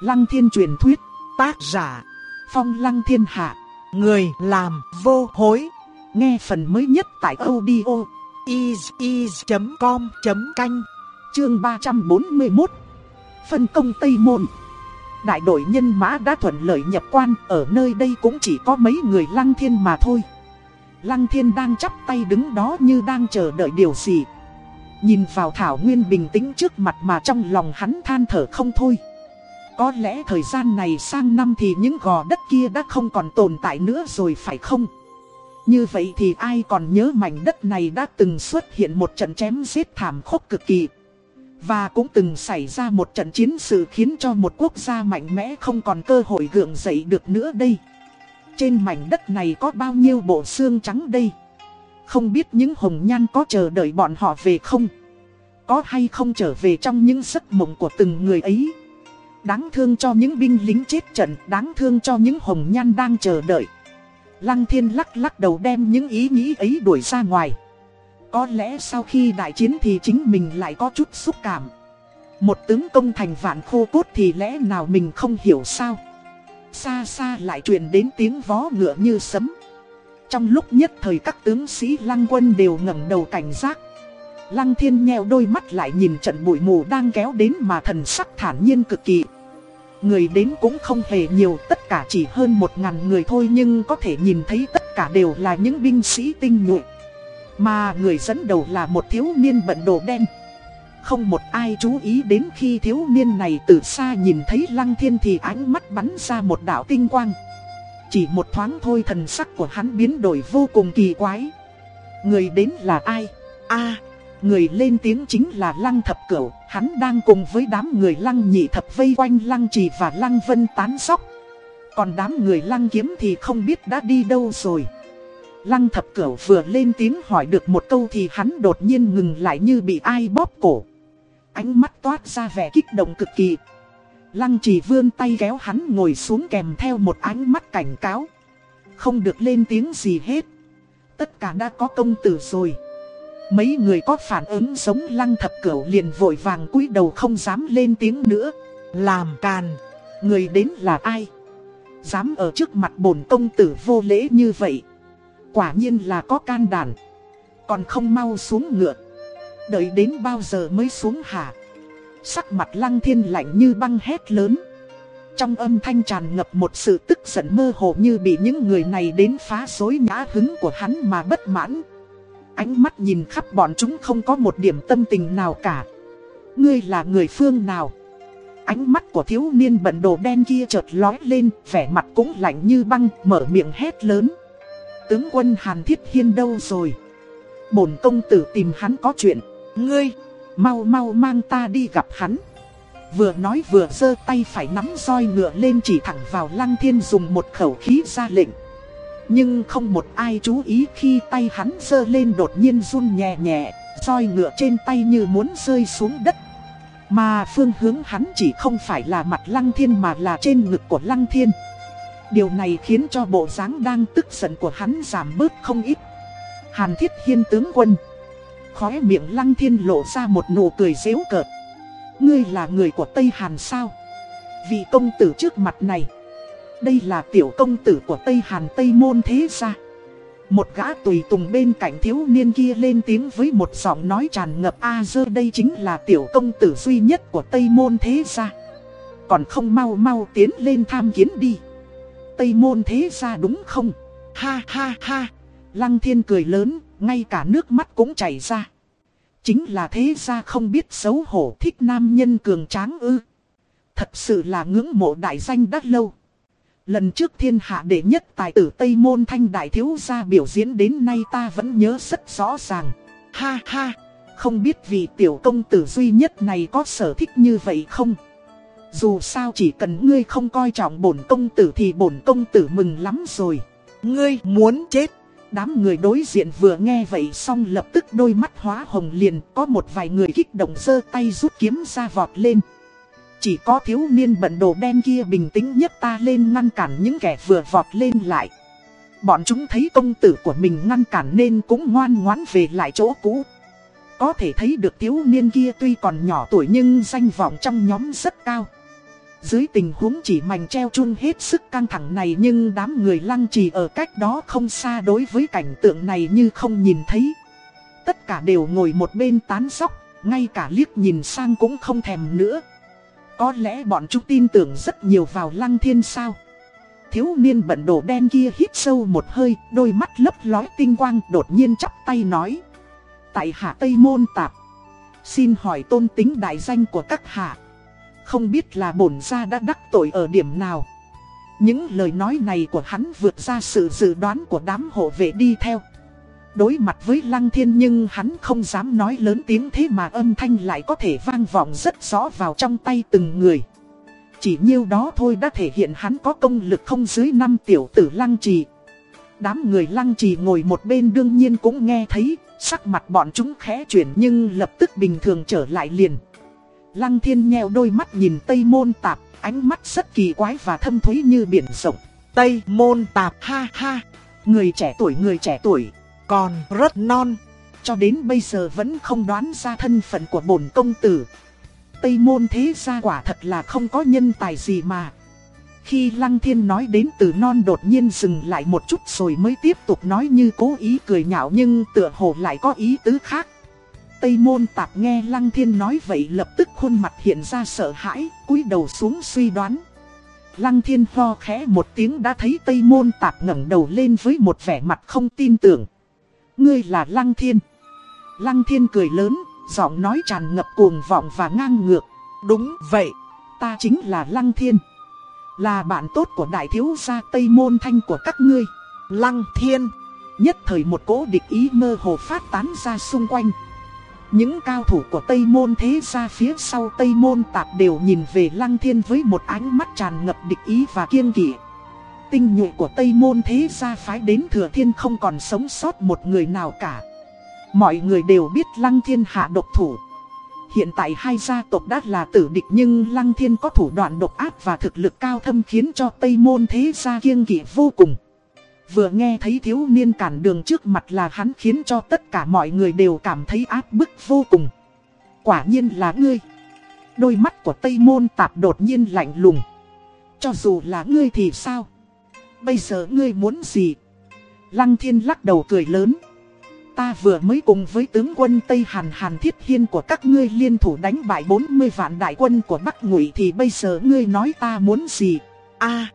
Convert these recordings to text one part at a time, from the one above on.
Lăng thiên truyền thuyết, tác giả, phong lăng thiên hạ, người làm vô hối. Nghe phần mới nhất tại audio is.com.canh, chương 341. Phân công Tây Môn Đại đội nhân mã đã thuận lợi nhập quan, ở nơi đây cũng chỉ có mấy người lăng thiên mà thôi. Lăng thiên đang chắp tay đứng đó như đang chờ đợi điều gì. Nhìn vào Thảo Nguyên bình tĩnh trước mặt mà trong lòng hắn than thở không thôi. Có lẽ thời gian này sang năm thì những gò đất kia đã không còn tồn tại nữa rồi phải không? Như vậy thì ai còn nhớ mảnh đất này đã từng xuất hiện một trận chém giết thảm khốc cực kỳ. Và cũng từng xảy ra một trận chiến sự khiến cho một quốc gia mạnh mẽ không còn cơ hội gượng dậy được nữa đây. Trên mảnh đất này có bao nhiêu bộ xương trắng đây? Không biết những hồng nhan có chờ đợi bọn họ về không? Có hay không trở về trong những giấc mộng của từng người ấy? Đáng thương cho những binh lính chết trận, đáng thương cho những hồng nhan đang chờ đợi. Lăng thiên lắc lắc đầu đem những ý nghĩ ấy đuổi ra ngoài. Có lẽ sau khi đại chiến thì chính mình lại có chút xúc cảm. Một tướng công thành vạn khô cốt thì lẽ nào mình không hiểu sao? Xa xa lại truyền đến tiếng vó ngựa như sấm. Trong lúc nhất thời các tướng sĩ lăng quân đều ngẩng đầu cảnh giác. Lăng thiên nheo đôi mắt lại nhìn trận bụi mù đang kéo đến mà thần sắc thản nhiên cực kỳ. Người đến cũng không hề nhiều, tất cả chỉ hơn một ngàn người thôi nhưng có thể nhìn thấy tất cả đều là những binh sĩ tinh nhuệ. Mà người dẫn đầu là một thiếu niên bận đồ đen. Không một ai chú ý đến khi thiếu niên này từ xa nhìn thấy lăng thiên thì ánh mắt bắn ra một đạo tinh quang. Chỉ một thoáng thôi thần sắc của hắn biến đổi vô cùng kỳ quái. Người đến là ai? a người lên tiếng chính là lăng thập cửu, hắn đang cùng với đám người lăng nhị thập vây quanh lăng trì và lăng vân tán sóc. Còn đám người lăng kiếm thì không biết đã đi đâu rồi. Lăng thập cửu vừa lên tiếng hỏi được một câu thì hắn đột nhiên ngừng lại như bị ai bóp cổ. Ánh mắt toát ra vẻ kích động cực kỳ. Lăng trì vươn tay kéo hắn ngồi xuống kèm theo một ánh mắt cảnh cáo. Không được lên tiếng gì hết. Tất cả đã có công tử rồi. Mấy người có phản ứng giống lăng thập cửu liền vội vàng cúi đầu không dám lên tiếng nữa. Làm càn. Người đến là ai? Dám ở trước mặt bổn công tử vô lễ như vậy. Quả nhiên là có can đảm. Còn không mau xuống ngựa. Đợi đến bao giờ mới xuống hạ. Sắc mặt lăng thiên lạnh như băng hét lớn. Trong âm thanh tràn ngập một sự tức giận mơ hồ như bị những người này đến phá rối nhã hứng của hắn mà bất mãn. Ánh mắt nhìn khắp bọn chúng không có một điểm tâm tình nào cả. Ngươi là người phương nào? Ánh mắt của thiếu niên bận đồ đen kia chợt lói lên, vẻ mặt cũng lạnh như băng, mở miệng hét lớn. Tướng quân Hàn Thiết Hiên đâu rồi? Bổn công tử tìm hắn có chuyện. Ngươi, mau mau mang ta đi gặp hắn. Vừa nói vừa giơ tay phải nắm roi ngựa lên chỉ thẳng vào lăng thiên dùng một khẩu khí ra lệnh. Nhưng không một ai chú ý khi tay hắn giơ lên đột nhiên run nhẹ nhẹ, roi ngựa trên tay như muốn rơi xuống đất. Mà phương hướng hắn chỉ không phải là mặt lăng thiên mà là trên ngực của lăng thiên. Điều này khiến cho bộ dáng đang tức giận của hắn giảm bớt không ít. Hàn thiết hiên tướng quân. Khóe miệng lăng thiên lộ ra một nụ cười dễu cợt. Ngươi là người của Tây Hàn sao? Vị công tử trước mặt này. Đây là tiểu công tử của Tây Hàn Tây Môn Thế Gia. Một gã tùy tùng bên cạnh thiếu niên kia lên tiếng với một giọng nói tràn ngập A dơ đây chính là tiểu công tử duy nhất của Tây Môn Thế Gia. Còn không mau mau tiến lên tham kiến đi. Tây Môn Thế Gia đúng không? Ha ha ha. Lăng thiên cười lớn, ngay cả nước mắt cũng chảy ra. Chính là thế gia không biết xấu hổ thích nam nhân cường tráng ư. Thật sự là ngưỡng mộ đại danh đắt lâu. Lần trước thiên hạ đệ nhất tài tử Tây Môn Thanh Đại Thiếu gia biểu diễn đến nay ta vẫn nhớ rất rõ ràng. Ha ha, không biết vì tiểu công tử duy nhất này có sở thích như vậy không? Dù sao chỉ cần ngươi không coi trọng bổn công tử thì bổn công tử mừng lắm rồi. Ngươi muốn chết. Đám người đối diện vừa nghe vậy xong lập tức đôi mắt hóa hồng liền có một vài người kích động giơ tay rút kiếm ra vọt lên. Chỉ có thiếu niên bận đồ đen kia bình tĩnh nhất ta lên ngăn cản những kẻ vừa vọt lên lại. Bọn chúng thấy công tử của mình ngăn cản nên cũng ngoan ngoãn về lại chỗ cũ. Có thể thấy được thiếu niên kia tuy còn nhỏ tuổi nhưng danh vọng trong nhóm rất cao. Dưới tình huống chỉ mảnh treo chun hết sức căng thẳng này nhưng đám người lăng trì ở cách đó không xa đối với cảnh tượng này như không nhìn thấy. Tất cả đều ngồi một bên tán sóc, ngay cả liếc nhìn sang cũng không thèm nữa. Có lẽ bọn chúng tin tưởng rất nhiều vào lăng thiên sao. Thiếu niên bận đồ đen kia hít sâu một hơi, đôi mắt lấp lói tinh quang đột nhiên chắp tay nói. Tại hạ Tây Môn Tạp, xin hỏi tôn tính đại danh của các hạ. Không biết là bổn gia đã đắc tội ở điểm nào. Những lời nói này của hắn vượt ra sự dự đoán của đám hộ vệ đi theo. Đối mặt với Lăng Thiên nhưng hắn không dám nói lớn tiếng thế mà âm thanh lại có thể vang vọng rất rõ vào trong tay từng người. Chỉ nhiêu đó thôi đã thể hiện hắn có công lực không dưới năm tiểu tử Lăng Trì. Đám người Lăng Trì ngồi một bên đương nhiên cũng nghe thấy, sắc mặt bọn chúng khẽ chuyển nhưng lập tức bình thường trở lại liền. Lăng Thiên nheo đôi mắt nhìn Tây Môn Tạp, ánh mắt rất kỳ quái và thâm thúy như biển rộng. Tây Môn Tạp ha ha, người trẻ tuổi người trẻ tuổi còn rất non, cho đến bây giờ vẫn không đoán ra thân phận của bổn công tử. Tây môn thế gia quả thật là không có nhân tài gì mà. Khi Lăng Thiên nói đến từ non đột nhiên dừng lại một chút rồi mới tiếp tục nói như cố ý cười nhạo nhưng tựa hồ lại có ý tứ khác. Tây môn tạp nghe Lăng Thiên nói vậy lập tức khuôn mặt hiện ra sợ hãi, cúi đầu xuống suy đoán. Lăng Thiên ho khẽ một tiếng đã thấy Tây môn tạp ngẩng đầu lên với một vẻ mặt không tin tưởng. Ngươi là Lăng Thiên. Lăng Thiên cười lớn, giọng nói tràn ngập cuồng vọng và ngang ngược. Đúng vậy, ta chính là Lăng Thiên. Là bạn tốt của đại thiếu gia Tây Môn Thanh của các ngươi. Lăng Thiên. Nhất thời một cỗ địch ý mơ hồ phát tán ra xung quanh. Những cao thủ của Tây Môn thế ra phía sau Tây Môn tạp đều nhìn về Lăng Thiên với một ánh mắt tràn ngập địch ý và kiên kỵ tinh nhuệ của Tây Môn thế gia phái đến Thừa Thiên không còn sống sót một người nào cả. Mọi người đều biết Lăng Thiên hạ độc thủ. Hiện tại hai gia tộc đã là tử địch nhưng Lăng Thiên có thủ đoạn độc ác và thực lực cao thâm khiến cho Tây Môn thế gia kiêng kỵ vô cùng. Vừa nghe thấy thiếu niên cản đường trước mặt là hắn khiến cho tất cả mọi người đều cảm thấy áp bức vô cùng. Quả nhiên là ngươi. Đôi mắt của Tây Môn tạp đột nhiên lạnh lùng. Cho dù là ngươi thì sao? Bây giờ ngươi muốn gì? Lăng thiên lắc đầu cười lớn. Ta vừa mới cùng với tướng quân Tây Hàn Hàn Thiết Hiên của các ngươi liên thủ đánh bại 40 vạn đại quân của Bắc Ngụy thì bây giờ ngươi nói ta muốn gì? a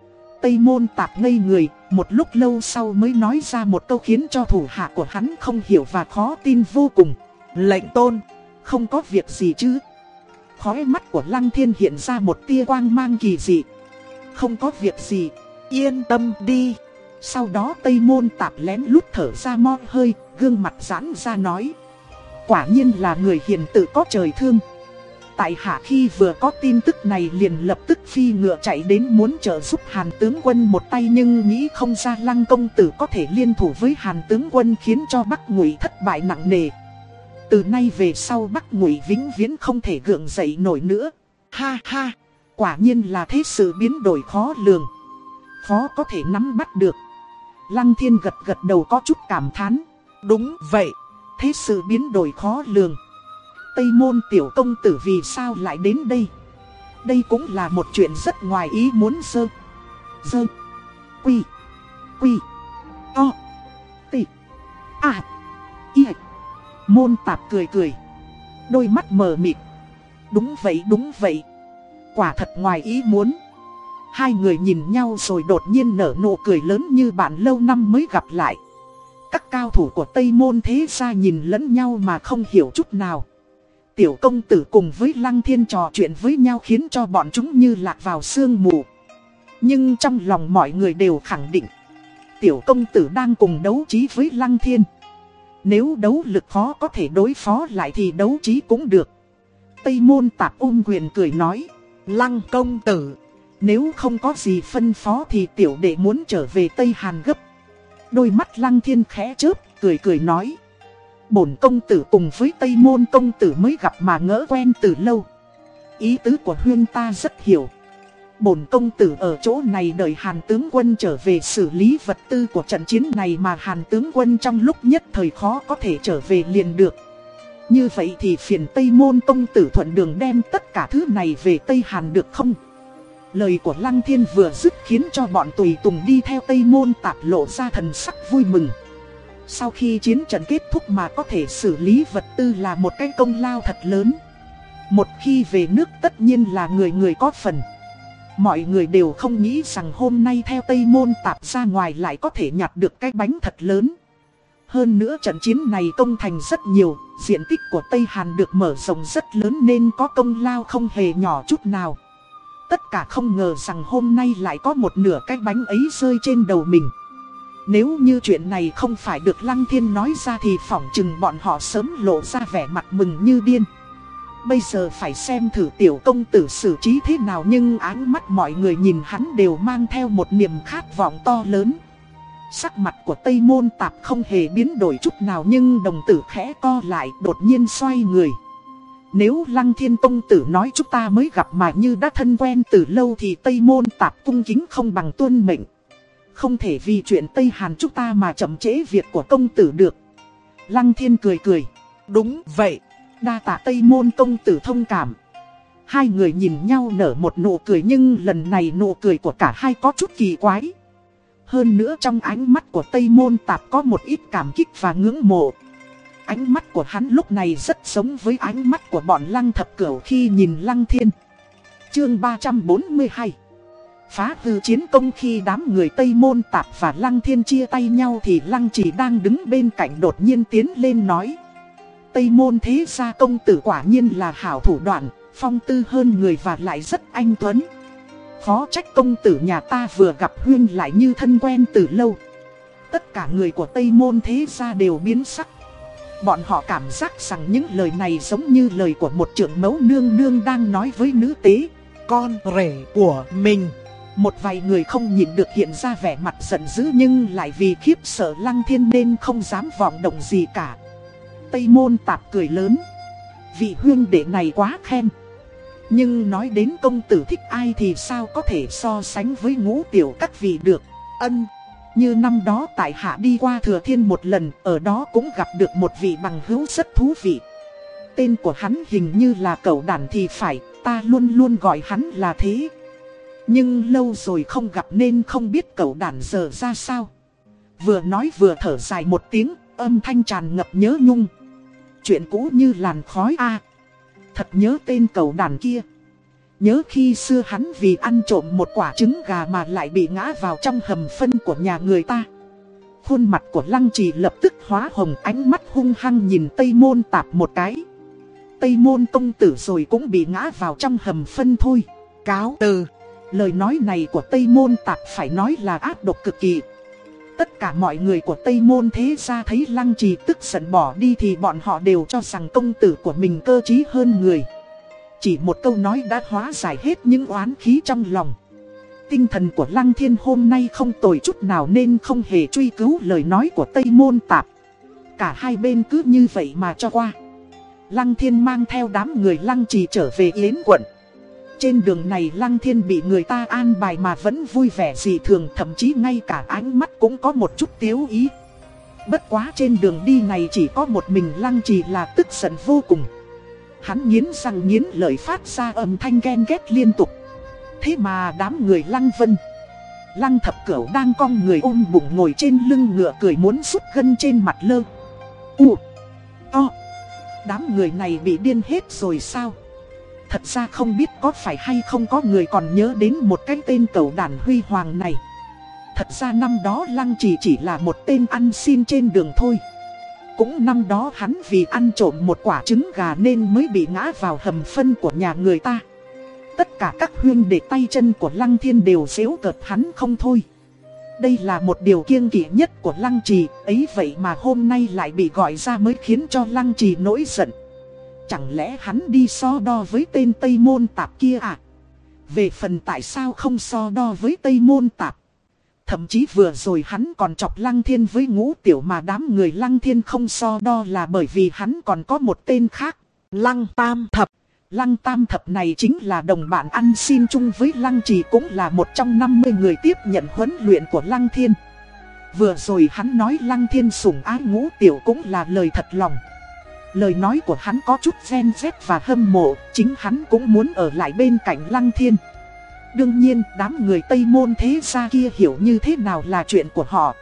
Tây Môn tạp ngây người, một lúc lâu sau mới nói ra một câu khiến cho thủ hạ của hắn không hiểu và khó tin vô cùng. Lệnh tôn, không có việc gì chứ? Khói mắt của Lăng Thiên hiện ra một tia quang mang kỳ dị. Không có việc gì. Yên tâm đi. Sau đó Tây Môn tạp lén lút thở ra mo hơi, gương mặt giãn ra nói. Quả nhiên là người hiền tự có trời thương. Tại hạ khi vừa có tin tức này liền lập tức phi ngựa chạy đến muốn trợ giúp Hàn tướng quân một tay nhưng nghĩ không ra lăng công tử có thể liên thủ với Hàn tướng quân khiến cho Bắc Ngụy thất bại nặng nề. Từ nay về sau Bắc Ngụy vĩnh viễn không thể gượng dậy nổi nữa. Ha ha, quả nhiên là thế sự biến đổi khó lường khó có thể nắm bắt được. Lăng thiên gật gật đầu có chút cảm thán. Đúng vậy, thế sự biến đổi khó lường. Tây môn tiểu công tử vì sao lại đến đây? Đây cũng là một chuyện rất ngoài ý muốn sơ. Sơ. Quy. Quy. To. Tị. À. Y. Môn tạp cười cười. Đôi mắt mờ mịt. Đúng vậy đúng vậy. Quả thật ngoài ý muốn. Hai người nhìn nhau rồi đột nhiên nở nụ cười lớn như bạn lâu năm mới gặp lại. Các cao thủ của Tây Môn thế ra nhìn lẫn nhau mà không hiểu chút nào. Tiểu công tử cùng với Lăng Thiên trò chuyện với nhau khiến cho bọn chúng như lạc vào sương mù. Nhưng trong lòng mọi người đều khẳng định. Tiểu công tử đang cùng đấu trí với Lăng Thiên. Nếu đấu lực khó có thể đối phó lại thì đấu trí cũng được. Tây môn tạp ôm quyền cười nói. Lăng công tử. Nếu không có gì phân phó thì tiểu đệ muốn trở về Tây Hàn gấp. Đôi mắt lăng thiên khẽ chớp, cười cười nói. Bổn công tử cùng với Tây Môn công tử mới gặp mà ngỡ quen từ lâu. Ý tứ của huyên ta rất hiểu. Bổn công tử ở chỗ này đợi Hàn tướng quân trở về xử lý vật tư của trận chiến này mà Hàn tướng quân trong lúc nhất thời khó có thể trở về liền được. Như vậy thì phiền Tây Môn công tử thuận đường đem tất cả thứ này về Tây Hàn được không? Lời của Lăng Thiên vừa dứt khiến cho bọn tùy tùng đi theo Tây Môn tạp lộ ra thần sắc vui mừng. Sau khi chiến trận kết thúc mà có thể xử lý vật tư là một cái công lao thật lớn. Một khi về nước tất nhiên là người người có phần. Mọi người đều không nghĩ rằng hôm nay theo Tây Môn tạp ra ngoài lại có thể nhặt được cái bánh thật lớn. Hơn nữa trận chiến này công thành rất nhiều, diện tích của Tây Hàn được mở rộng rất lớn nên có công lao không hề nhỏ chút nào. Tất cả không ngờ rằng hôm nay lại có một nửa cái bánh ấy rơi trên đầu mình. Nếu như chuyện này không phải được Lăng Thiên nói ra thì phỏng chừng bọn họ sớm lộ ra vẻ mặt mừng như điên. Bây giờ phải xem thử tiểu công tử xử trí thế nào nhưng ánh mắt mọi người nhìn hắn đều mang theo một niềm khát vọng to lớn. Sắc mặt của Tây Môn Tạp không hề biến đổi chút nào nhưng đồng tử khẽ co lại đột nhiên xoay người. Nếu Lăng Thiên tông Tử nói chúng ta mới gặp mà như đã thân quen từ lâu thì Tây Môn Tạp cung kính không bằng tuân mệnh. Không thể vì chuyện Tây Hàn chúng ta mà chậm chế việc của công tử được. Lăng Thiên cười cười. Đúng vậy, đa tạ Tây Môn Công Tử thông cảm. Hai người nhìn nhau nở một nụ cười nhưng lần này nụ cười của cả hai có chút kỳ quái. Hơn nữa trong ánh mắt của Tây Môn Tạp có một ít cảm kích và ngưỡng mộ. Ánh mắt của hắn lúc này rất giống với ánh mắt của bọn lăng thập cửu khi nhìn lăng thiên. Chương 342 Phá hư chiến công khi đám người Tây Môn Tạp và Lăng Thiên chia tay nhau thì Lăng chỉ đang đứng bên cạnh đột nhiên tiến lên nói. Tây Môn thế gia công tử quả nhiên là hảo thủ đoạn, phong tư hơn người và lại rất anh tuấn. Khó trách công tử nhà ta vừa gặp Huyên lại như thân quen từ lâu. Tất cả người của Tây Môn thế gia đều biến sắc. Bọn họ cảm giác rằng những lời này giống như lời của một trưởng mẫu nương nương đang nói với nữ tế. Con rể của mình. Một vài người không nhìn được hiện ra vẻ mặt giận dữ nhưng lại vì khiếp sợ lăng thiên nên không dám vọng động gì cả. Tây môn tạp cười lớn. Vị huyên đệ này quá khen. Nhưng nói đến công tử thích ai thì sao có thể so sánh với ngũ tiểu các vị được. Ân. Như năm đó tại hạ đi qua thừa thiên một lần, ở đó cũng gặp được một vị bằng hữu rất thú vị. Tên của hắn hình như là cậu đàn thì phải, ta luôn luôn gọi hắn là thế. Nhưng lâu rồi không gặp nên không biết cậu đàn giờ ra sao. Vừa nói vừa thở dài một tiếng, âm thanh tràn ngập nhớ nhung. Chuyện cũ như làn khói a Thật nhớ tên cậu đàn kia. Nhớ khi xưa hắn vì ăn trộm một quả trứng gà mà lại bị ngã vào trong hầm phân của nhà người ta. Khuôn mặt của lăng trì lập tức hóa hồng, ánh mắt hung hăng nhìn Tây Môn tạp một cái. Tây Môn công tử rồi cũng bị ngã vào trong hầm phân thôi. Cáo từ. Lời nói này của Tây Môn tạp phải nói là ác độc cực kỳ. Tất cả mọi người của Tây Môn thế ra thấy Lăng Trì tức giận bỏ đi thì bọn họ đều cho rằng công tử của mình cơ trí hơn người. Chỉ một câu nói đã hóa giải hết những oán khí trong lòng. Tinh thần của Lăng Thiên hôm nay không tồi chút nào nên không hề truy cứu lời nói của Tây Môn Tạp. Cả hai bên cứ như vậy mà cho qua. Lăng Thiên mang theo đám người Lăng Trì trở về Yến quận. Trên đường này Lăng Thiên bị người ta an bài mà vẫn vui vẻ dị thường, thậm chí ngay cả ánh mắt cũng có một chút tiếu ý. Bất quá trên đường đi này chỉ có một mình Lăng Trì là tức giận vô cùng. Hắn nghiến răng nghiến lợi phát ra âm thanh ghen ghét liên tục. Thế mà đám người Lăng Vân, Lăng thập cửu đang cong người ôm bụng ngồi trên lưng ngựa cười muốn rút gân trên mặt lơ. U, O, Đám người này bị điên hết rồi sao? Thật ra không biết có phải hay không có người còn nhớ đến một cái tên cầu đàn huy hoàng này. Thật ra năm đó Lăng chỉ chỉ là một tên ăn xin trên đường thôi. Cũng năm đó hắn vì ăn trộm một quả trứng gà nên mới bị ngã vào hầm phân của nhà người ta Tất cả các huyên để tay chân của Lăng Thiên đều xéo cợt hắn không thôi Đây là một điều kiêng kỵ nhất của Lăng Trì, Ấy vậy mà hôm nay lại bị gọi ra mới khiến cho Lăng Trì nổi giận Chẳng lẽ hắn đi so đo với tên Tây Môn Tạp kia à? Về phần tại sao không so đo với Tây Môn Tạp? Thậm chí vừa rồi hắn còn chọc Lăng Thiên với ngũ tiểu mà đám người Lăng Thiên không so đo là bởi vì hắn còn có một tên khác. Lăng Tam Thập. Lăng Tam Thập này chính là đồng bạn ăn xin chung với Lăng Trì cũng là một trong 50 người tiếp nhận huấn luyện của Lăng Thiên. Vừa rồi hắn nói Lăng Thiên sủng ái ngũ tiểu cũng là lời thật lòng. Lời nói của hắn có chút gen rét và hâm mộ, chính hắn cũng muốn ở lại bên cạnh Lăng Thiên. Đương nhiên, đám người Tây Môn thế gia kia hiểu như thế nào là chuyện của họ.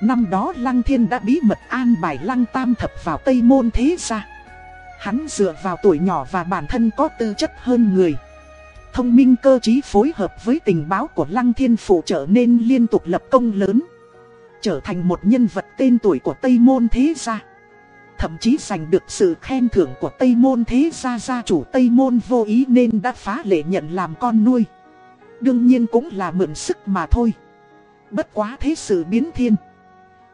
Năm đó Lăng Thiên đã bí mật an bài Lăng Tam Thập vào Tây Môn thế gia. Hắn dựa vào tuổi nhỏ và bản thân có tư chất hơn người. Thông minh cơ trí phối hợp với tình báo của Lăng Thiên phụ trợ nên liên tục lập công lớn. Trở thành một nhân vật tên tuổi của Tây Môn thế gia. Thậm chí giành được sự khen thưởng của Tây Môn thế gia gia chủ Tây Môn vô ý nên đã phá lệ nhận làm con nuôi. Đương nhiên cũng là mượn sức mà thôi Bất quá thế sự biến thiên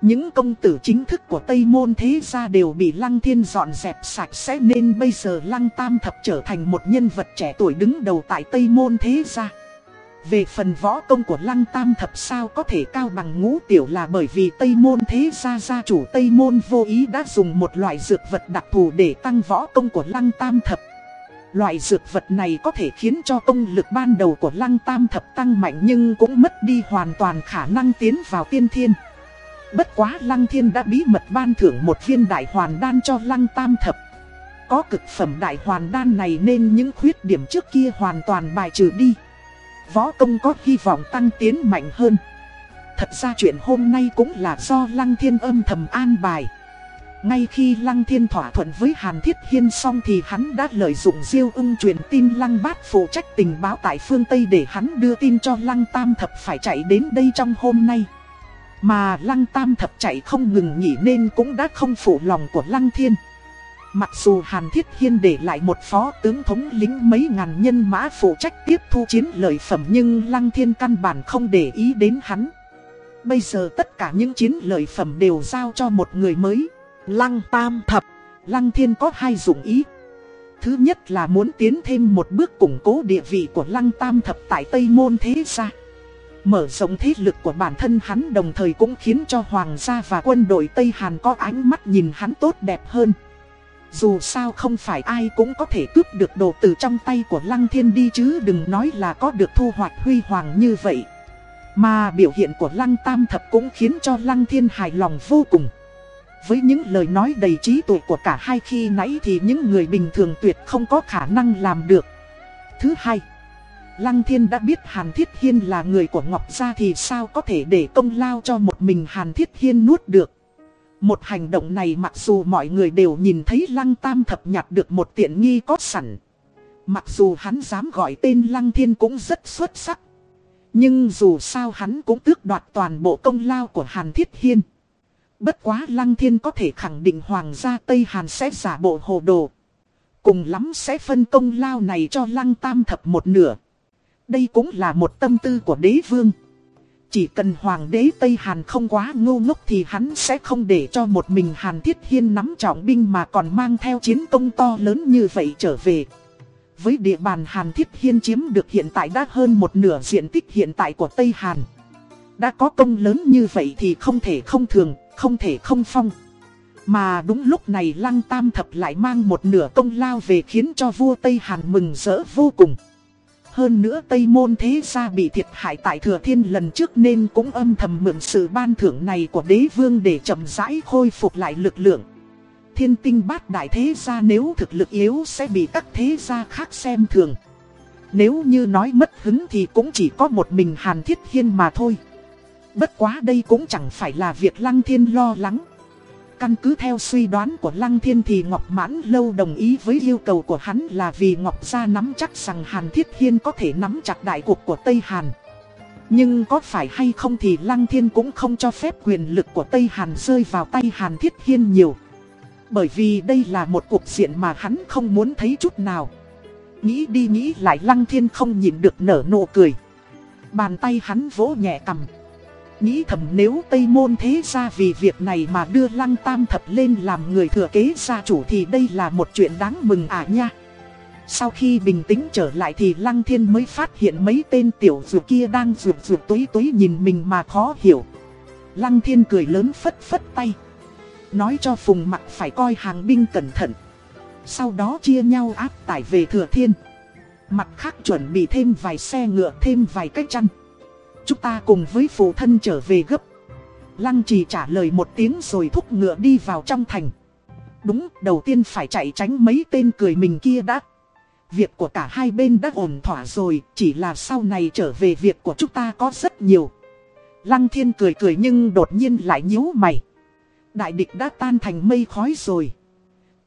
những công tử chính thức của Tây Môn thế gia đều bị Lăng Thiên dọn dẹp sạch sẽ nên bây giờ Lăng Tam Thập trở thành một nhân vật trẻ tuổi đứng đầu tại Tây Môn thế gia. Về phần võ công của Lăng Tam Thập sao có thể cao bằng ngũ tiểu là bởi vì Tây Môn thế gia gia chủ Tây Môn vô ý đã dùng một loại dược vật đặc thù để tăng võ công của Lăng Tam Thập. Loại dược vật này có thể khiến cho công lực ban đầu của Lăng Tam Thập tăng mạnh nhưng cũng mất đi hoàn toàn khả năng tiến vào tiên thiên. Bất quá Lăng Thiên đã bí mật ban thưởng một viên đại hoàn đan cho Lăng Tam Thập. Có cực phẩm đại hoàn đan này nên những khuyết điểm trước kia hoàn toàn bài trừ đi. Võ công có hy vọng tăng tiến mạnh hơn. Thật ra chuyện hôm nay cũng là do Lăng Thiên âm thầm an bài. Ngay khi Lăng Thiên thỏa thuận với Hàn Thiết Hiên xong thì hắn đã lợi dụng Diêu ưng truyền tin Lăng Bát phụ trách tình báo tại phương Tây để hắn đưa tin cho Lăng Tam Thập phải chạy đến đây trong hôm nay. Mà lăng tam thập chạy không ngừng nghỉ nên cũng đã không phụ lòng của lăng thiên. Mặc dù Hàn Thiết Hiên để lại một phó tướng thống lính mấy ngàn nhân mã phụ trách tiếp thu chiến lợi phẩm nhưng Lăng Thiên căn bản không để ý đến hắn. Bây giờ tất cả những chiến lợi phẩm đều giao cho một người mới. Lăng Tam Thập. Lăng Thiên có hai dụng ý. Thứ nhất là muốn tiến thêm một bước củng cố địa vị của Lăng Tam Thập tại Tây Môn Thế Gia. Mở rộng thế lực của bản thân hắn đồng thời cũng khiến cho hoàng gia và quân đội Tây Hàn có ánh mắt nhìn hắn tốt đẹp hơn. Dù sao không phải ai cũng có thể cướp được đồ từ trong tay của Lăng Thiên đi chứ đừng nói là có được thu hoạch huy hoàng như vậy. Mà biểu hiện của Lăng Tam Thập cũng khiến cho Lăng Thiên hài lòng vô cùng. Với những lời nói đầy trí tuệ của cả hai khi nãy thì những người bình thường tuyệt không có khả năng làm được. Thứ hai, Lăng Thiên đã biết Hàn Thiết Hiên là người của Ngọc Gia thì sao có thể để công lao cho một mình Hàn Thiết Hiên nuốt được. Một hành động này mặc dù mọi người đều nhìn thấy Lăng Tam Thập nhặt được một tiện nghi có sẵn. Mặc dù hắn dám gọi tên Lăng Thiên cũng rất xuất sắc. Nhưng dù sao hắn cũng tước đoạt toàn bộ công lao của Hàn Thiết Hiên. Bất quá Lăng Thiên có thể khẳng định Hoàng gia Tây Hàn sẽ giả bộ hồ đồ. Cùng lắm sẽ phân công lao này cho Lăng Tam Thập một nửa. Đây cũng là một tâm tư của đế vương. Chỉ cần hoàng đế Tây Hàn không quá ngu ngốc thì hắn sẽ không để cho một mình Hàn Thiết Hiên nắm trọng binh mà còn mang theo chiến công to lớn như vậy trở về. Với địa bàn Hàn Thiết Hiên chiếm được hiện tại đã hơn một nửa diện tích hiện tại của Tây Hàn. Đã có công lớn như vậy thì không thể không thường, không thể không phong. Mà đúng lúc này Lăng Tam Thập lại mang một nửa công lao về khiến cho vua Tây Hàn mừng rỡ vô cùng. Hơn nữa Tây Môn Thế Gia bị thiệt hại tại Thừa Thiên lần trước nên cũng âm thầm mượn sự ban thưởng này của đế vương để chậm rãi khôi phục lại lực lượng. Thiên tinh bát đại thế gia nếu thực lực yếu sẽ bị các thế gia khác xem thường. Nếu như nói mất hứng thì cũng chỉ có một mình Hàn Thiết Hiên mà thôi. Bất quá đây cũng chẳng phải là việc Lăng Thiên lo lắng. Căn cứ theo suy đoán của Lăng Thiên thì Ngọc Mãn Lâu đồng ý với yêu cầu của hắn là vì Ngọc Gia nắm chắc rằng Hàn Thiết Hiên có thể nắm chặt đại cuộc của Tây Hàn. Nhưng có phải hay không thì Lăng Thiên cũng không cho phép quyền lực của Tây Hàn rơi vào tay Hàn Thiết Hiên nhiều. Bởi vì đây là một cuộc diện mà hắn không muốn thấy chút nào. Nghĩ đi nghĩ lại Lăng Thiên không nhìn được nở nụ cười. Bàn tay hắn vỗ nhẹ cầm. Nghĩ thầm nếu Tây Môn thế ra vì việc này mà đưa Lăng Tam Thập lên làm người thừa kế gia chủ thì đây là một chuyện đáng mừng à nha. Sau khi bình tĩnh trở lại thì Lăng Thiên mới phát hiện mấy tên tiểu dù kia đang rụt rụt túi túi nhìn mình mà khó hiểu. Lăng Thiên cười lớn phất phất tay. Nói cho Phùng Mặc phải coi hàng binh cẩn thận. Sau đó chia nhau áp tải về Thừa Thiên. Mặt khác chuẩn bị thêm vài xe ngựa, thêm vài cách chăn. Chúng ta cùng với phụ thân trở về gấp. Lăng trì trả lời một tiếng rồi thúc ngựa đi vào trong thành. Đúng, đầu tiên phải chạy tránh mấy tên cười mình kia đã. Việc của cả hai bên đã ổn thỏa rồi, chỉ là sau này trở về việc của chúng ta có rất nhiều. Lăng thiên cười cười nhưng đột nhiên lại nhíu mày. Đại địch đã tan thành mây khói rồi.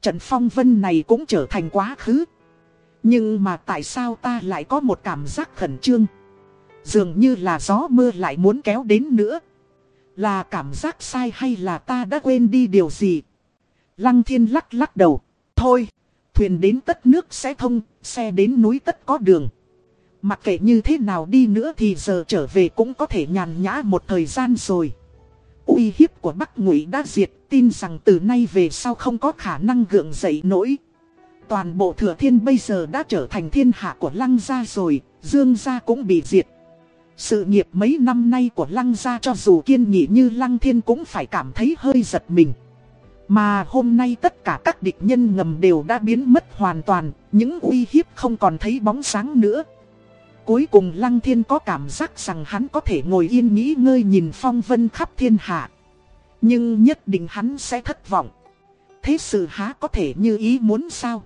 Trận phong vân này cũng trở thành quá khứ. Nhưng mà tại sao ta lại có một cảm giác khẩn trương? Dường như là gió mưa lại muốn kéo đến nữa. Là cảm giác sai hay là ta đã quên đi điều gì? Lăng thiên lắc lắc đầu. Thôi, thuyền đến tất nước sẽ thông, xe đến núi tất có đường. Mặc kệ như thế nào đi nữa thì giờ trở về cũng có thể nhàn nhã một thời gian rồi. uy hiếp của Bắc Ngụy đã diệt, tin rằng từ nay về sau không có khả năng gượng dậy nổi. Toàn bộ thừa thiên bây giờ đã trở thành thiên hạ của lăng gia rồi, dương gia cũng bị diệt. Sự nghiệp mấy năm nay của lăng gia cho dù kiên nghị như lăng thiên cũng phải cảm thấy hơi giật mình. Mà hôm nay tất cả các địch nhân ngầm đều đã biến mất hoàn toàn, những uy hiếp không còn thấy bóng sáng nữa. Cuối cùng Lăng Thiên có cảm giác rằng hắn có thể ngồi yên nghĩ ngơi nhìn phong vân khắp thiên hạ. Nhưng nhất định hắn sẽ thất vọng. Thế sự há có thể như ý muốn sao?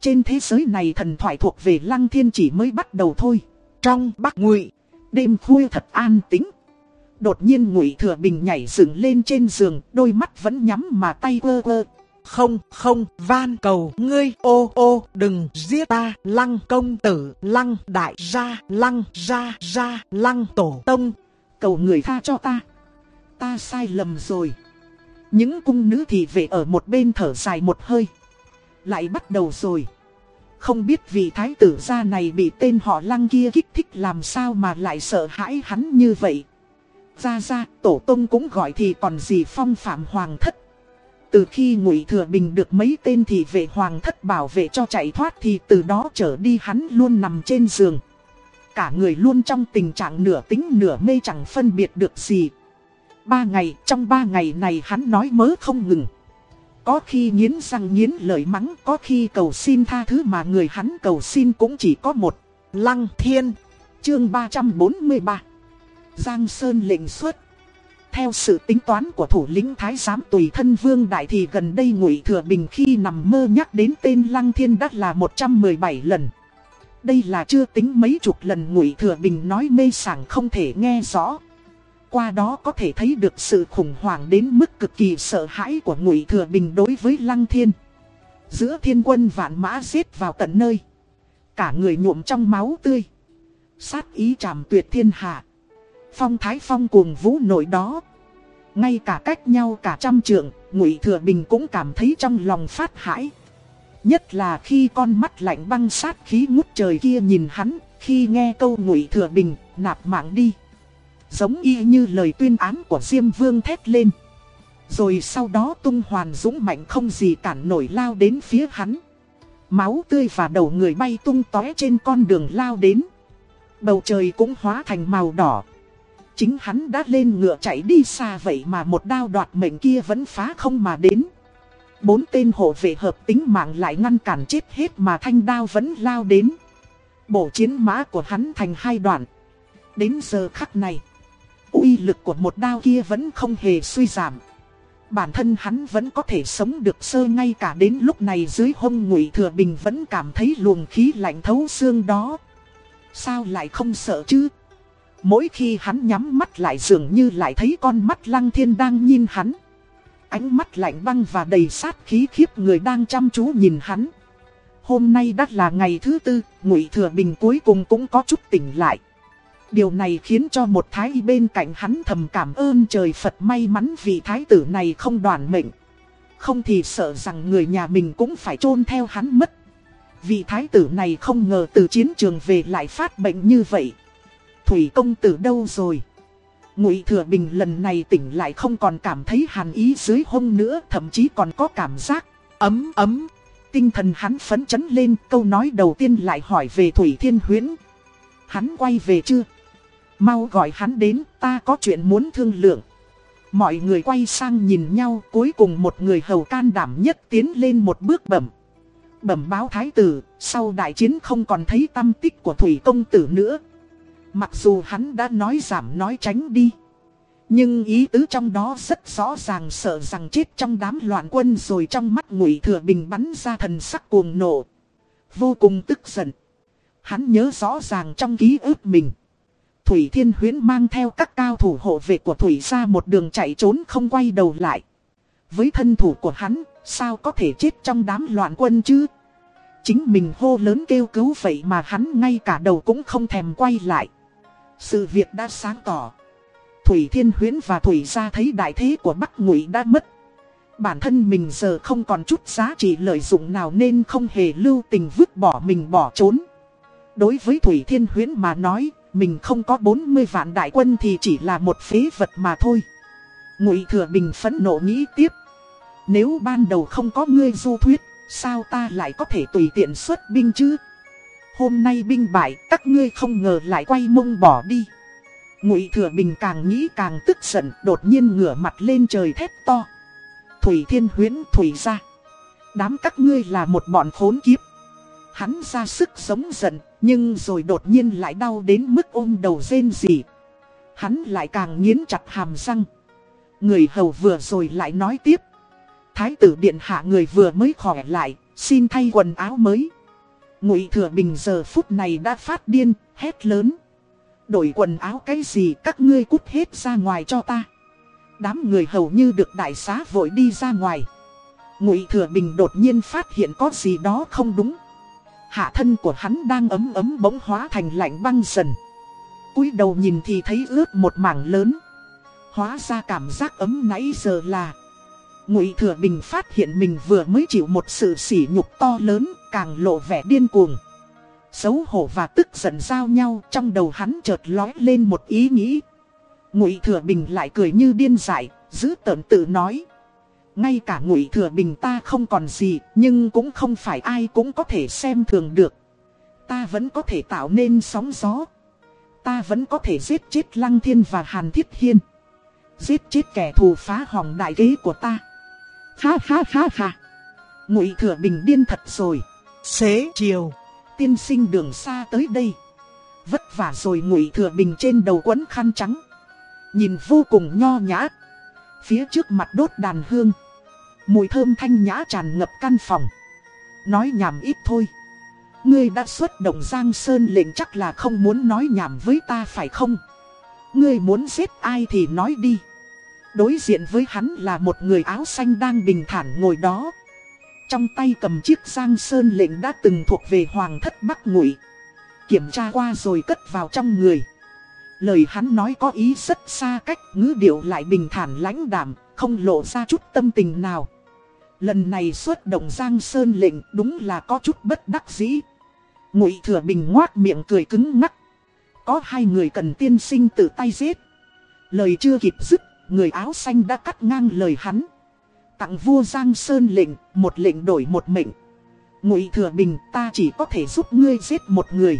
Trên thế giới này thần thoại thuộc về Lăng Thiên chỉ mới bắt đầu thôi. Trong Bắc Ngụy, đêm khuya thật an tĩnh. Đột nhiên Ngụy Thừa Bình nhảy dựng lên trên giường, đôi mắt vẫn nhắm mà tay quơ quơ. Không, không, van cầu ngươi, ô ô, đừng giết ta, lăng công tử, lăng đại gia, lăng gia gia, lăng tổ tông. Cầu người tha cho ta. Ta sai lầm rồi. Những cung nữ thì về ở một bên thở dài một hơi. Lại bắt đầu rồi. Không biết vị thái tử gia này bị tên họ lăng kia kích thích làm sao mà lại sợ hãi hắn như vậy. Ra ra, tổ tông cũng gọi thì còn gì phong phạm hoàng thất. Từ khi ngụy Thừa Bình được mấy tên thì vệ hoàng thất bảo vệ cho chạy thoát thì từ đó trở đi hắn luôn nằm trên giường. Cả người luôn trong tình trạng nửa tính nửa mê chẳng phân biệt được gì. Ba ngày, trong ba ngày này hắn nói mớ không ngừng. Có khi nghiến răng nghiến lời mắng, có khi cầu xin tha thứ mà người hắn cầu xin cũng chỉ có một. Lăng Thiên, chương 343. Giang Sơn lệnh xuất. Theo sự tính toán của thủ lĩnh Thái giám tùy thân vương đại thì gần đây ngụy Thừa Bình khi nằm mơ nhắc đến tên Lăng Thiên đắt là 117 lần. Đây là chưa tính mấy chục lần ngụy Thừa Bình nói mê sảng không thể nghe rõ. Qua đó có thể thấy được sự khủng hoảng đến mức cực kỳ sợ hãi của ngụy Thừa Bình đối với Lăng Thiên. Giữa thiên quân vạn mã giết vào tận nơi. Cả người nhuộm trong máu tươi. Sát ý tràm tuyệt thiên hạ. Phong Thái Phong cuồng vũ nổi đó. Ngay cả cách nhau cả trăm trượng, Ngụy Thừa Bình cũng cảm thấy trong lòng phát hãi. Nhất là khi con mắt lạnh băng sát khí ngút trời kia nhìn hắn, khi nghe câu Ngụy Thừa Bình, nạp mạng đi. Giống y như lời tuyên án của Diêm Vương thét lên. Rồi sau đó tung hoàn dũng mạnh không gì cản nổi lao đến phía hắn. Máu tươi và đầu người bay tung tóe trên con đường lao đến. Bầu trời cũng hóa thành màu đỏ. Chính hắn đã lên ngựa chạy đi xa vậy mà một đao đoạt mệnh kia vẫn phá không mà đến. Bốn tên hộ vệ hợp tính mạng lại ngăn cản chết hết mà thanh đao vẫn lao đến. Bộ chiến mã của hắn thành hai đoạn. Đến giờ khắc này, uy lực của một đao kia vẫn không hề suy giảm. Bản thân hắn vẫn có thể sống được sơ ngay cả đến lúc này dưới hông ngụy thừa bình vẫn cảm thấy luồng khí lạnh thấu xương đó. Sao lại không sợ chứ? Mỗi khi hắn nhắm mắt lại dường như lại thấy con mắt lăng thiên đang nhìn hắn. Ánh mắt lạnh băng và đầy sát khí khiếp người đang chăm chú nhìn hắn. Hôm nay đã là ngày thứ tư, ngụy Thừa Bình cuối cùng cũng có chút tỉnh lại. Điều này khiến cho một thái y bên cạnh hắn thầm cảm ơn trời Phật may mắn vì thái tử này không đoàn mệnh. Không thì sợ rằng người nhà mình cũng phải chôn theo hắn mất. Vị thái tử này không ngờ từ chiến trường về lại phát bệnh như vậy. Thủy công tử đâu rồi? Ngụy Thừa Bình lần này tỉnh lại không còn cảm thấy hàn ý dưới hông nữa, thậm chí còn có cảm giác ấm ấm. Tinh thần hắn phấn chấn lên, câu nói đầu tiên lại hỏi về Thủy Thiên Huyễn. Hắn quay về chưa? Mau gọi hắn đến, ta có chuyện muốn thương lượng. Mọi người quay sang nhìn nhau, cuối cùng một người hầu can đảm nhất tiến lên một bước bẩm. Bẩm báo thái tử, sau đại chiến không còn thấy tâm tích của Thủy công tử nữa, Mặc dù hắn đã nói giảm nói tránh đi. Nhưng ý tứ trong đó rất rõ ràng sợ rằng chết trong đám loạn quân rồi trong mắt ngụy thừa bình bắn ra thần sắc cuồng nộ. vô cùng tức giận. Hắn nhớ rõ ràng trong ký ức mình. Thủy Thiên Huyến mang theo các cao thủ hộ vệ của Thủy ra một đường chạy trốn không quay đầu lại. Với thân thủ của hắn, sao có thể chết trong đám loạn quân chứ? Chính mình hô lớn kêu cứu vậy mà hắn ngay cả đầu cũng không thèm quay lại. Sự việc đã sáng tỏ. Thủy Thiên Huyến và Thủy ra thấy đại thế của Bắc Ngụy đã mất. Bản thân mình giờ không còn chút giá trị lợi dụng nào nên không hề lưu tình vứt bỏ mình bỏ trốn. Đối với Thủy Thiên Huyến mà nói, mình không có 40 vạn đại quân thì chỉ là một phế vật mà thôi. Ngụy Thừa Bình phẫn nộ nghĩ tiếp. Nếu ban đầu không có ngươi du thuyết, sao ta lại có thể tùy tiện xuất binh chứ? Hôm nay binh bại, các ngươi không ngờ lại quay mông bỏ đi. Ngụy Thừa Bình càng nghĩ càng tức giận, đột nhiên ngửa mặt lên trời thét to. Thủy Thiên Huyến Thủy ra. Đám các ngươi là một bọn khốn kiếp. Hắn ra sức sống giận, nhưng rồi đột nhiên lại đau đến mức ôm đầu rên rỉ. Hắn lại càng nghiến chặt hàm răng. Người hầu vừa rồi lại nói tiếp. Thái tử điện hạ người vừa mới khỏe lại, xin thay quần áo mới. Ngụy Thừa Bình giờ phút này đã phát điên, hét lớn. Đổi quần áo cái gì các ngươi cút hết ra ngoài cho ta. Đám người hầu như được đại xá vội đi ra ngoài. Ngụy Thừa Bình đột nhiên phát hiện có gì đó không đúng. Hạ thân của hắn đang ấm ấm bỗng hóa thành lạnh băng dần. cúi đầu nhìn thì thấy ướt một mảng lớn. Hóa ra cảm giác ấm nãy giờ là Ngụy Thừa Bình phát hiện mình vừa mới chịu một sự sỉ nhục to lớn, càng lộ vẻ điên cuồng. Xấu hổ và tức giận giao nhau, trong đầu hắn chợt lói lên một ý nghĩ. Ngụy Thừa Bình lại cười như điên dại, giữ tợn tự nói. Ngay cả Ngụy Thừa Bình ta không còn gì, nhưng cũng không phải ai cũng có thể xem thường được. Ta vẫn có thể tạo nên sóng gió. Ta vẫn có thể giết chết Lăng Thiên và Hàn Thiết Hiên. Giết chết kẻ thù phá hỏng đại kế của ta. Ha ha ha ha. Ngụy Thừa Bình điên thật rồi. Xế chiều, tiên sinh đường xa tới đây. Vất vả rồi Ngụy Thừa Bình trên đầu quấn khăn trắng. Nhìn vô cùng nho nhã. Phía trước mặt đốt đàn hương. Mùi thơm thanh nhã tràn ngập căn phòng. Nói nhảm ít thôi. Ngươi đã xuất động Giang Sơn lệnh chắc là không muốn nói nhảm với ta phải không? Ngươi muốn giết ai thì nói đi. Đối diện với hắn là một người áo xanh đang bình thản ngồi đó. Trong tay cầm chiếc giang sơn lệnh đã từng thuộc về hoàng thất Bắc Ngụy. Kiểm tra qua rồi cất vào trong người. Lời hắn nói có ý rất xa cách, ngữ điệu lại bình thản lãnh đạm, không lộ ra chút tâm tình nào. Lần này xuất động giang sơn lệnh đúng là có chút bất đắc dĩ. Ngụy Thừa Bình ngoác miệng cười cứng ngắc. Có hai người cần tiên sinh tự tay giết. Lời chưa kịp dứt người áo xanh đã cắt ngang lời hắn. Tặng vua Giang Sơn lệnh, một lệnh đổi một mệnh. Ngụy Thừa Bình ta chỉ có thể giúp ngươi giết một người.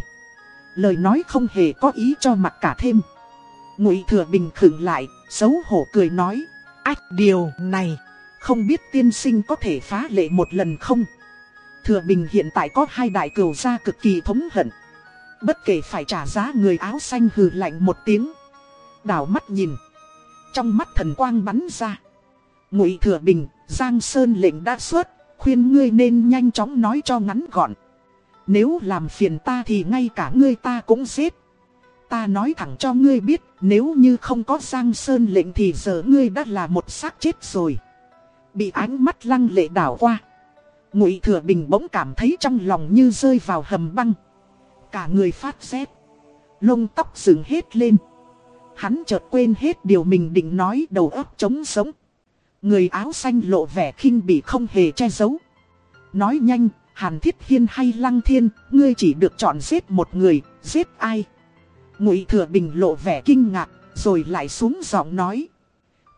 Lời nói không hề có ý cho mặt cả thêm. Ngụy Thừa Bình khựng lại, xấu hổ cười nói. Ách điều này, không biết tiên sinh có thể phá lệ một lần không? Thừa Bình hiện tại có hai đại cửu gia cực kỳ thống hận. Bất kể phải trả giá người áo xanh hừ lạnh một tiếng. Đảo mắt nhìn. Trong mắt thần quang bắn ra. Ngụy Thừa Bình, Giang Sơn lệnh đã xuất, khuyên ngươi nên nhanh chóng nói cho ngắn gọn. Nếu làm phiền ta thì ngay cả ngươi ta cũng giết. Ta nói thẳng cho ngươi biết, nếu như không có Giang Sơn lệnh thì giờ ngươi đã là một xác chết rồi. Bị ánh mắt lăng lệ đảo qua. Ngụy Thừa Bình bỗng cảm thấy trong lòng như rơi vào hầm băng. Cả người phát rét. Lông tóc dựng hết lên. Hắn chợt quên hết điều mình định nói đầu óc trống sống. Người áo xanh lộ vẻ khinh bị không hề che giấu. Nói nhanh, Hàn Thiết Hiên hay Lăng Thiên, ngươi chỉ được chọn giết một người, giết ai? Ngụy Thừa Bình lộ vẻ kinh ngạc, rồi lại xuống giọng nói.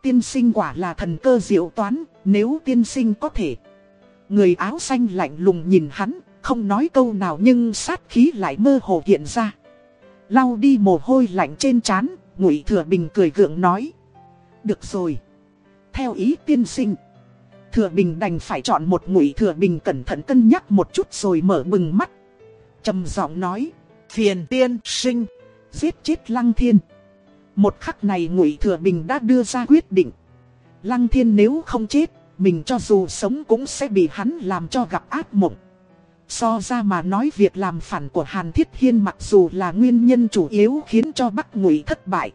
Tiên sinh quả là thần cơ diệu toán, nếu tiên sinh có thể. Người áo xanh lạnh lùng nhìn hắn, không nói câu nào nhưng sát khí lại mơ hồ hiện ra. Lau đi mồ hôi lạnh trên trán, Ngụy Thừa Bình cười gượng nói. Được rồi. Theo ý tiên sinh. Thừa Bình đành phải chọn một Ngụy Thừa Bình cẩn thận cân nhắc một chút rồi mở bừng mắt. trầm giọng nói. Phiền tiên sinh. Giết chết Lăng Thiên. Một khắc này Ngụy Thừa Bình đã đưa ra quyết định. Lăng Thiên nếu không chết, mình cho dù sống cũng sẽ bị hắn làm cho gặp ác mộng. So ra mà nói việc làm phản của Hàn Thiết Hiên mặc dù là nguyên nhân chủ yếu khiến cho Bắc Ngụy thất bại.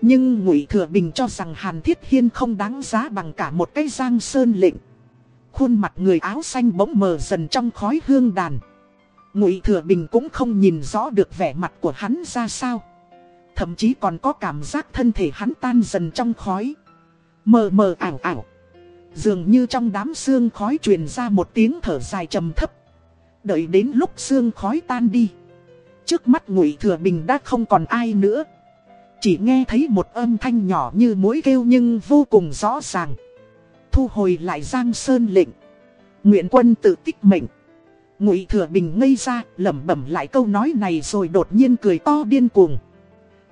Nhưng Ngụy Thừa Bình cho rằng Hàn Thiết Hiên không đáng giá bằng cả một cái giang sơn lệnh. Khuôn mặt người áo xanh bỗng mờ dần trong khói hương đàn. Ngụy Thừa Bình cũng không nhìn rõ được vẻ mặt của hắn ra sao. Thậm chí còn có cảm giác thân thể hắn tan dần trong khói. Mờ mờ ảo ảo. Dường như trong đám xương khói truyền ra một tiếng thở dài trầm thấp. Đợi đến lúc xương khói tan đi. Trước mắt Ngụy Thừa Bình đã không còn ai nữa. Chỉ nghe thấy một âm thanh nhỏ như mũi kêu nhưng vô cùng rõ ràng. Thu hồi lại Giang Sơn lệnh. Nguyện quân tự tích mệnh. Ngụy Thừa Bình ngây ra, lẩm bẩm lại câu nói này rồi đột nhiên cười to điên cuồng.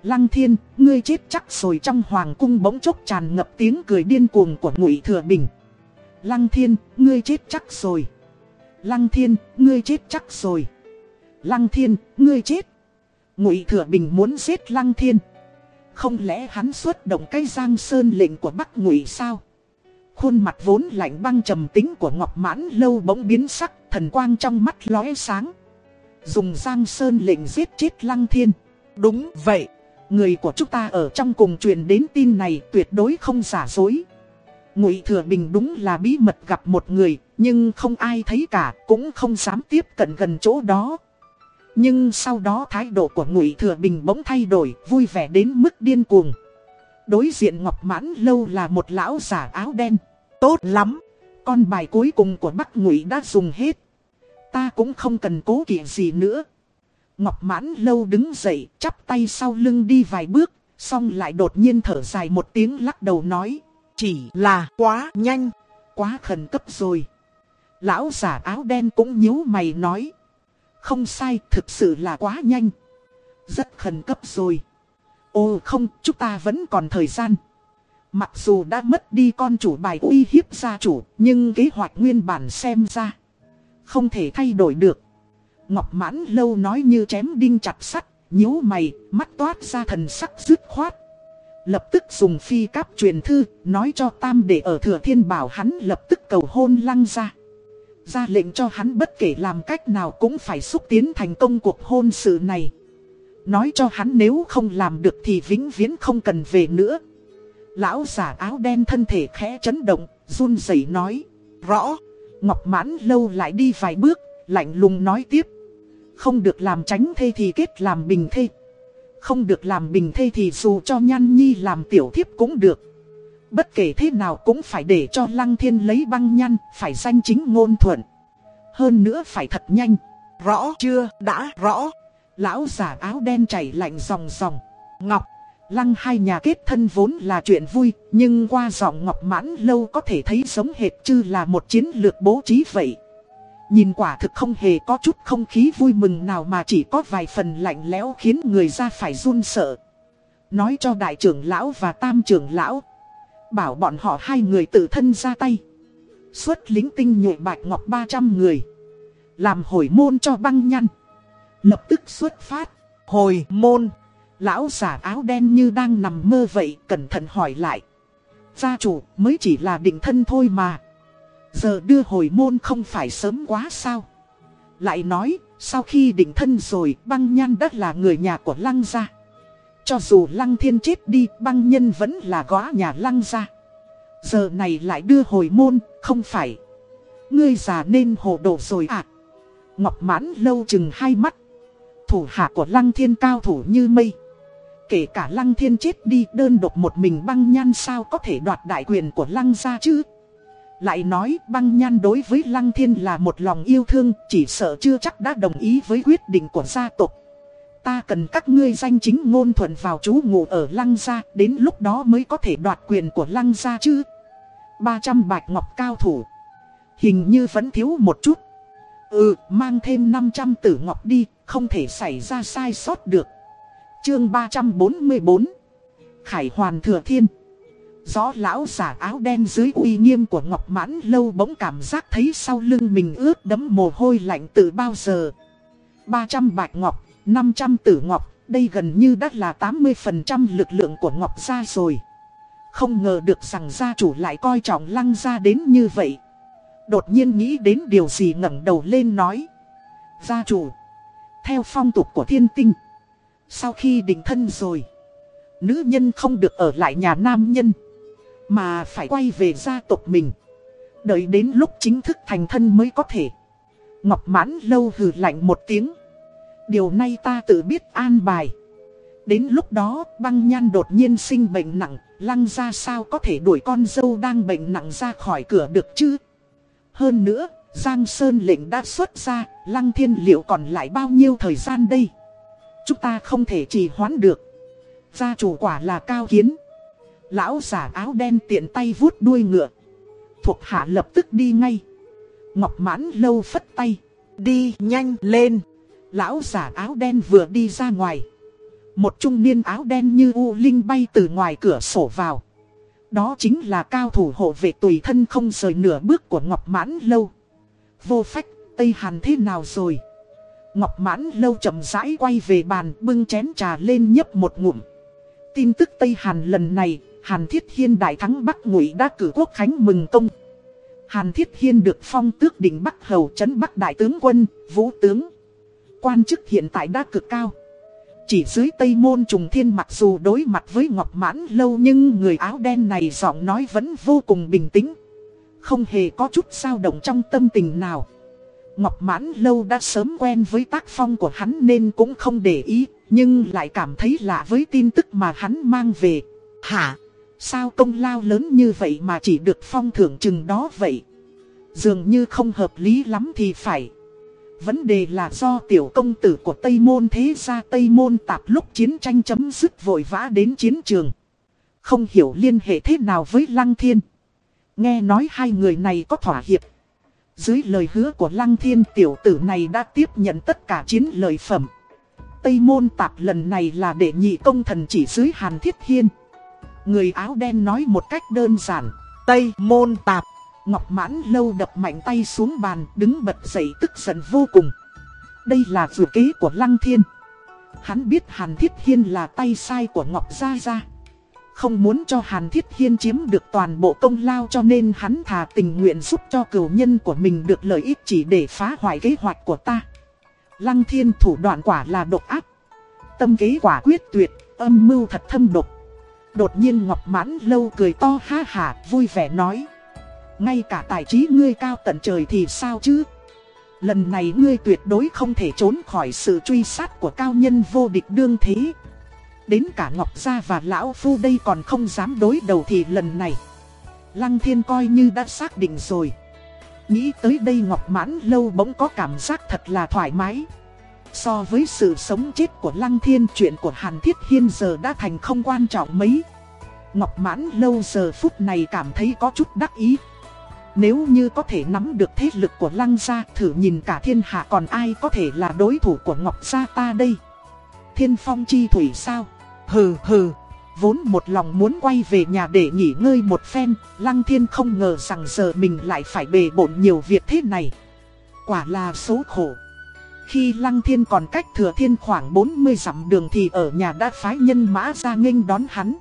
Lăng Thiên, ngươi chết chắc rồi trong hoàng cung bỗng chốc tràn ngập tiếng cười điên cuồng của Ngụy Thừa Bình. Lăng Thiên, ngươi chết chắc rồi. Lăng Thiên, ngươi chết chắc rồi. Lăng Thiên, ngươi chết. Ngụy Thừa Bình muốn giết Lăng Thiên. Không lẽ hắn xuất động cái giang sơn lệnh của Bắc Ngụy sao? Khuôn mặt vốn lạnh băng trầm tính của Ngọc Mãn lâu bỗng biến sắc, thần quang trong mắt lóe sáng. Dùng giang sơn lệnh giết chết Lăng Thiên. Đúng vậy, người của chúng ta ở trong cùng truyền đến tin này tuyệt đối không giả dối. Ngụy Thừa Bình đúng là bí mật gặp một người, nhưng không ai thấy cả, cũng không dám tiếp cận gần chỗ đó. Nhưng sau đó thái độ của Ngụy Thừa Bình bỗng thay đổi, vui vẻ đến mức điên cuồng. Đối diện Ngọc Mãn Lâu là một lão giả áo đen. Tốt lắm, con bài cuối cùng của Bắc Ngụy đã dùng hết. Ta cũng không cần cố kỵ gì nữa. Ngọc Mãn Lâu đứng dậy, chắp tay sau lưng đi vài bước, xong lại đột nhiên thở dài một tiếng lắc đầu nói. Chỉ là quá nhanh, quá khẩn cấp rồi. Lão giả áo đen cũng nhíu mày nói. Không sai, thực sự là quá nhanh. Rất khẩn cấp rồi. Ồ không, chúng ta vẫn còn thời gian. Mặc dù đã mất đi con chủ bài uy hiếp gia chủ, nhưng kế hoạch nguyên bản xem ra. Không thể thay đổi được. Ngọc mãn lâu nói như chém đinh chặt sắt, nhíu mày, mắt toát ra thần sắc dứt khoát. Lập tức dùng phi cáp truyền thư, nói cho Tam để ở thừa thiên bảo hắn lập tức cầu hôn lăng ra. Ra lệnh cho hắn bất kể làm cách nào cũng phải xúc tiến thành công cuộc hôn sự này. Nói cho hắn nếu không làm được thì vĩnh viễn không cần về nữa. Lão giả áo đen thân thể khẽ chấn động, run rẩy nói. Rõ, Ngọc Mãn lâu lại đi vài bước, lạnh lùng nói tiếp. Không được làm tránh thê thì kết làm bình thê. Không được làm bình thê thì dù cho nhan nhi làm tiểu thiếp cũng được. Bất kể thế nào cũng phải để cho lăng thiên lấy băng nhăn, phải danh chính ngôn thuận. Hơn nữa phải thật nhanh. Rõ chưa, đã rõ. Lão giả áo đen chảy lạnh ròng ròng. Ngọc, lăng hai nhà kết thân vốn là chuyện vui, nhưng qua giọng ngọc mãn lâu có thể thấy giống hệt chứ là một chiến lược bố trí vậy. Nhìn quả thực không hề có chút không khí vui mừng nào mà chỉ có vài phần lạnh lẽo khiến người ra phải run sợ. Nói cho đại trưởng lão và tam trưởng lão. Bảo bọn họ hai người tự thân ra tay. Xuất lính tinh nhuệ bạch ngọc 300 người. Làm hồi môn cho băng nhăn. Lập tức xuất phát. Hồi môn. Lão giả áo đen như đang nằm mơ vậy cẩn thận hỏi lại. Gia chủ mới chỉ là định thân thôi mà. Giờ đưa hồi môn không phải sớm quá sao? Lại nói, Sau khi định thân rồi, băng nhan đất là người nhà của lăng gia. Cho dù lăng thiên chết đi, băng nhân vẫn là góa nhà lăng gia. Giờ này lại đưa hồi môn, Không phải. Ngươi già nên hồ đồ rồi à Ngọc mãn lâu chừng hai mắt. Thủ hạ của lăng thiên cao thủ như mây. Kể cả lăng thiên chết đi đơn độc một mình băng nhan sao có thể đoạt đại quyền của lăng gia chứ lại nói băng nhan đối với Lăng Thiên là một lòng yêu thương, chỉ sợ chưa chắc đã đồng ý với quyết định của gia tộc. Ta cần các ngươi danh chính ngôn thuận vào chú ngủ ở Lăng gia, đến lúc đó mới có thể đoạt quyền của Lăng gia chứ. 300 bạch ngọc cao thủ. Hình như vẫn thiếu một chút. Ừ, mang thêm 500 tử ngọc đi, không thể xảy ra sai sót được. Chương 344 Khải Hoàn Thừa Thiên Gió lão giả áo đen dưới uy nghiêm của Ngọc Mãn lâu bỗng cảm giác thấy sau lưng mình ướt đấm mồ hôi lạnh từ bao giờ. 300 bạch ngọc, 500 tử ngọc, đây gần như đã là 80% lực lượng của Ngọc gia rồi. Không ngờ được rằng gia chủ lại coi trọng lăng gia đến như vậy. Đột nhiên nghĩ đến điều gì ngẩng đầu lên nói. Gia chủ, theo phong tục của thiên tinh, sau khi định thân rồi, nữ nhân không được ở lại nhà nam nhân, mà phải quay về gia tộc mình. Đợi đến lúc chính thức thành thân mới có thể. Ngọc mãn lâu hừ lạnh một tiếng. Điều này ta tự biết an bài. Đến lúc đó băng nhan đột nhiên sinh bệnh nặng, lăng ra sao có thể đuổi con dâu đang bệnh nặng ra khỏi cửa được chứ? Hơn nữa, Giang Sơn lệnh đã xuất ra, lăng thiên liệu còn lại bao nhiêu thời gian đây? Chúng ta không thể trì hoãn được. Gia chủ quả là cao kiến. Lão giả áo đen tiện tay vuốt đuôi ngựa. Thuộc hạ lập tức đi ngay. Ngọc mãn lâu phất tay. Đi nhanh lên. Lão giả áo đen vừa đi ra ngoài. Một trung niên áo đen như U Linh bay từ ngoài cửa sổ vào. Đó chính là cao thủ hộ vệ tùy thân không rời nửa bước của Ngọc Mãn Lâu. Vô phách, Tây Hàn thế nào rồi? Ngọc Mãn Lâu chậm rãi quay về bàn bưng chén trà lên nhấp một ngụm. Tin tức Tây Hàn lần này, Hàn Thiết Hiên đại thắng Bắc Ngụy đã cử quốc khánh mừng công. Hàn Thiết Hiên được phong tước đỉnh Bắc Hầu trấn Bắc Đại tướng quân, Vũ tướng. Quan chức hiện tại đã cực cao. Chỉ dưới Tây Môn Trùng Thiên mặc dù đối mặt với Ngọc Mãn lâu nhưng người áo đen này giọng nói vẫn vô cùng bình tĩnh. Không hề có chút dao động trong tâm tình nào. Ngọc Mãn lâu đã sớm quen với tác phong của hắn nên cũng không để ý, nhưng lại cảm thấy lạ với tin tức mà hắn mang về. Hả? Sao công lao lớn như vậy mà chỉ được phong thưởng chừng đó vậy? Dường như không hợp lý lắm thì phải. Vấn đề là do tiểu công tử của Tây Môn thế ra Tây Môn tạp lúc chiến tranh chấm dứt vội vã đến chiến trường. Không hiểu liên hệ thế nào với Lăng Thiên. Nghe nói hai người này có thỏa hiệp. Dưới lời hứa của Lăng Thiên, tiểu tử này đã tiếp nhận tất cả chiến lợi phẩm. Tây Môn tạp lần này là để nhị công thần chỉ dưới Hàn Thiết Hiên. Người áo đen nói một cách đơn giản. Tây Môn tạp. Ngọc mãn lâu đập mạnh tay xuống bàn, đứng bật dậy tức giận vô cùng. Đây là dự kế của Lăng Thiên. Hắn biết Hàn Thiết Hiên là tay sai của Ngọc Gia Gia. Không muốn cho Hàn Thiết Hiên chiếm được toàn bộ công lao cho nên hắn thà tình nguyện giúp cho cửu nhân của mình được lợi ích chỉ để phá hoại kế hoạch của ta. Lăng Thiên thủ đoạn quả là độc ác. Tâm kế quả quyết tuyệt, âm mưu thật thâm độc. Đột nhiên Ngọc Mãn lâu cười to ha hả vui vẻ nói. Ngay cả tài trí ngươi cao tận trời thì sao chứ? Lần này ngươi tuyệt đối không thể trốn khỏi sự truy sát của cao nhân vô địch đương thế. Đến cả Ngọc Gia và Lão Phu đây còn không dám đối đầu thì lần này. Lăng thiên coi như đã xác định rồi. Nghĩ tới đây Ngọc Mãn Lâu bỗng có cảm giác thật là thoải mái. So với sự sống chết của Lăng Thiên, chuyện của Hàn Thiết Hiên giờ đã thành không quan trọng mấy. Ngọc Mãn Lâu giờ phút này cảm thấy có chút đắc ý. Nếu như có thể nắm được thế lực của lăng gia, thử nhìn cả thiên hạ còn ai có thể là đối thủ của Ngọc gia ta đây. Thiên phong chi thủy sao? Hừ hừ, vốn một lòng muốn quay về nhà để nghỉ ngơi một phen, lăng thiên không ngờ rằng giờ mình lại phải bề bộn nhiều việc thế này. Quả là số khổ. Khi Lăng Thiên còn cách thừa thiên khoảng 40 dặm đường thì ở nhà đã phái nhân mã ra nghênh đón hắn.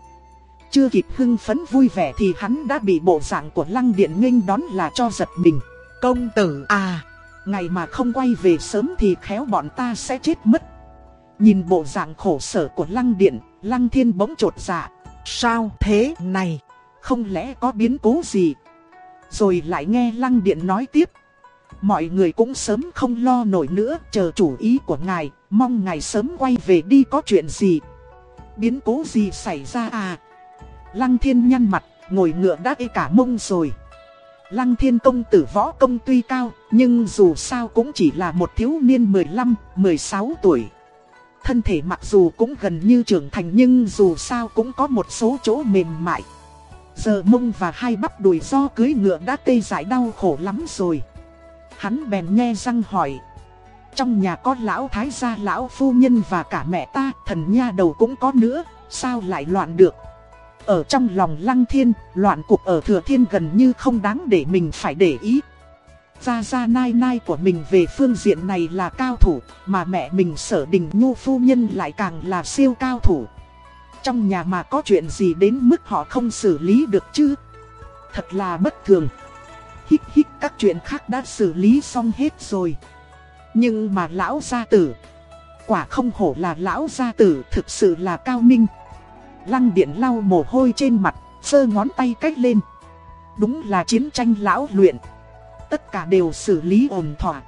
Chưa kịp hưng phấn vui vẻ thì hắn đã bị bộ dạng của lăng điện nghênh đón là cho giật mình. Công tử à, ngày mà không quay về sớm thì khéo bọn ta sẽ chết mất. Nhìn bộ dạng khổ sở của lăng điện, lăng thiên bỗng trột dạ. Sao thế này? Không lẽ có biến cố gì? Rồi lại nghe lăng điện nói tiếp. Mọi người cũng sớm không lo nổi nữa, chờ chủ ý của ngài, mong ngài sớm quay về đi có chuyện gì. Biến cố gì xảy ra à? Lăng thiên nhăn mặt, ngồi ngựa đã ê cả mông rồi. Lăng thiên công tử võ công tuy cao, nhưng dù sao cũng chỉ là một thiếu niên 15, 16 tuổi. Thân thể mặc dù cũng gần như trưởng thành nhưng dù sao cũng có một số chỗ mềm mại. Giờ mông và hai bắp đùi do cưới ngựa đã tê dại đau khổ lắm rồi. Hắn bèn nghe răng hỏi. Trong nhà có lão thái gia lão phu nhân và cả mẹ ta, thần nha đầu cũng có nữa, sao lại loạn được. Ở trong lòng lăng thiên, loạn cục ở thừa thiên gần như không đáng để mình phải để ý. Gia Gia Nai Nai của mình về phương diện này là cao thủ, mà mẹ mình sở đình nhu phu nhân lại càng là siêu cao thủ. Trong nhà mà có chuyện gì đến mức họ không xử lý được chứ? Thật là bất thường. Hít hít các chuyện khác đã xử lý xong hết rồi. Nhưng mà lão gia tử, quả không hổ là lão gia tử thực sự là cao minh. Lăng điện lau mồ hôi trên mặt, sơ ngón tay cách lên. Đúng là chiến tranh lão luyện. Tất cả đều xử lý ổn thỏa.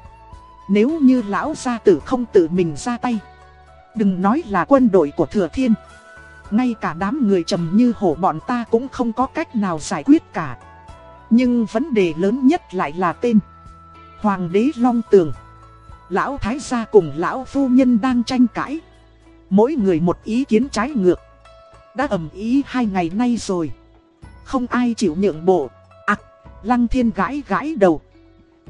Nếu như lão gia tử không tự mình ra tay. Đừng nói là quân đội của thừa thiên. Ngay cả đám người trầm như hổ bọn ta cũng không có cách nào giải quyết cả. Nhưng vấn đề lớn nhất lại là tên. Hoàng đế Long Tường. Lão Thái gia cùng Lão Phu Nhân đang tranh cãi. Mỗi người một ý kiến trái ngược. Đã ầm ý hai ngày nay rồi. Không ai chịu nhượng bộ. À, Lăng Thiên gãi gãi đầu.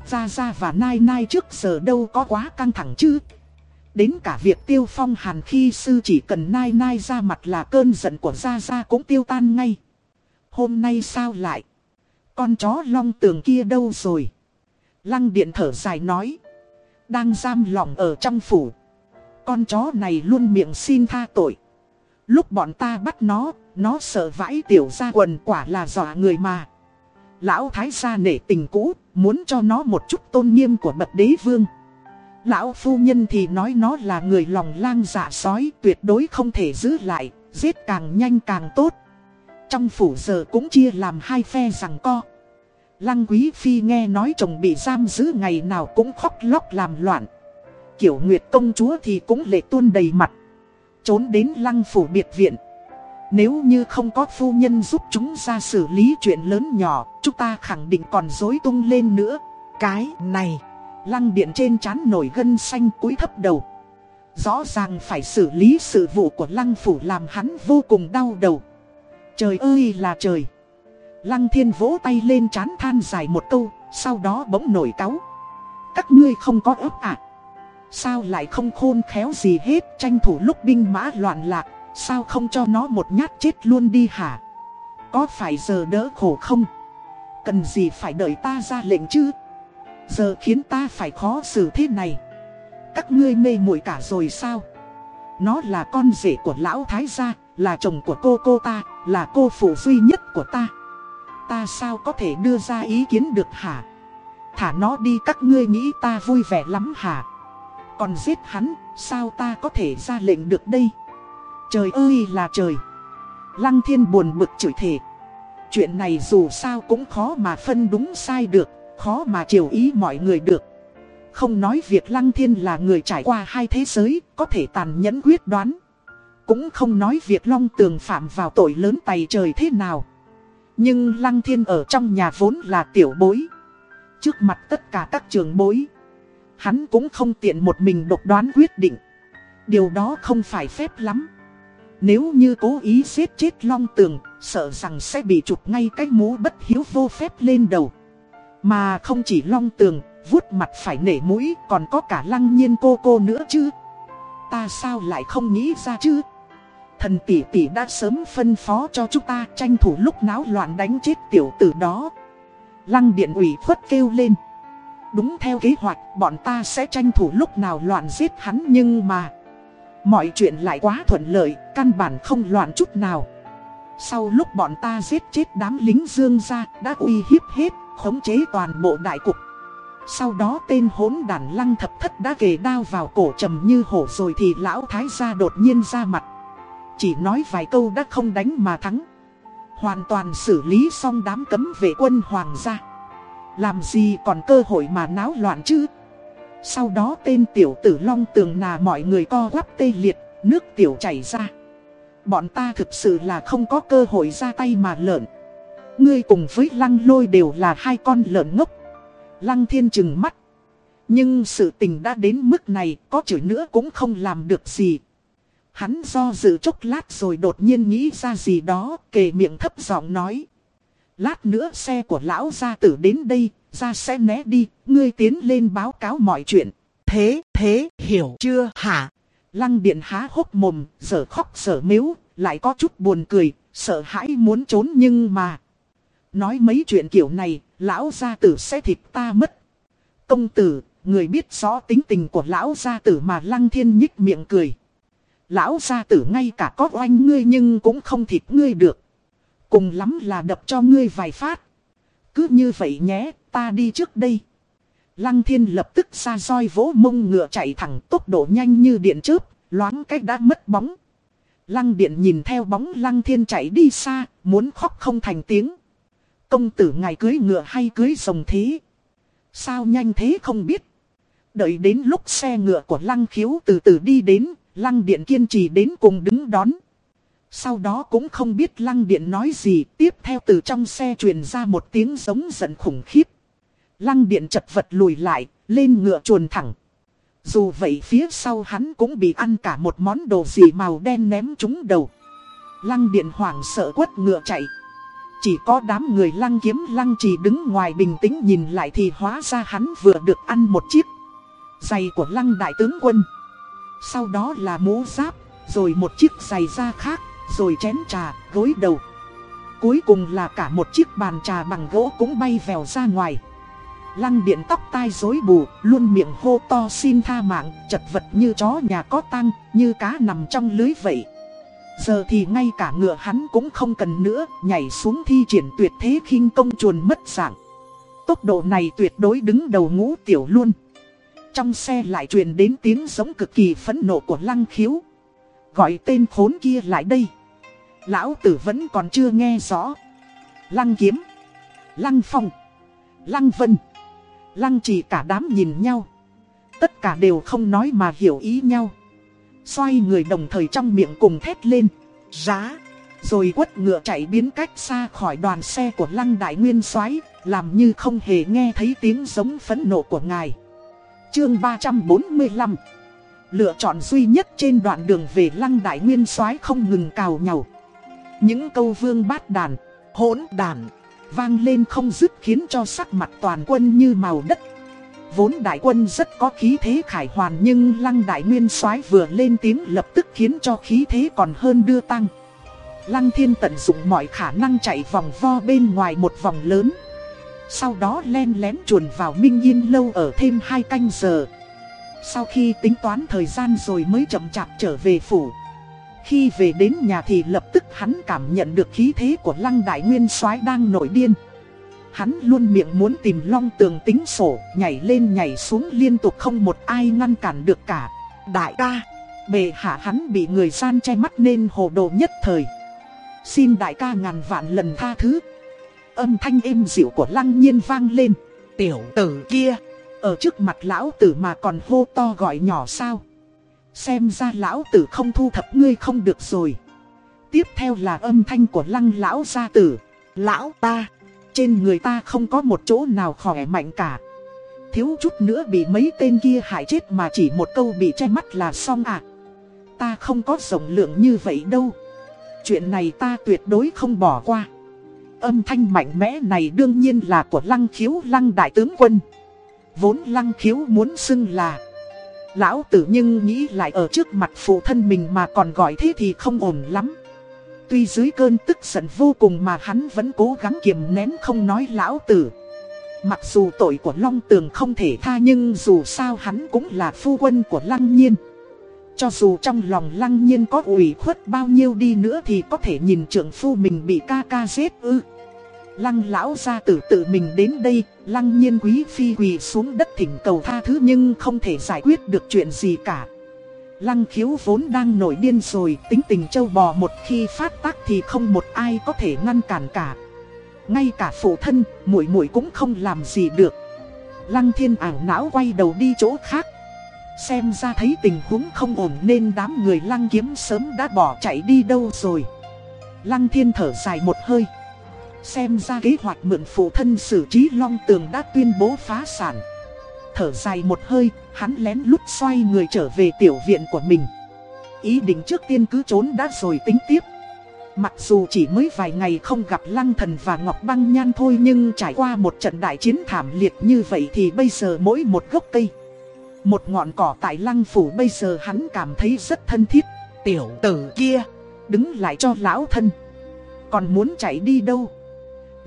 Gia Gia và Nai Nai trước giờ đâu có quá căng thẳng chứ. Đến cả việc tiêu phong hàn khi sư chỉ cần Nai Nai ra mặt là cơn giận của Gia Gia cũng tiêu tan ngay. Hôm nay sao lại? Con chó long tường kia đâu rồi? Lăng điện thở dài nói. Đang giam lỏng ở trong phủ. Con chó này luôn miệng xin tha tội. Lúc bọn ta bắt nó, nó sợ vãi tiểu ra quần quả là dọa người mà. Lão thái gia nể tình cũ, muốn cho nó một chút tôn nghiêm của bậc đế vương. Lão phu nhân thì nói nó là người lòng lang dạ sói tuyệt đối không thể giữ lại, giết càng nhanh càng tốt. Trong phủ giờ cũng chia làm hai phe rằng co. Lăng quý phi nghe nói chồng bị giam giữ ngày nào cũng khóc lóc làm loạn. Kiểu Nguyệt công chúa thì cũng lệ tuôn đầy mặt. Trốn đến lăng phủ biệt viện. Nếu như không có phu nhân giúp chúng ra xử lý chuyện lớn nhỏ, chúng ta khẳng định còn dối tung lên nữa. Cái này, lăng điện trên chán nổi gân xanh cúi thấp đầu. Rõ ràng phải xử lý sự vụ của lăng phủ làm hắn vô cùng đau đầu. Trời ơi là trời! Lăng thiên vỗ tay lên chán than dài một câu, sau đó bỗng nổi cáu. Các ngươi không có ớt à? Sao lại không khôn khéo gì hết, tranh thủ lúc binh mã loạn lạc, sao không cho nó một nhát chết luôn đi hả? Có phải giờ đỡ khổ không? Cần gì phải đợi ta ra lệnh chứ? Giờ khiến ta phải khó xử thế này. Các ngươi mê muội cả rồi sao? Nó là con rể của lão thái gia, là chồng của cô cô ta, là cô phụ duy nhất của ta ta sao có thể đưa ra ý kiến được hả? Thả nó đi các ngươi nghĩ ta vui vẻ lắm hả? Còn giết hắn, sao ta có thể ra lệnh được đây? Trời ơi là trời! Lăng thiên buồn bực chửi thề. Chuyện này dù sao cũng khó mà phân đúng sai được, khó mà chiều ý mọi người được. Không nói việc Lăng Thiên là người trải qua hai thế giới, có thể tàn nhẫn quyết đoán. Cũng không nói việc Long Tường phạm vào tội lớn tày trời thế nào. Nhưng Lăng Thiên ở trong nhà vốn là tiểu bối. Trước mặt tất cả các trường bối. Hắn cũng không tiện một mình độc đoán quyết định. Điều đó không phải phép lắm. Nếu như cố ý giết chết Long Tường, sợ rằng sẽ bị chụp ngay cái mũ bất hiếu vô phép lên đầu. Mà không chỉ Long Tường, vuốt mặt phải nể mũi, còn có cả Lăng Nhiên cô cô nữa chứ. Ta sao lại không nghĩ ra chứ? Thần tỷ tỷ đã sớm phân phó cho chúng ta tranh thủ lúc náo loạn đánh chết tiểu tử đó. Lăng điện ủy khuất kêu lên. Đúng theo kế hoạch, bọn ta sẽ tranh thủ lúc nào loạn giết hắn nhưng mà... Mọi chuyện lại quá thuận lợi, căn bản không loạn chút nào. Sau lúc bọn ta giết chết đám lính dương ra, đã uy hiếp hết, khống chế toàn bộ đại cục. Sau đó tên hốn đàn lăng thập thất đã kề đao vào cổ trầm như hổ rồi thì lão thái gia đột nhiên ra mặt. Chỉ nói vài câu đã không đánh mà thắng Hoàn toàn xử lý xong đám cấm vệ quân hoàng gia Làm gì còn cơ hội mà náo loạn chứ sau đó tên tiểu tử long tường nà mọi người co quắp tê liệt Nước tiểu chảy ra. Bọn ta thực sự là không có cơ hội ra tay mà lợn. Ngươi cùng với lăng lôi đều là hai con lợn ngốc. Lăng thiên chừng mắt. Nhưng sự tình đã đến mức này Có chửi nữa cũng không làm được gì. Hắn do dự chốc lát rồi đột nhiên nghĩ ra gì đó, kề miệng thấp giọng nói. Lát nữa xe của lão gia tử đến đây, ra sẽ né đi, ngươi tiến lên báo cáo mọi chuyện. Thế, thế, hiểu chưa hả? Lăng điện há hốc mồm, giờ khóc giờ miếu, lại có chút buồn cười, sợ hãi muốn trốn nhưng mà... Nói mấy chuyện kiểu này, lão gia tử sẽ thịt ta mất. Công tử, người biết rõ tính tình của lão gia tử mà lăng thiên nhích miệng cười. Lão gia tử ngay cả có oanh ngươi nhưng cũng không thịt ngươi được. Cùng lắm là đập cho ngươi vài phát. Cứ như vậy nhé, ta đi trước đây. Lăng thiên lập tức ra roi vỗ mông ngựa chạy thẳng tốc độ nhanh như điện chớp, loáng cách đã mất bóng. Lăng điện nhìn theo bóng lăng thiên chạy đi xa, muốn khóc không thành tiếng. Công tử ngài cưới ngựa hay cưới rồng thế? Sao nhanh thế không biết? Đợi đến lúc xe ngựa của lăng khiếu từ từ đi đến, lăng điện kiên trì đến cùng đứng đón. Sau đó cũng không biết lăng điện nói gì, tiếp theo từ trong xe truyền ra một tiếng giống giận khủng khiếp. Lăng điện chật vật lùi lại, lên ngựa chuồn thẳng. Dù vậy phía sau hắn cũng bị ăn cả một món đồ gì màu đen ném trúng đầu. Lăng điện hoảng sợ quất ngựa chạy. Chỉ có đám người lăng kiếm lăng chỉ đứng ngoài bình tĩnh nhìn lại thì hóa ra hắn vừa được ăn một chiếc giày của lăng đại tướng quân. Sau đó là mũ giáp, rồi một chiếc giày da khác, rồi chén trà, gối đầu. Cuối cùng là cả một chiếc bàn trà bằng gỗ cũng bay vèo ra ngoài. Lăng điện tóc tai rối bù, luôn miệng hô to xin tha mạng, chật vật như chó nhà có tăng, như cá nằm trong lưới vậy. Giờ thì ngay cả ngựa hắn cũng không cần nữa, nhảy xuống thi triển tuyệt thế khinh công chuồn mất dạng. Tốc độ này tuyệt đối đứng đầu ngũ tiểu luôn. Trong xe lại truyền đến tiếng giống cực kỳ phẫn nộ của lăng khiếu. Gọi tên khốn kia lại đây. Lão tử vẫn còn chưa nghe rõ. Lăng kiếm. Lăng phong. Lăng vân. Lăng trì cả đám nhìn nhau. Tất cả đều không nói mà hiểu ý nhau. Xoay người đồng thời trong miệng cùng thét lên. Giá. Rồi quất ngựa chạy biến cách xa khỏi đoàn xe của lăng đại nguyên soái Làm như không hề nghe thấy tiếng giống phẫn nộ của ngài. Chương 345 Lựa chọn duy nhất trên đoạn đường về lăng đại nguyên soái không ngừng cào nhau. Những câu vương bát đàn, hỗn đàn, vang lên không dứt khiến cho sắc mặt toàn quân như màu đất. Vốn đại quân rất có khí thế khải hoàn nhưng lăng đại nguyên soái vừa lên tiếng lập tức khiến cho khí thế còn hơn đưa tăng. Lăng thiên tận dụng mọi khả năng chạy vòng vo bên ngoài một vòng lớn. Sau đó len lén chuồn vào Minh Yên lâu ở thêm hai canh giờ. Sau khi tính toán thời gian rồi mới chậm chạp trở về phủ. Khi về đến nhà thì lập tức hắn cảm nhận được khí thế của Lăng Đại Nguyên soái đang nổi điên. Hắn luôn miệng muốn tìm long tường tính sổ, nhảy lên nhảy xuống liên tục không một ai ngăn cản được cả. Đại ca, bề hạ hắn bị người gian che mắt nên hồ đồ nhất thời. Xin đại ca ngàn vạn lần tha thứ âm thanh êm dịu của lăng nhiên vang lên. Tiểu tử kia, ở trước mặt lão tử mà còn hô to gọi nhỏ sao. Xem ra lão tử không thu thập ngươi không được rồi. Tiếp theo là âm thanh của lăng lão gia tử. Lão ta, trên người ta không có một chỗ nào khỏe mạnh cả. Thiếu chút nữa bị mấy tên kia hại chết mà chỉ một câu bị che mắt là xong à. Ta không có rộng lượng như vậy đâu. Chuyện này ta tuyệt đối không bỏ qua. Âm thanh mạnh mẽ này đương nhiên là của lăng khiếu lăng đại tướng quân. Vốn lăng khiếu muốn xưng là Lão tử nhưng nghĩ lại ở trước mặt phụ thân mình mà còn gọi thế thì không ổn lắm. Tuy dưới cơn tức giận vô cùng mà hắn vẫn cố gắng kiềm nén không nói lão tử. Mặc dù tội của Long Tường không thể tha nhưng dù sao hắn cũng là phu quân của Lăng Nhiên. Cho dù trong lòng lăng nhiên có ủy khuất bao nhiêu đi nữa thì có thể nhìn trưởng phu mình bị ca ca giết ư. Lăng lão gia tử tự mình đến đây, lăng nhiên quý phi quỳ xuống đất thỉnh cầu tha thứ nhưng không thể giải quyết được chuyện gì cả. Lăng khiếu vốn đang nổi điên rồi, tính tình châu bò một khi phát tác thì không một ai có thể ngăn cản cả. Ngay cả phụ thân, muội muội cũng không làm gì được. Lăng thiên ảo não quay đầu đi chỗ khác, Xem ra thấy tình huống không ổn nên đám người lăng kiếm sớm đã bỏ chạy đi đâu rồi Lăng thiên thở dài một hơi Xem ra kế hoạch mượn phụ thân xử trí long tường đã tuyên bố phá sản Thở dài một hơi, hắn lén lút xoay người trở về tiểu viện của mình Ý định trước tiên cứ trốn đã rồi tính tiếp Mặc dù chỉ mới vài ngày không gặp Lăng Thần và Ngọc Băng Nhan thôi nhưng trải qua một trận đại chiến thảm liệt như vậy thì bây giờ mỗi một gốc cây một ngọn cỏ tại lăng phủ bây giờ hắn cảm thấy rất thân thiết. Tiểu tử kia, đứng lại cho lão thân. Còn muốn chạy đi đâu?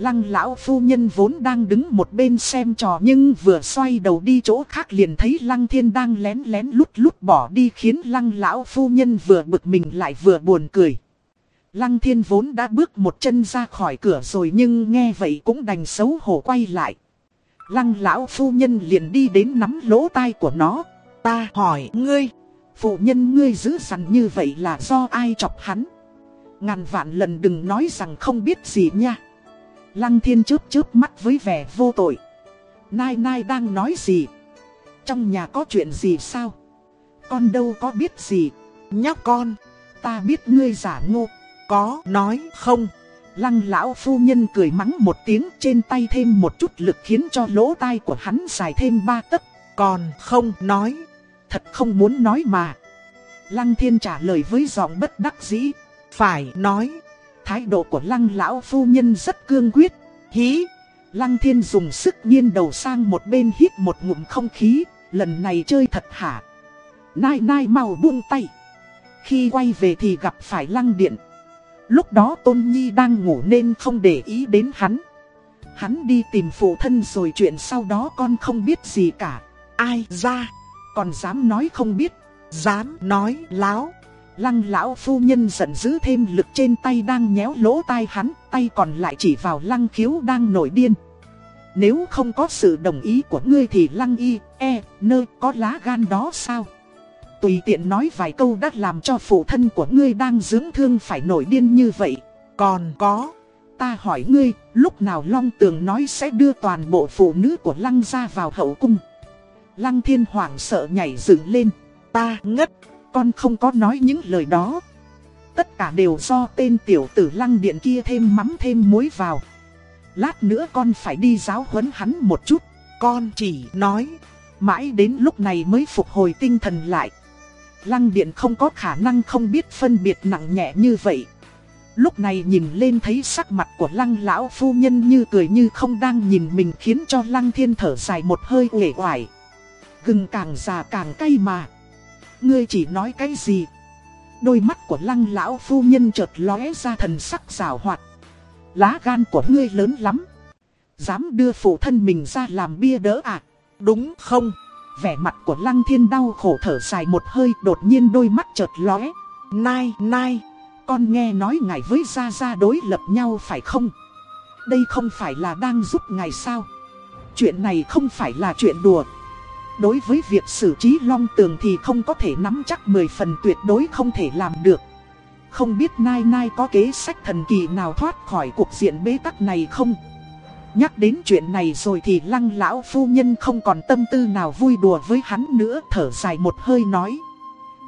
Lăng lão phu nhân vốn đang đứng một bên xem trò nhưng vừa xoay đầu đi chỗ khác liền thấy lăng thiên đang lén lén lút lút bỏ đi khiến lăng lão phu nhân vừa bực mình lại vừa buồn cười. Lăng thiên vốn đã bước một chân ra khỏi cửa rồi nhưng nghe vậy cũng đành xấu hổ quay lại. Lăng lão phu nhân liền đi đến nắm lỗ tai của nó. Ta hỏi ngươi, Phụ nhân ngươi giữ sẵn như vậy là do ai chọc hắn. Ngàn vạn lần đừng nói rằng không biết gì nha. Lăng thiên chớp chớp mắt với vẻ vô tội. Nai nai đang nói gì? Trong nhà có chuyện gì sao? Con đâu có biết gì. nhóc con, Ta biết ngươi giả ngô. có nói không? Lăng lão phu nhân cười mắng một tiếng trên tay thêm một chút lực khiến cho lỗ tai của hắn dài thêm ba tấc. Còn không nói. Thật không muốn nói mà. Lăng thiên trả lời với giọng bất đắc dĩ. Phải nói. Thái độ của lăng lão phu nhân rất cương quyết. Hí. Lăng thiên dùng sức nghiêng đầu sang một bên hít một ngụm không khí. Lần này chơi thật hả. Nai nai mau buông tay. Khi quay về thì gặp phải lăng điện. Lúc đó Tôn Nhi đang ngủ nên không để ý đến hắn. Hắn đi tìm phụ thân rồi chuyện sau đó con không biết gì cả. Ai ra? Còn dám nói không biết. Dám nói, láo. Lăng lão phu nhân giận dữ thêm lực trên tay đang nhéo lỗ tai hắn, tay còn lại chỉ vào lăng khiếu đang nổi điên. Nếu không có sự đồng ý của ngươi thì lăng y, e, nơ có lá gan đó sao? Tùy tiện nói vài câu đã làm cho phụ thân của ngươi đang dưỡng thương phải nổi điên như vậy. Còn có. Ta hỏi ngươi, lúc nào Long Tường nói sẽ đưa toàn bộ phụ nữ của Lăng ra vào hậu cung. Lăng thiên hoàng sợ nhảy dựng lên. Ta ngất. Con không có nói những lời đó. Tất cả đều do tên tiểu tử lăng điện kia thêm mắm thêm muối vào. Lát nữa con phải đi giáo huấn hắn một chút. Con chỉ nói. Mãi đến lúc này mới phục hồi tinh thần lại. Lăng điện không có khả năng không biết phân biệt nặng nhẹ như vậy. Lúc này nhìn lên thấy sắc mặt của lăng lão phu nhân như cười như không đang nhìn mình khiến cho lăng thiên thở dài một hơi uể oải. Gừng càng già càng cay mà. Ngươi chỉ nói cái gì? Đôi mắt của lăng lão phu nhân chợt lóe ra thần sắc rào hoạt. Lá gan của ngươi lớn lắm. Dám đưa phụ thân mình ra làm bia đỡ à? Đúng không? Vẻ mặt của lăng thiên đau khổ thở dài một hơi đột nhiên đôi mắt chợt lóe. Nai, nai. Con nghe nói ngài với Gia Gia đối lập nhau phải không? Đây không phải là đang giúp ngài sao? Chuyện này không phải là chuyện đùa. Đối với việc xử trí long tường thì không có thể nắm chắc 10 phần tuyệt đối không thể làm được. Không biết Nai Nai có kế sách thần kỳ nào thoát khỏi cuộc diện bế tắc này không? Nhắc đến chuyện này rồi thì lăng lão phu nhân không còn tâm tư nào vui đùa với hắn nữa thở dài một hơi nói.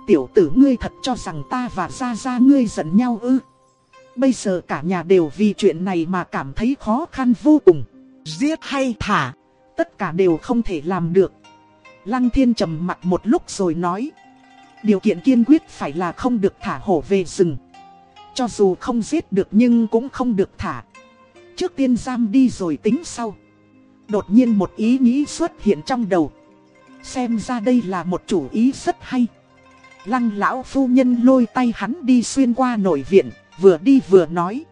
Tiểu tử ngươi thật cho rằng ta và Gia Gia ngươi giận nhau ư. Bây giờ cả nhà đều vì chuyện này mà cảm thấy khó khăn vô cùng. Giết hay thả. Tất cả đều không thể làm được. Lăng thiên trầm mặt một lúc rồi nói. Điều kiện kiên quyết phải là không được thả hổ về rừng. Cho dù không giết được nhưng cũng không được thả. Trước tiên giam đi rồi tính sau. Đột nhiên một ý nghĩ xuất hiện trong đầu. Xem ra đây là một chủ ý rất hay. Lăng lão phu nhân lôi tay hắn đi xuyên qua nội viện, vừa đi vừa nói.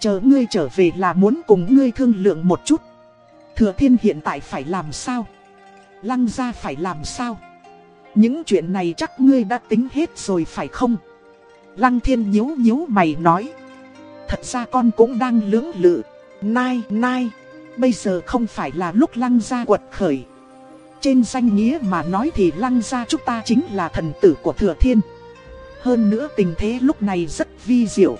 Chờ ngươi trở về là muốn cùng ngươi thương lượng một chút. Thừa thiên hiện tại phải làm sao? Lăng ra phải làm sao? Những chuyện này chắc ngươi đã tính hết rồi phải không? Lăng thiên nhíu nhíu mày nói. Thật ra con cũng đang lưỡng lự. Nai, nai. Bây giờ không phải là lúc lăng ra quật khởi. Trên danh nghĩa mà nói thì lăng ra chúng ta chính là thần tử của thừa thiên. Hơn nữa tình thế lúc này rất vi diệu.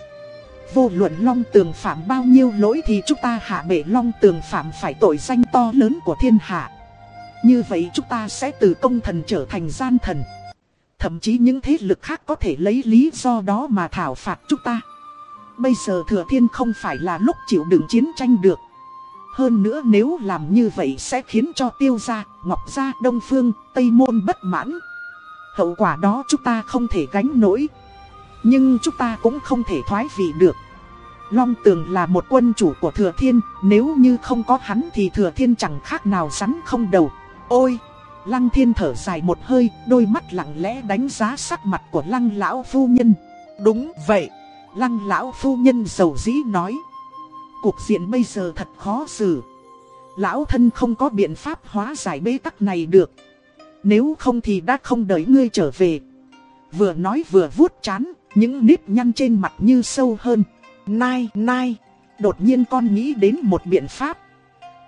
Vô luận long tường phạm bao nhiêu lỗi thì chúng ta hạ bệ long tường phạm phải tội danh to lớn của thiên hạ. Như vậy chúng ta sẽ từ công thần trở thành gian thần. Thậm chí những thế lực khác có thể lấy lý do đó mà thảo phạt chúng ta. Bây giờ thừa thiên không phải là lúc chịu đựng chiến tranh được. Hơn nữa nếu làm như vậy sẽ khiến cho tiêu gia, ngọc gia, đông phương, tây môn bất mãn. Hậu quả đó chúng ta không thể gánh nổi. Nhưng chúng ta cũng không thể thoái vị được. Long Tường là một quân chủ của Thừa Thiên, nếu như không có hắn thì Thừa Thiên chẳng khác nào rắn không đầu. Ôi! Lăng Thiên thở dài một hơi, đôi mắt lặng lẽ đánh giá sắc mặt của Lăng Lão Phu Nhân. Đúng vậy. Lăng Lão Phu Nhân dầu dĩ nói. Cuộc diện bây giờ thật khó xử. Lão thân không có biện pháp hóa giải bế tắc này được. Nếu không thì đã không đợi ngươi trở về. Vừa nói vừa vuốt chán, những nếp nhăn trên mặt như sâu hơn. Nai, nai. Đột nhiên con nghĩ đến một biện pháp.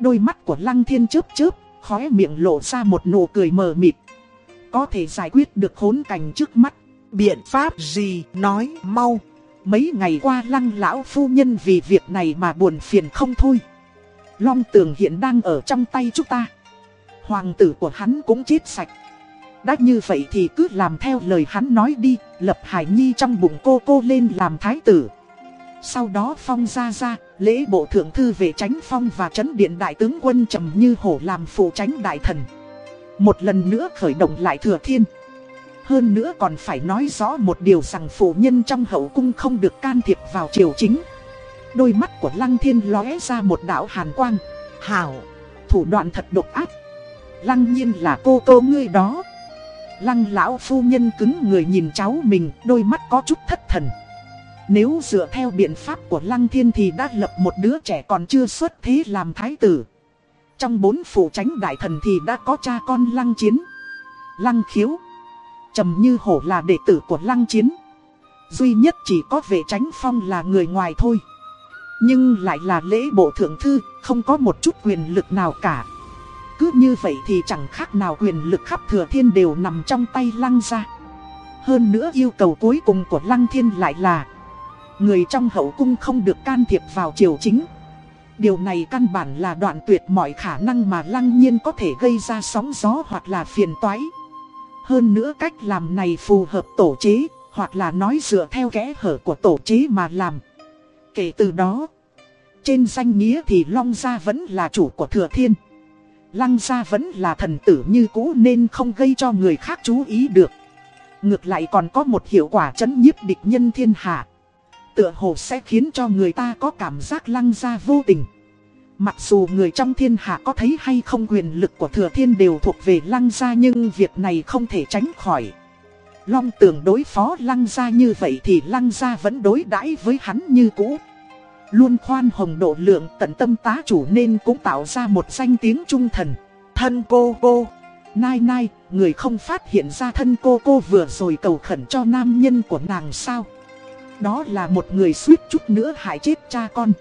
Đôi mắt của lăng thiên chớp chớp, khóe miệng lộ ra một nụ cười mờ mịt. Có thể giải quyết được khốn cảnh trước mắt. Biện pháp gì nói mau. Mấy ngày qua lăng lão phu nhân vì việc này mà buồn phiền không thôi. Long tường hiện đang ở trong tay chúng ta. Hoàng tử của hắn cũng chết sạch. Đã như vậy thì cứ làm theo lời hắn nói đi, lập hải nhi trong bụng cô cô lên làm thái tử. Sau đó phong ra ra, lễ bộ thượng thư về tránh phong và trấn điện đại tướng quân trầm như hổ làm phụ tránh đại thần. Một lần nữa khởi động lại thừa thiên. Hơn nữa còn phải nói rõ một điều rằng phụ nhân trong hậu cung không được can thiệp vào triều chính. Đôi mắt của lăng thiên lóe ra một đạo hàn quang. Hảo, thủ đoạn thật độc ác. Lăng nhiên là cô cô ngươi đó. Lăng lão phu nhân cứng người nhìn cháu mình, đôi mắt có chút thất thần. Nếu dựa theo biện pháp của Lăng Thiên thì đã lập một đứa trẻ còn chưa xuất thế làm thái tử. Trong bốn phủ tránh đại thần thì đã có cha con Lăng Chiến, Lăng Khiếu, Trầm Như Hổ là đệ tử của Lăng Chiến. Duy nhất chỉ có vệ tránh phong là người ngoài thôi. Nhưng lại là lễ bộ thượng thư, không có một chút quyền lực nào cả. Cứ như vậy thì chẳng khác nào quyền lực khắp thừa thiên đều nằm trong tay lăng ra. Hơn nữa yêu cầu cuối cùng của lăng thiên lại là Người trong hậu cung không được can thiệp vào triều chính Điều này căn bản là đoạn tuyệt mọi khả năng mà lăng nhiên có thể gây ra sóng gió hoặc là phiền toái Hơn nữa cách làm này phù hợp tổ chế, Hoặc là nói dựa theo kẽ hở của tổ chế mà làm Kể từ đó, Trên danh nghĩa thì Long Gia vẫn là chủ của Thừa Thiên Lăng gia vẫn là thần tử như cũ nên không gây cho người khác chú ý được. Ngược lại còn có một hiệu quả chấn nhiếp địch nhân thiên hạ. Tựa hồ sẽ khiến cho người ta có cảm giác lăng gia vô tình. Mặc dù người trong thiên hạ có thấy hay không quyền lực của thừa thiên đều thuộc về lăng gia nhưng việc này không thể tránh khỏi. Long tưởng đối phó lăng gia như vậy thì lăng gia vẫn đối đãi với hắn như cũ. Luôn khoan hồng độ lượng tận tâm tá chủ nên cũng tạo ra một danh tiếng trung thần. Thân cô cô. Nai nai, người không phát hiện ra thân cô cô vừa rồi cầu khẩn cho nam nhân của nàng sao. Đó là một người suýt chút nữa hại chết cha con.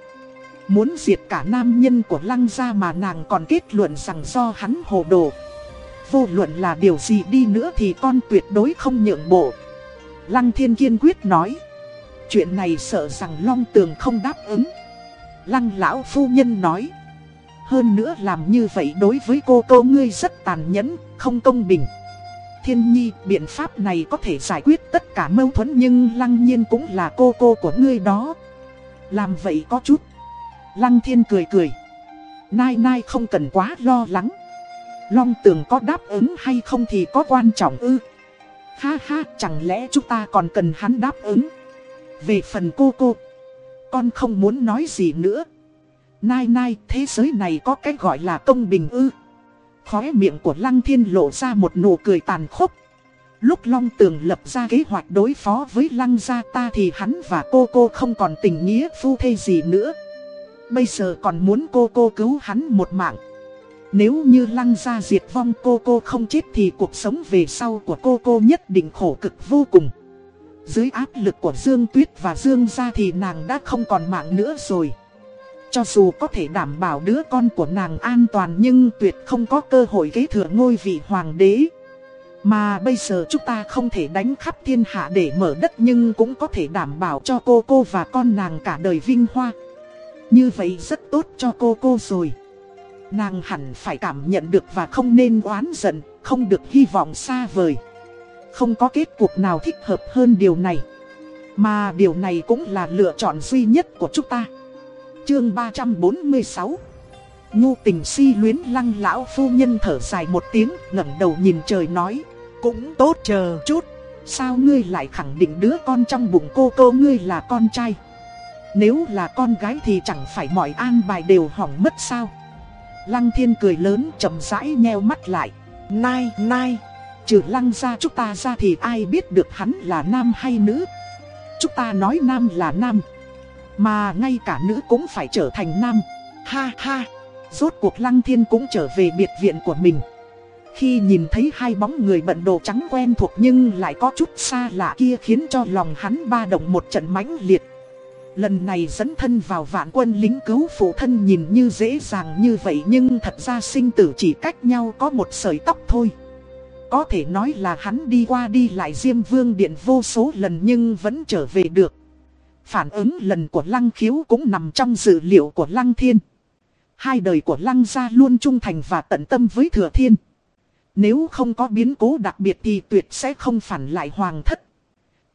Muốn diệt cả nam nhân của lăng gia mà nàng còn kết luận rằng do hắn hồ đồ. Vô luận là điều gì đi nữa thì con tuyệt đối không nhượng bộ. Lăng thiên kiên quyết nói. Chuyện này sợ rằng Long Tường không đáp ứng. Lăng lão phu nhân nói. Hơn nữa làm như vậy đối với cô cô ngươi rất tàn nhẫn, không công bình. Thiên nhi, biện pháp này có thể giải quyết tất cả mâu thuẫn nhưng lăng nhiên cũng là cô cô của ngươi đó. Làm vậy có chút. Lăng thiên cười cười. Nai nai không cần quá lo lắng. Long tường có đáp ứng hay không thì có quan trọng ư. Ha ha, chẳng lẽ chúng ta còn cần hắn đáp ứng. Về phần cô cô, con không muốn nói gì nữa. Nai nai, thế giới này có cái gọi là công bình ư. Khóe miệng của Lăng Thiên lộ ra một nụ cười tàn khốc. Lúc Long Tường lập ra kế hoạch đối phó với Lăng gia ta thì hắn và cô cô không còn tình nghĩa phu thê gì nữa. Bây giờ còn muốn cô cô cứu hắn một mạng. Nếu như Lăng gia diệt vong cô cô không chết thì cuộc sống về sau của cô cô nhất định khổ cực vô cùng. Dưới áp lực của Dương Tuyết và Dương gia thì nàng đã không còn mạng nữa rồi. Cho dù có thể đảm bảo đứa con của nàng an toàn nhưng tuyệt không có cơ hội kế thừa ngôi vị hoàng đế. Mà bây giờ chúng ta không thể đánh khắp thiên hạ để mở đất nhưng cũng có thể đảm bảo cho cô cô và con nàng cả đời vinh hoa. Như vậy rất tốt cho cô cô rồi. Nàng hẳn phải cảm nhận được và không nên oán giận, không được hy vọng xa vời. Không có kết cục nào thích hợp hơn điều này. Mà điều này cũng là lựa chọn duy nhất của chúng ta. Chương 346 Nhu tình si luyến lăng lão phu nhân thở dài một tiếng, ngẩng đầu nhìn trời nói, Cũng tốt chờ chút. Sao ngươi lại khẳng định đứa con trong bụng cô cô ngươi là con trai? Nếu là con gái thì chẳng phải mọi an bài đều hỏng mất sao? Lăng thiên cười lớn, chậm rãi nheo mắt lại. Nai nai, Trừ lăng ra chúng ta ra thì ai biết được hắn là nam hay nữ? Chúng ta nói nam là nam mà ngay cả nữ cũng phải trở thành nam Ha ha Rốt cuộc lăng thiên cũng trở về biệt viện của mình Khi nhìn thấy hai bóng người bận đồ trắng quen thuộc nhưng lại có chút xa lạ kia khiến cho lòng hắn ba động một trận mãnh liệt Lần này dẫn thân vào vạn quân lính cứu phụ thân nhìn như dễ dàng như vậy nhưng thật ra sinh tử chỉ cách nhau có một sợi tóc thôi. Có thể nói là hắn đi qua đi lại Diêm Vương Điện vô số lần nhưng vẫn trở về được. Phản ứng lần của Lăng Khiếu cũng nằm trong dự liệu của Lăng Thiên. Hai đời của Lăng gia luôn trung thành và tận tâm với Thừa Thiên. Nếu không có biến cố đặc biệt thì tuyệt sẽ không phản lại hoàng thất.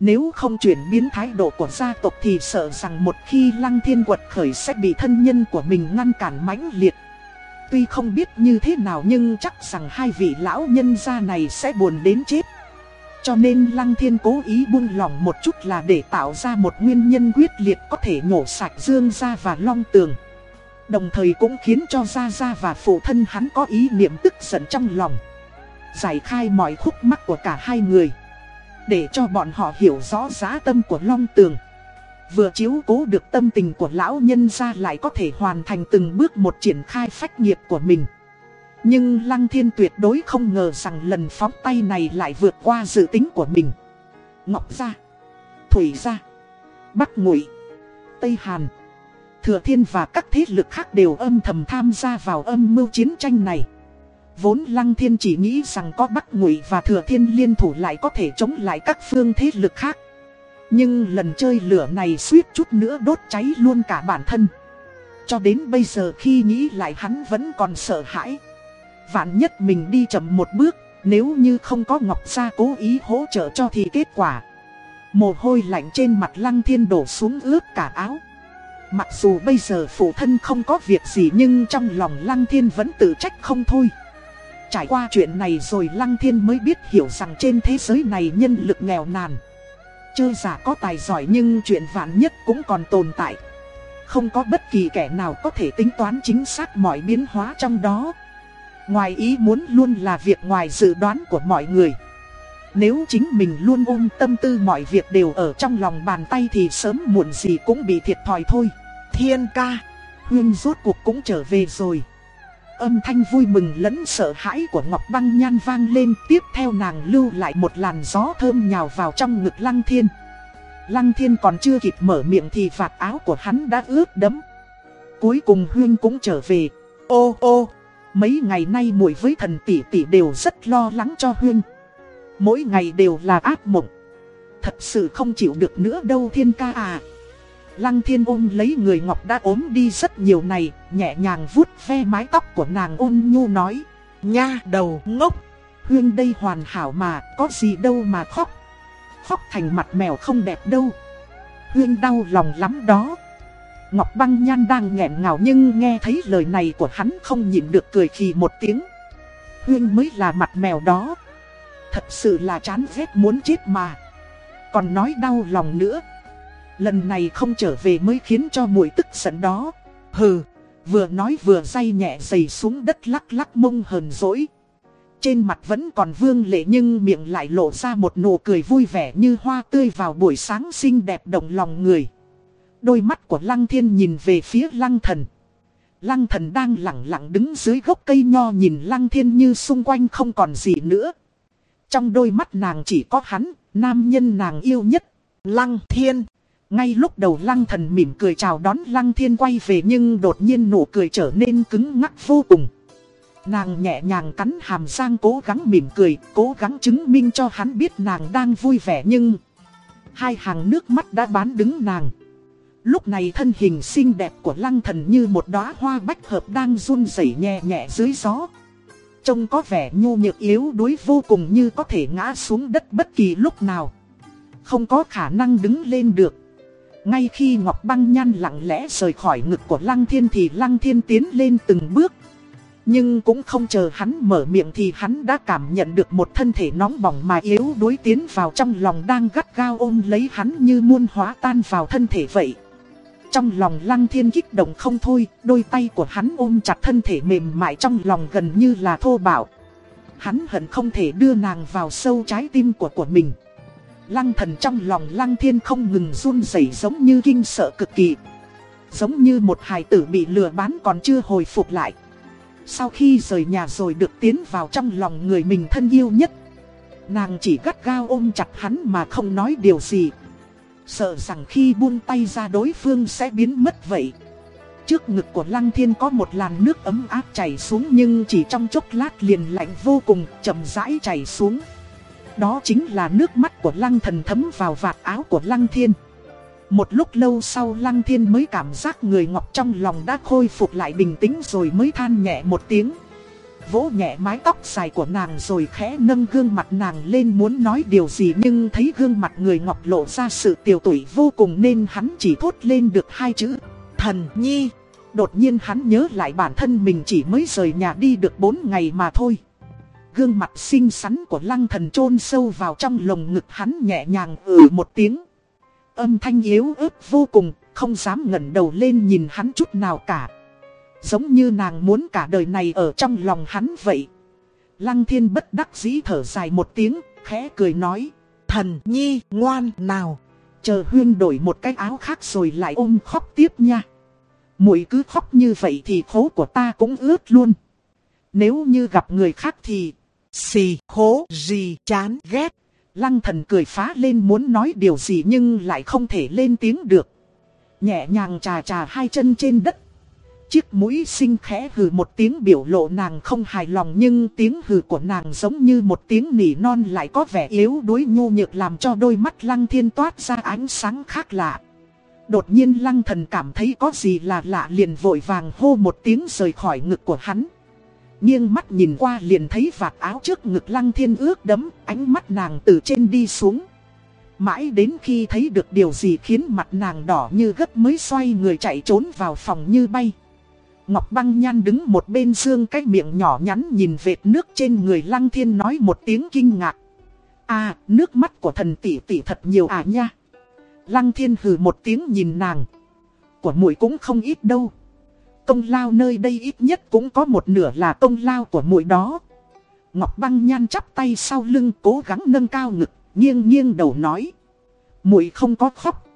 Nếu không chuyển biến thái độ của gia tộc thì sợ rằng một khi Lăng Thiên quật khởi sẽ bị thân nhân của mình ngăn cản mãnh liệt. Tuy không biết như thế nào nhưng chắc rằng hai vị lão nhân gia này sẽ buồn đến chết. Cho nên Lăng Thiên cố ý buông lỏng một chút là để tạo ra một nguyên nhân quyết liệt có thể nhổ sạch Dương gia và Long Tường. Đồng thời cũng khiến cho Gia Gia và phụ thân hắn có ý niệm tức giận trong lòng. Giải khai mọi khúc mắc của cả hai người. Để cho bọn họ hiểu rõ giá tâm của Long Tường. Vừa chiếu cố được tâm tình của lão nhân gia lại có thể hoàn thành từng bước một triển khai phách nghiệp của mình. Nhưng Lăng Thiên tuyệt đối không ngờ rằng lần phóng tay này lại vượt qua dự tính của mình. Ngọc Gia, Thủy Gia, Bắc Ngụy, Tây Hàn, Thừa Thiên và các thế lực khác đều âm thầm tham gia vào âm mưu chiến tranh này. Vốn Lăng Thiên chỉ nghĩ rằng có Bắc Ngụy và Thừa Thiên liên thủ lại có thể chống lại các phương thế lực khác. Nhưng lần chơi lửa này suýt chút nữa đốt cháy luôn cả bản thân. Cho đến bây giờ khi nghĩ lại hắn vẫn còn sợ hãi. Vạn nhất mình đi chậm một bước, nếu như không có Ngọc Gia cố ý hỗ trợ cho thì kết quả. Mồ hôi lạnh trên mặt Lăng Thiên đổ xuống ướt cả áo. Mặc dù bây giờ phụ thân không có việc gì nhưng trong lòng Lăng Thiên vẫn tự trách không thôi. Trải qua chuyện này rồi Lăng Thiên mới biết hiểu rằng trên thế giới này nhân lực nghèo nàn. Chơi giả có tài giỏi nhưng chuyện vạn nhất cũng còn tồn tại. Không có bất kỳ kẻ nào có thể tính toán chính xác mọi biến hóa trong đó. Ngoài ý muốn luôn là việc ngoài dự đoán của mọi người. Nếu chính mình luôn ôm tâm tư mọi việc đều ở trong lòng bàn tay thì sớm muộn gì cũng bị thiệt thòi thôi. Thiên ca, Huyên rốt cuộc cũng trở về rồi. Âm thanh vui mừng lẫn sợ hãi của Ngọc Băng Nhan vang lên tiếp theo nàng lưu lại một làn gió thơm nhào vào trong ngực Lăng Thiên. Lăng Thiên còn chưa kịp mở miệng thì vạt áo của hắn đã ướt đẫm. Cuối cùng Huyên cũng trở về. Ô ô, mấy ngày nay muội với thần tỷ tỷ đều rất lo lắng cho Huyên. Mỗi ngày đều là ác mộng. Thật sự không chịu được nữa đâu Thiên ca à. Lăng thiên ôm lấy người ngọc đã ốm đi rất nhiều này, nhẹ nhàng vuốt ve mái tóc của nàng ôn nhu nói. Nha đầu ngốc, huyên đây hoàn hảo mà, có gì đâu mà khóc. Khóc thành mặt mèo không đẹp đâu. Huyên đau lòng lắm đó. Ngọc băng nhan đang nghẹn ngào nhưng nghe thấy lời này của hắn không nhịn được cười khì một tiếng. Huyên mới là mặt mèo đó. Thật sự là chán ghét muốn chết mà. Còn nói đau lòng nữa. Lần này không trở về mới khiến cho muội tức giận đó. Hừ, vừa nói vừa day nhẹ dày xuống đất lắc lắc mông hờn dỗi. Trên mặt vẫn còn vương lệ nhưng miệng lại lộ ra một nụ cười vui vẻ như hoa tươi vào buổi sáng xinh đẹp động lòng người. Đôi mắt của Lăng Thiên nhìn về phía Lăng Thần. Lăng Thần đang lặng lặng đứng dưới gốc cây nho nhìn Lăng Thiên như xung quanh không còn gì nữa. Trong đôi mắt nàng chỉ có hắn, nam nhân nàng yêu nhất, Lăng Thiên. Ngay lúc đầu lăng thần mỉm cười chào đón lăng thiên quay về nhưng đột nhiên nụ cười trở nên cứng ngắc vô cùng. Nàng nhẹ nhàng cắn hàm răng cố gắng mỉm cười, cố gắng chứng minh cho hắn biết nàng đang vui vẻ nhưng... Hai hàng nước mắt đã bán đứng nàng. Lúc này thân hình xinh đẹp của lăng thần như một đóa hoa bách hợp đang run rẩy nhẹ nhẹ dưới gió. Trông có vẻ nhu nhược yếu đuối vô cùng như có thể ngã xuống đất bất kỳ lúc nào. Không có khả năng đứng lên được. Ngay khi Ngọc Băng Nhan lặng lẽ rời khỏi ngực của Lăng Thiên thì Lăng Thiên tiến lên từng bước. Nhưng cũng không chờ hắn mở miệng thì hắn đã cảm nhận được một thân thể nóng bỏng mà yếu đuối tiến vào trong lòng đang gắt gao ôm lấy hắn như muôn hóa tan vào thân thể vậy. Trong lòng Lăng Thiên kích động không thôi, đôi tay của hắn ôm chặt thân thể mềm mại trong lòng gần như là thô bạo. Hắn hận không thể đưa nàng vào sâu trái tim của của mình. Lăng thần trong lòng lăng thiên không ngừng run rẩy giống như kinh sợ cực kỳ. Giống như một hài tử bị lừa bán còn chưa hồi phục lại. Sau khi rời nhà rồi được tiến vào trong lòng người mình thân yêu nhất. Nàng chỉ gắt gao ôm chặt hắn mà không nói điều gì. Sợ rằng khi buông tay ra đối phương sẽ biến mất vậy Trước ngực của Lăng Thiên có một làn nước ấm áp chảy xuống nhưng chỉ trong chốc lát liền lạnh vô cùng, chậm rãi chảy xuống. Đó chính là nước mắt của Lăng Thần thấm vào vạt áo của Lăng Thiên. Một lúc lâu sau Lăng Thiên mới cảm giác người ngọc trong lòng đã khôi phục lại bình tĩnh rồi mới than nhẹ một tiếng. Vỗ nhẹ mái tóc dài của nàng rồi khẽ nâng gương mặt nàng lên muốn nói điều gì nhưng thấy gương mặt người ngọc lộ ra sự tiều tụy vô cùng nên hắn chỉ thốt lên được hai chữ. Thần nhi. Đột nhiên hắn nhớ lại bản thân mình chỉ mới rời nhà đi được 4 ngày mà thôi. Gương mặt xinh xắn của lăng thần chôn sâu vào trong lồng ngực hắn nhẹ nhàng ừ một tiếng. Âm thanh yếu ớt vô cùng, không dám ngẩng đầu lên nhìn hắn chút nào cả. Giống như nàng muốn cả đời này ở trong lòng hắn vậy. Lăng thiên bất đắc dĩ thở dài một tiếng, khẽ cười nói. Thần nhi ngoan nào. Chờ huyên đổi một cái áo khác rồi lại ôm khóc tiếp nha muội cứ khóc như vậy thì khố của ta cũng ướt luôn. Nếu như gặp người khác thì xì, khố, gì, chán, ghét. Lăng thần cười phá lên muốn nói điều gì nhưng lại không thể lên tiếng được. Nhẹ nhàng trà trà hai chân trên đất. Chiếc mũi xinh khẽ hừ một tiếng biểu lộ nàng không hài lòng nhưng tiếng hừ của nàng giống như một tiếng nỉ non lại có vẻ yếu đuối nhu nhược làm cho đôi mắt lăng thiên toát ra ánh sáng khác lạ. Đột nhiên lăng thần cảm thấy có gì là lạ liền vội vàng hô một tiếng rời khỏi ngực của hắn. Nghiêng mắt nhìn qua liền thấy vạt áo trước ngực lăng thiên ướt đấm, ánh mắt nàng từ trên đi xuống. Mãi đến khi thấy được điều gì khiến mặt nàng đỏ như gấp mới xoay người chạy trốn vào phòng như bay. Ngọc băng nhan đứng một bên xương cái miệng nhỏ nhắn nhìn vệt nước trên người lăng thiên nói một tiếng kinh ngạc. À, nước mắt của thần tỷ tỷ thật nhiều à nha. Lăng thiên hừ một tiếng nhìn nàng. Của muội cũng không ít đâu. Công lao nơi đây ít nhất cũng có một nửa là công lao của muội đó. Ngọc băng nhan chắp tay sau lưng cố gắng nâng cao ngực, nghiêng nghiêng đầu nói. muội không có khóc.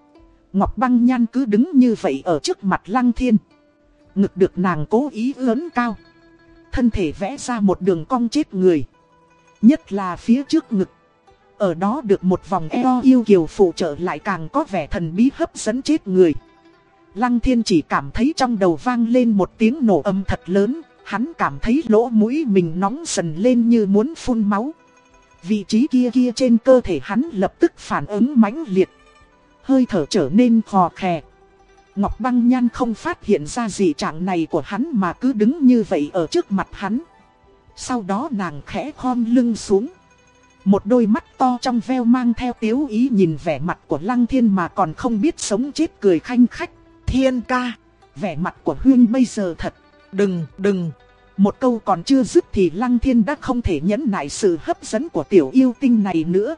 Ngọc băng nhan cứ đứng như vậy ở trước mặt lăng thiên. Ngực được nàng cố ý lớn cao. Thân thể vẽ ra một đường cong chết người. Nhất là phía trước ngực. Ở đó được một vòng eo yêu kiều phụ trợ lại càng có vẻ thần bí hấp dẫn chết người. Lăng thiên chỉ cảm thấy trong đầu vang lên một tiếng nổ âm thật lớn, hắn cảm thấy lỗ mũi mình nóng dần lên như muốn phun máu. Vị trí kia kia trên cơ thể hắn lập tức phản ứng mãnh liệt. Hơi thở trở nên khò khè. Ngọc băng nhan không phát hiện ra gì trạng này của hắn mà cứ đứng như vậy ở trước mặt hắn. Sau đó nàng khẽ khom lưng xuống. Một đôi mắt to trong veo mang theo tiếu ý nhìn vẻ mặt của Lăng Thiên mà còn không biết sống chết cười khanh khách. Thiên ca, vẻ mặt của Huyên bây giờ thật, đừng, đừng. Một câu còn chưa dứt thì Lăng Thiên đã không thể nhẫn nại sự hấp dẫn của tiểu yêu tinh này nữa.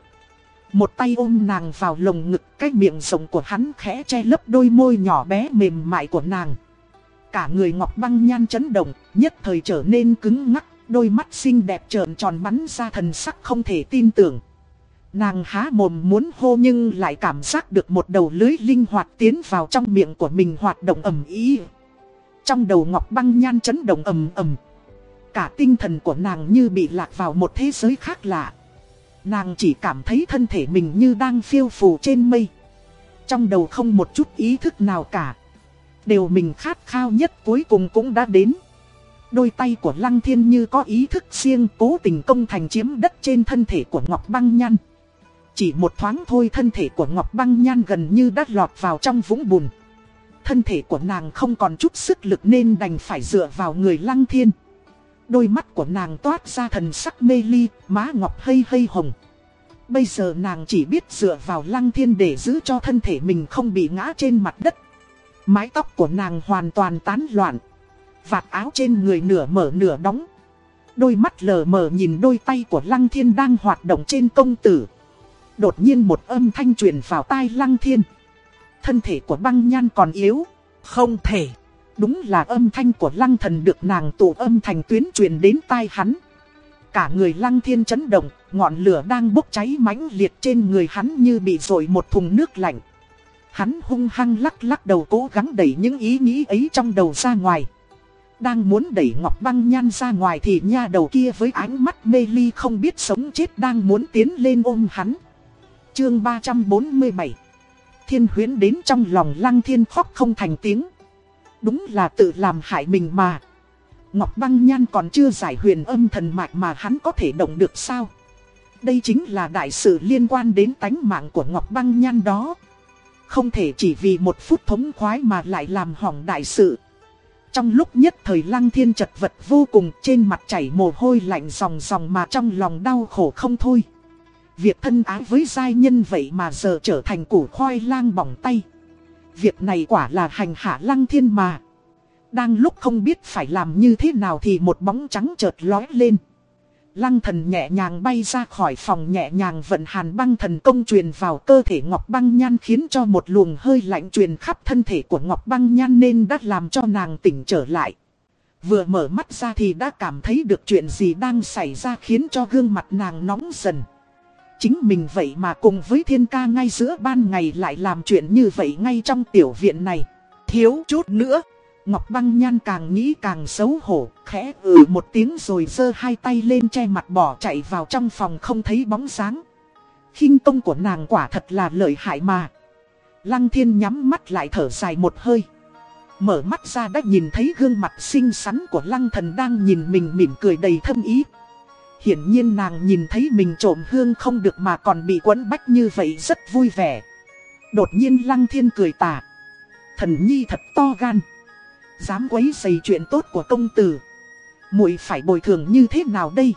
Một tay ôm nàng vào lồng ngực, cái miệng rộng của hắn khẽ che lấp đôi môi nhỏ bé mềm mại của nàng. Cả người ngọc băng nhan chấn động, nhất thời trở nên cứng ngắc. Đôi mắt xinh đẹp trợn tròn bắn ra thần sắc không thể tin tưởng. Nàng há mồm muốn hô nhưng lại cảm giác được một đầu lưới linh hoạt tiến vào trong miệng của mình hoạt động ầm ý. Trong đầu ngọc băng nhan chấn động ầm ầm. Cả tinh thần của nàng như bị lạc vào một thế giới khác lạ. Nàng chỉ cảm thấy thân thể mình như đang phiêu phù trên mây. Trong đầu không một chút ý thức nào cả. Điều mình khát khao nhất cuối cùng cũng đã đến. Đôi tay của Lăng Thiên như có ý thức riêng cố tình công thành chiếm đất trên thân thể của Ngọc Băng Nhan. Chỉ một thoáng thôi thân thể của Ngọc Băng Nhan gần như đã lọt vào trong vũng bùn. Thân thể của nàng không còn chút sức lực nên đành phải dựa vào người Lăng Thiên. Đôi mắt của nàng toát ra thần sắc mê ly, má ngọc hây hây hồng. Bây giờ nàng chỉ biết dựa vào Lăng Thiên để giữ cho thân thể mình không bị ngã trên mặt đất. Mái tóc của nàng hoàn toàn tán loạn. Vạt áo trên người nửa mở nửa đóng. Đôi mắt lờ mờ nhìn đôi tay của Lăng Thiên đang hoạt động trên công tử. Đột nhiên một âm thanh truyền vào tai Lăng Thiên. Thân thể của băng nhan còn yếu. Không thể. Đúng là âm thanh của Lăng Thần được nàng tụ âm thành tuyến truyền đến tai hắn. Cả người Lăng Thiên chấn động, ngọn lửa đang bốc cháy mãnh liệt trên người hắn như bị dội một thùng nước lạnh. Hắn hung hăng lắc lắc đầu cố gắng đẩy những ý nghĩ ấy trong đầu ra ngoài. Đang muốn đẩy Ngọc Băng Nhan ra ngoài thì nha đầu kia với ánh mắt mê ly không biết sống chết đang muốn tiến lên ôm hắn. Chương 347 thiên huyến đến trong lòng lăng thiên khóc không thành tiếng. Đúng là tự làm hại mình mà. Ngọc băng nhan còn chưa giải huyền âm thần mạch mà hắn có thể động được sao? Đây chính là đại sự liên quan đến tánh mạng của Ngọc băng nhan đó. Không thể chỉ vì một phút thống khoái mà lại làm hỏng đại sự. Trong lúc nhất thời lăng thiên chật vật vô cùng, trên mặt chảy mồ hôi lạnh ròng ròng mà trong lòng đau khổ không thôi. Việc thân ái với giai nhân vậy mà giờ trở thành củ khoai lang bỏng tay. Việc này quả là hành hạ lăng thiên mà. Đang lúc không biết phải làm như thế nào thì một bóng trắng chợt lói lên. Lăng thần nhẹ nhàng bay ra khỏi phòng nhẹ nhàng vận hàn băng thần công truyền vào cơ thể Ngọc Băng Nhan khiến cho một luồng hơi lạnh truyền khắp thân thể của Ngọc Băng Nhan nên đã làm cho nàng tỉnh trở lại. Vừa mở mắt ra thì đã cảm thấy được chuyện gì đang xảy ra khiến cho gương mặt nàng nóng dần. Chính mình vậy mà cùng với thiên ca ngay giữa ban ngày lại làm chuyện như vậy ngay trong tiểu viện này. Thiếu chút nữa. Ngọc băng nhan càng nghĩ càng xấu hổ, khẽ ừ một tiếng rồi giơ hai tay lên che mặt bỏ chạy vào trong phòng không thấy bóng sáng khinh công của nàng quả thật là lợi hại mà. Lăng thiên nhắm mắt lại thở dài một hơi. Mở mắt ra đã nhìn thấy gương mặt xinh xắn của lăng thần đang nhìn mình mỉm cười đầy thâm ý. Hiển nhiên nàng nhìn thấy mình trộm hương không được mà còn bị quấn bách như vậy rất vui vẻ. Đột nhiên lăng thiên cười tà. Thần nhi thật to gan. Dám quấy dày chuyện tốt của công tử muội phải bồi thường như thế nào đây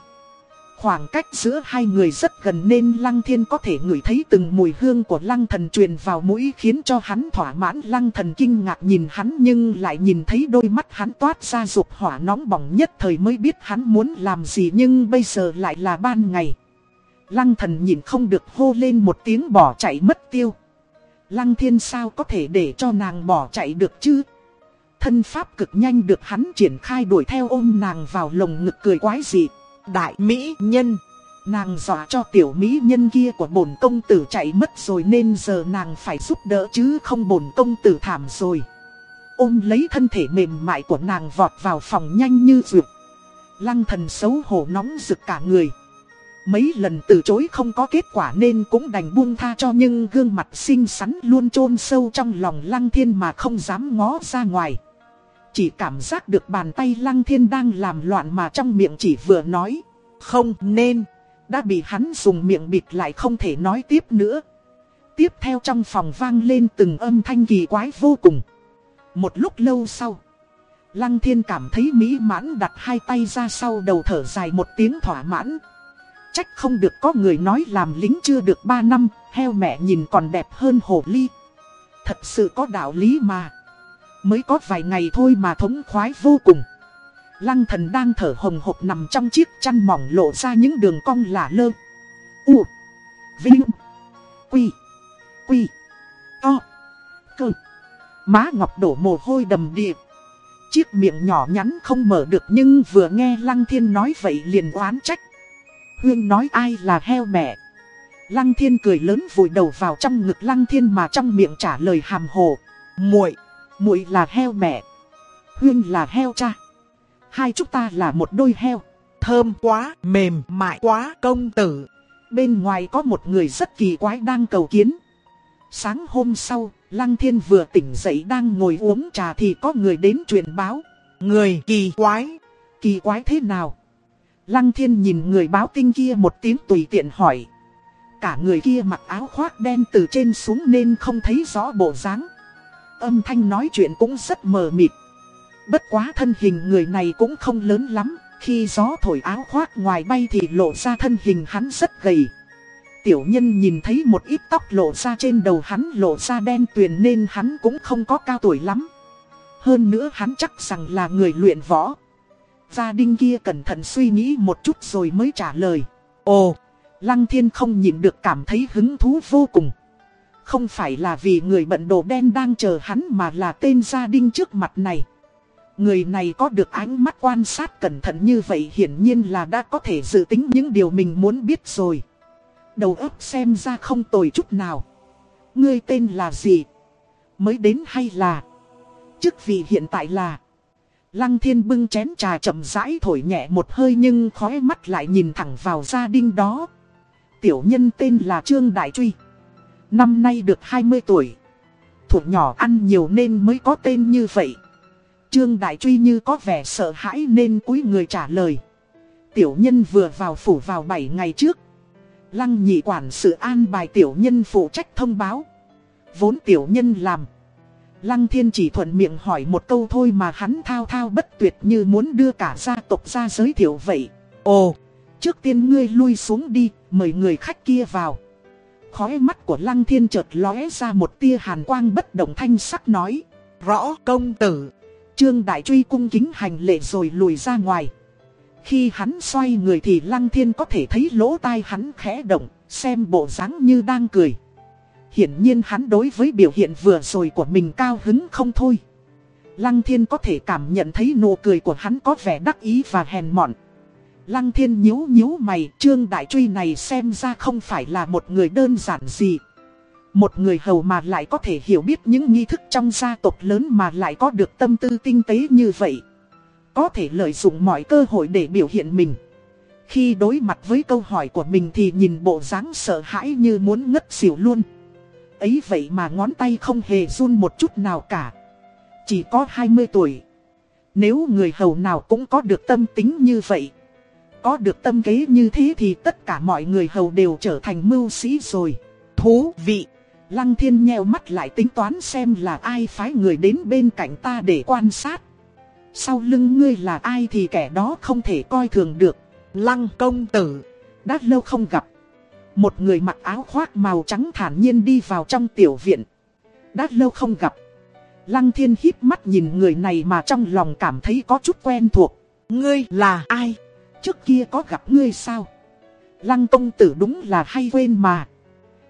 Khoảng cách giữa hai người rất gần nên Lăng Thiên có thể ngửi thấy từng mùi hương của Lăng Thần truyền vào mũi khiến cho hắn thỏa mãn Lăng Thần kinh ngạc nhìn hắn nhưng lại nhìn thấy đôi mắt hắn toát ra dục hỏa nóng bỏng nhất thời mới biết hắn muốn làm gì nhưng bây giờ lại là ban ngày. Lăng Thần nhìn không được hô lên một tiếng bỏ chạy mất tiêu. Lăng Thiên sao có thể để cho nàng bỏ chạy được chứ? Thân pháp cực nhanh được hắn triển khai đuổi theo ôm nàng vào lồng ngực cười quái dị. Đại Mỹ Nhân Nàng dọa cho tiểu Mỹ Nhân kia của bổn công tử chạy mất rồi nên giờ nàng phải giúp đỡ chứ không bổn công tử thảm rồi. Ôm lấy thân thể mềm mại của nàng vọt vào phòng nhanh như vượt. Lăng thần xấu hổ nóng rực cả người. Mấy lần từ chối không có kết quả nên cũng đành buông tha cho nhưng gương mặt xinh xắn luôn chôn sâu trong lòng lăng thiên mà không dám ngó ra ngoài. Chỉ cảm giác được bàn tay lăng thiên đang làm loạn mà trong miệng chỉ vừa nói. Không nên. Đã bị hắn dùng miệng bịt lại không thể nói tiếp nữa. Tiếp theo trong phòng vang lên từng âm thanh kỳ quái vô cùng. Một lúc lâu sau. Lăng thiên cảm thấy mỹ mãn đặt hai tay ra sau đầu thở dài một tiếng thỏa mãn. Trách không được có người nói làm lính chưa được ba năm, heo mẹ nhìn còn đẹp hơn hồ ly. Thật sự có đạo lý mà. Mới có vài ngày thôi mà thống khoái vô cùng. Lăng thần đang thở hồng hộc nằm trong chiếc chăn mỏng lộ ra những đường cong lả lơ. U, Vinh, Quy Quy, To, Cơ. Má ngọc đổ mồ hôi đầm điệp Chiếc miệng nhỏ nhắn không mở được nhưng vừa nghe Lăng Thiên nói vậy liền oán trách. Huyên nói ai là heo mẹ. Lăng Thiên cười lớn vùi đầu vào trong ngực Lăng Thiên mà trong miệng trả lời hàm hồ. Muội muội là heo mẹ, Huyên là heo cha. Hai chúng ta là một đôi heo. Thơm quá, mềm mại quá, công tử. Bên ngoài có một người rất kỳ quái đang cầu kiến. Sáng hôm sau, Lăng Thiên vừa tỉnh dậy đang ngồi uống trà thì có người đến truyền báo. Người kỳ quái. Kỳ quái thế nào? Lăng Thiên nhìn người báo tin kia một tiếng tùy tiện hỏi. Cả người kia mặc áo khoác đen từ trên xuống nên không thấy rõ bộ dáng âm thanh nói chuyện cũng rất mờ mịt. Bất quá thân hình người này cũng không lớn lắm, khi gió thổi áo khoác ngoài bay thì lộ ra thân hình hắn rất gầy. Tiểu nhân nhìn thấy một ít tóc lộ ra trên đầu hắn lộ ra đen tuyền nên hắn cũng không có cao tuổi lắm. Hơn nữa hắn chắc rằng là người luyện võ. Gia đình kia cẩn thận suy nghĩ một chút rồi mới trả lời. Ồ, Lăng Thiên không nhìn được cảm thấy hứng thú vô cùng. Không phải là vì người bận đồ đen đang chờ hắn mà là tên gia đình trước mặt này. Người này có được ánh mắt quan sát cẩn thận như vậy hiển nhiên là đã có thể dự tính những điều mình muốn biết rồi. Đầu óc xem ra không tồi chút nào. Ngươi tên là gì? Mới đến hay là? Chức vị hiện tại là... Lăng thiên bưng chén trà chậm rãi thổi nhẹ một hơi nhưng khói mắt lại nhìn thẳng vào gia đình đó. Tiểu nhân tên là Trương Đại Truy. Năm nay được 20 tuổi. Thuộc nhỏ ăn nhiều nên mới có tên như vậy. Trương Đại Truy như có vẻ sợ hãi nên cúi người trả lời. Tiểu nhân vừa vào phủ vào 7 ngày trước. Lăng nhị quản sự an bài tiểu nhân phụ trách thông báo. Vốn tiểu nhân làm. Lăng thiên chỉ thuận miệng hỏi một câu thôi mà hắn thao thao bất tuyệt như muốn đưa cả gia tộc ra giới thiệu vậy. Ồ, trước tiên ngươi lui xuống đi, mời người khách kia vào. Khói mắt của lăng thiên chợt lóe ra một tia hàn quang bất động thanh sắc nói. Rõ công tử. Trương Đại Truy cung kính hành lệ rồi lùi ra ngoài. Khi hắn xoay người thì lăng thiên có thể thấy lỗ tai hắn khẽ động, xem bộ dáng như đang cười. Hiển nhiên hắn đối với biểu hiện vừa rồi của mình cao hứng không thôi. Lăng thiên có thể cảm nhận thấy nụ cười của hắn có vẻ đắc ý và hèn mọn. Lăng thiên nhíu nhíu mày, trương đại truy này xem ra không phải là một người đơn giản gì. Một người hầu mà lại có thể hiểu biết những nghi thức trong gia tộc lớn mà lại có được tâm tư tinh tế như vậy. Có thể lợi dụng mọi cơ hội để biểu hiện mình. Khi đối mặt với câu hỏi của mình thì nhìn bộ dáng sợ hãi như muốn ngất xỉu luôn. Ấy vậy mà ngón tay không hề run một chút nào cả. Chỉ có 20 tuổi. Nếu người hầu nào cũng có được tâm tính như vậy. Có được tâm kế như thế thì tất cả mọi người hầu đều trở thành mưu sĩ rồi. Thú vị. Lăng thiên nheo mắt lại tính toán xem là ai phái người đến bên cạnh ta để quan sát. Sau lưng ngươi là ai thì kẻ đó không thể coi thường được. Lăng công tử. Đã lâu không gặp. Một người mặc áo khoác màu trắng thản nhiên đi vào trong tiểu viện. Đã lâu không gặp. Lăng thiên híp mắt nhìn người này mà trong lòng cảm thấy có chút quen thuộc. Ngươi là ai? Trước kia có gặp ngươi sao? Lăng công tử đúng là hay quên mà.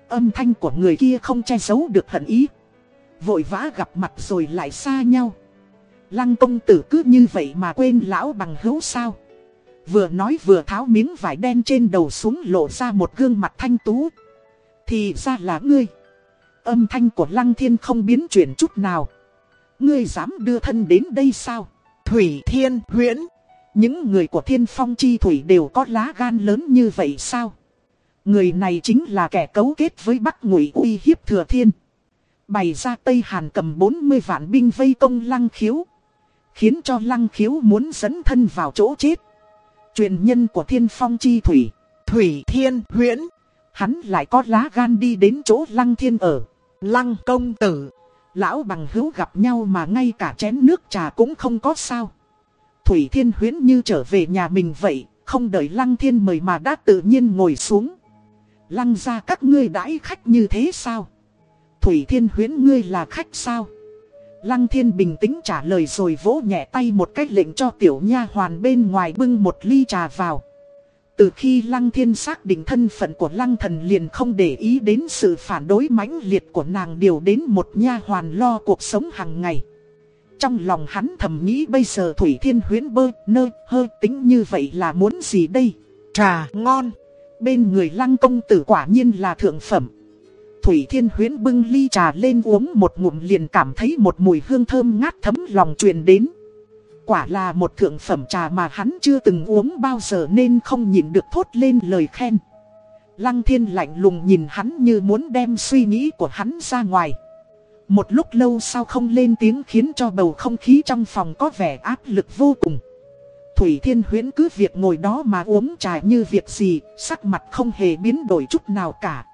Âm thanh của người kia không che giấu được hận ý. Vội vã gặp mặt rồi lại xa nhau. Lăng công tử cứ như vậy mà quên lão bằng hữu sao? Vừa nói vừa tháo miếng vải đen trên đầu xuống lộ ra một gương mặt thanh tú. Thì ra là ngươi. Âm thanh của lăng thiên không biến chuyển chút nào. Ngươi dám đưa thân đến đây sao? Thủy Thiên Huyễn. Những người của thiên phong chi thủy đều có lá gan lớn như vậy sao? Người này chính là kẻ cấu kết với Bắc Ngụy uy hiếp thừa thiên. Bày ra Tây Hàn cầm 40 vạn binh vây công lăng khiếu. Khiến cho lăng khiếu muốn dẫn thân vào chỗ chết. Truyền nhân của thiên phong chi thủy. Thủy Thiên Huyễn. Hắn lại có lá gan đi đến chỗ lăng thiên ở. Lăng công tử. Lão bằng hữu gặp nhau mà ngay cả chén nước trà cũng không có sao. Thủy Thiên Huyến như trở về nhà mình vậy, không đợi Lăng Thiên mời mà đã tự nhiên ngồi xuống. Lăng ra các ngươi đãi khách như thế sao? Thủy Thiên Huyến ngươi là khách sao? Lăng Thiên bình tĩnh trả lời rồi vỗ nhẹ tay một cách lệnh cho tiểu nha hoàn bên ngoài bưng một ly trà vào. Từ khi Lăng Thiên xác định thân phận của Lăng Thần liền không để ý đến sự phản đối mãnh liệt của nàng điều đến một nha hoàn lo cuộc sống hàng ngày. Trong lòng hắn thầm nghĩ bây giờ Thủy Thiên Huyến bơ, nơ, hơ tính như vậy là muốn gì đây? Trà ngon. Bên người lăng công tử quả nhiên là thượng phẩm. Thủy Thiên Huyến bưng ly trà lên uống một ngụm liền cảm thấy một mùi hương thơm ngát thấm lòng truyền đến. Quả là một thượng phẩm trà mà hắn chưa từng uống bao giờ nên không nhìn được thốt lên lời khen. Lăng thiên lạnh lùng nhìn hắn như muốn đem suy nghĩ của hắn ra ngoài. Một lúc lâu sau không lên tiếng khiến cho bầu không khí trong phòng có vẻ áp lực vô cùng. Thủy Thiên Huyến cứ việc ngồi đó mà uống trà như việc gì, sắc mặt không hề biến đổi chút nào cả.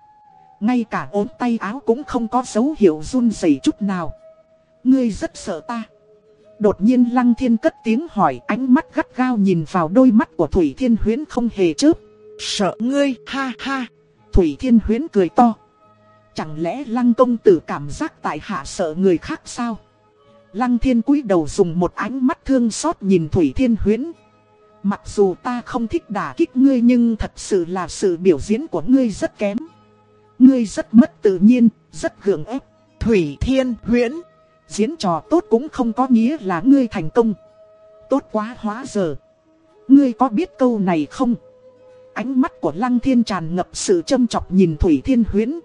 Ngay cả ốm tay áo cũng không có dấu hiệu run rẩy chút nào. Ngươi rất sợ ta. Đột nhiên Lăng Thiên cất tiếng hỏi ánh mắt gắt gao nhìn vào đôi mắt của Thủy Thiên Huyến không hề chớp. Sợ ngươi, ha ha. Thủy Thiên Huyến cười to. Chẳng lẽ Lăng công tử cảm giác tại hạ sợ người khác sao? Lăng Thiên cúi đầu dùng một ánh mắt thương xót nhìn Thủy Thiên Huyến. Mặc dù ta không thích đả kích ngươi nhưng thật sự là sự biểu diễn của ngươi rất kém. Ngươi rất mất tự nhiên, rất gượng ép. Thủy Thiên Huyễn. Diễn trò tốt cũng không có nghĩa là ngươi thành công. Tốt quá hóa giờ. Ngươi có biết câu này không? Ánh mắt của Lăng Thiên tràn ngập sự châm chọc nhìn Thủy Thiên Huyễn.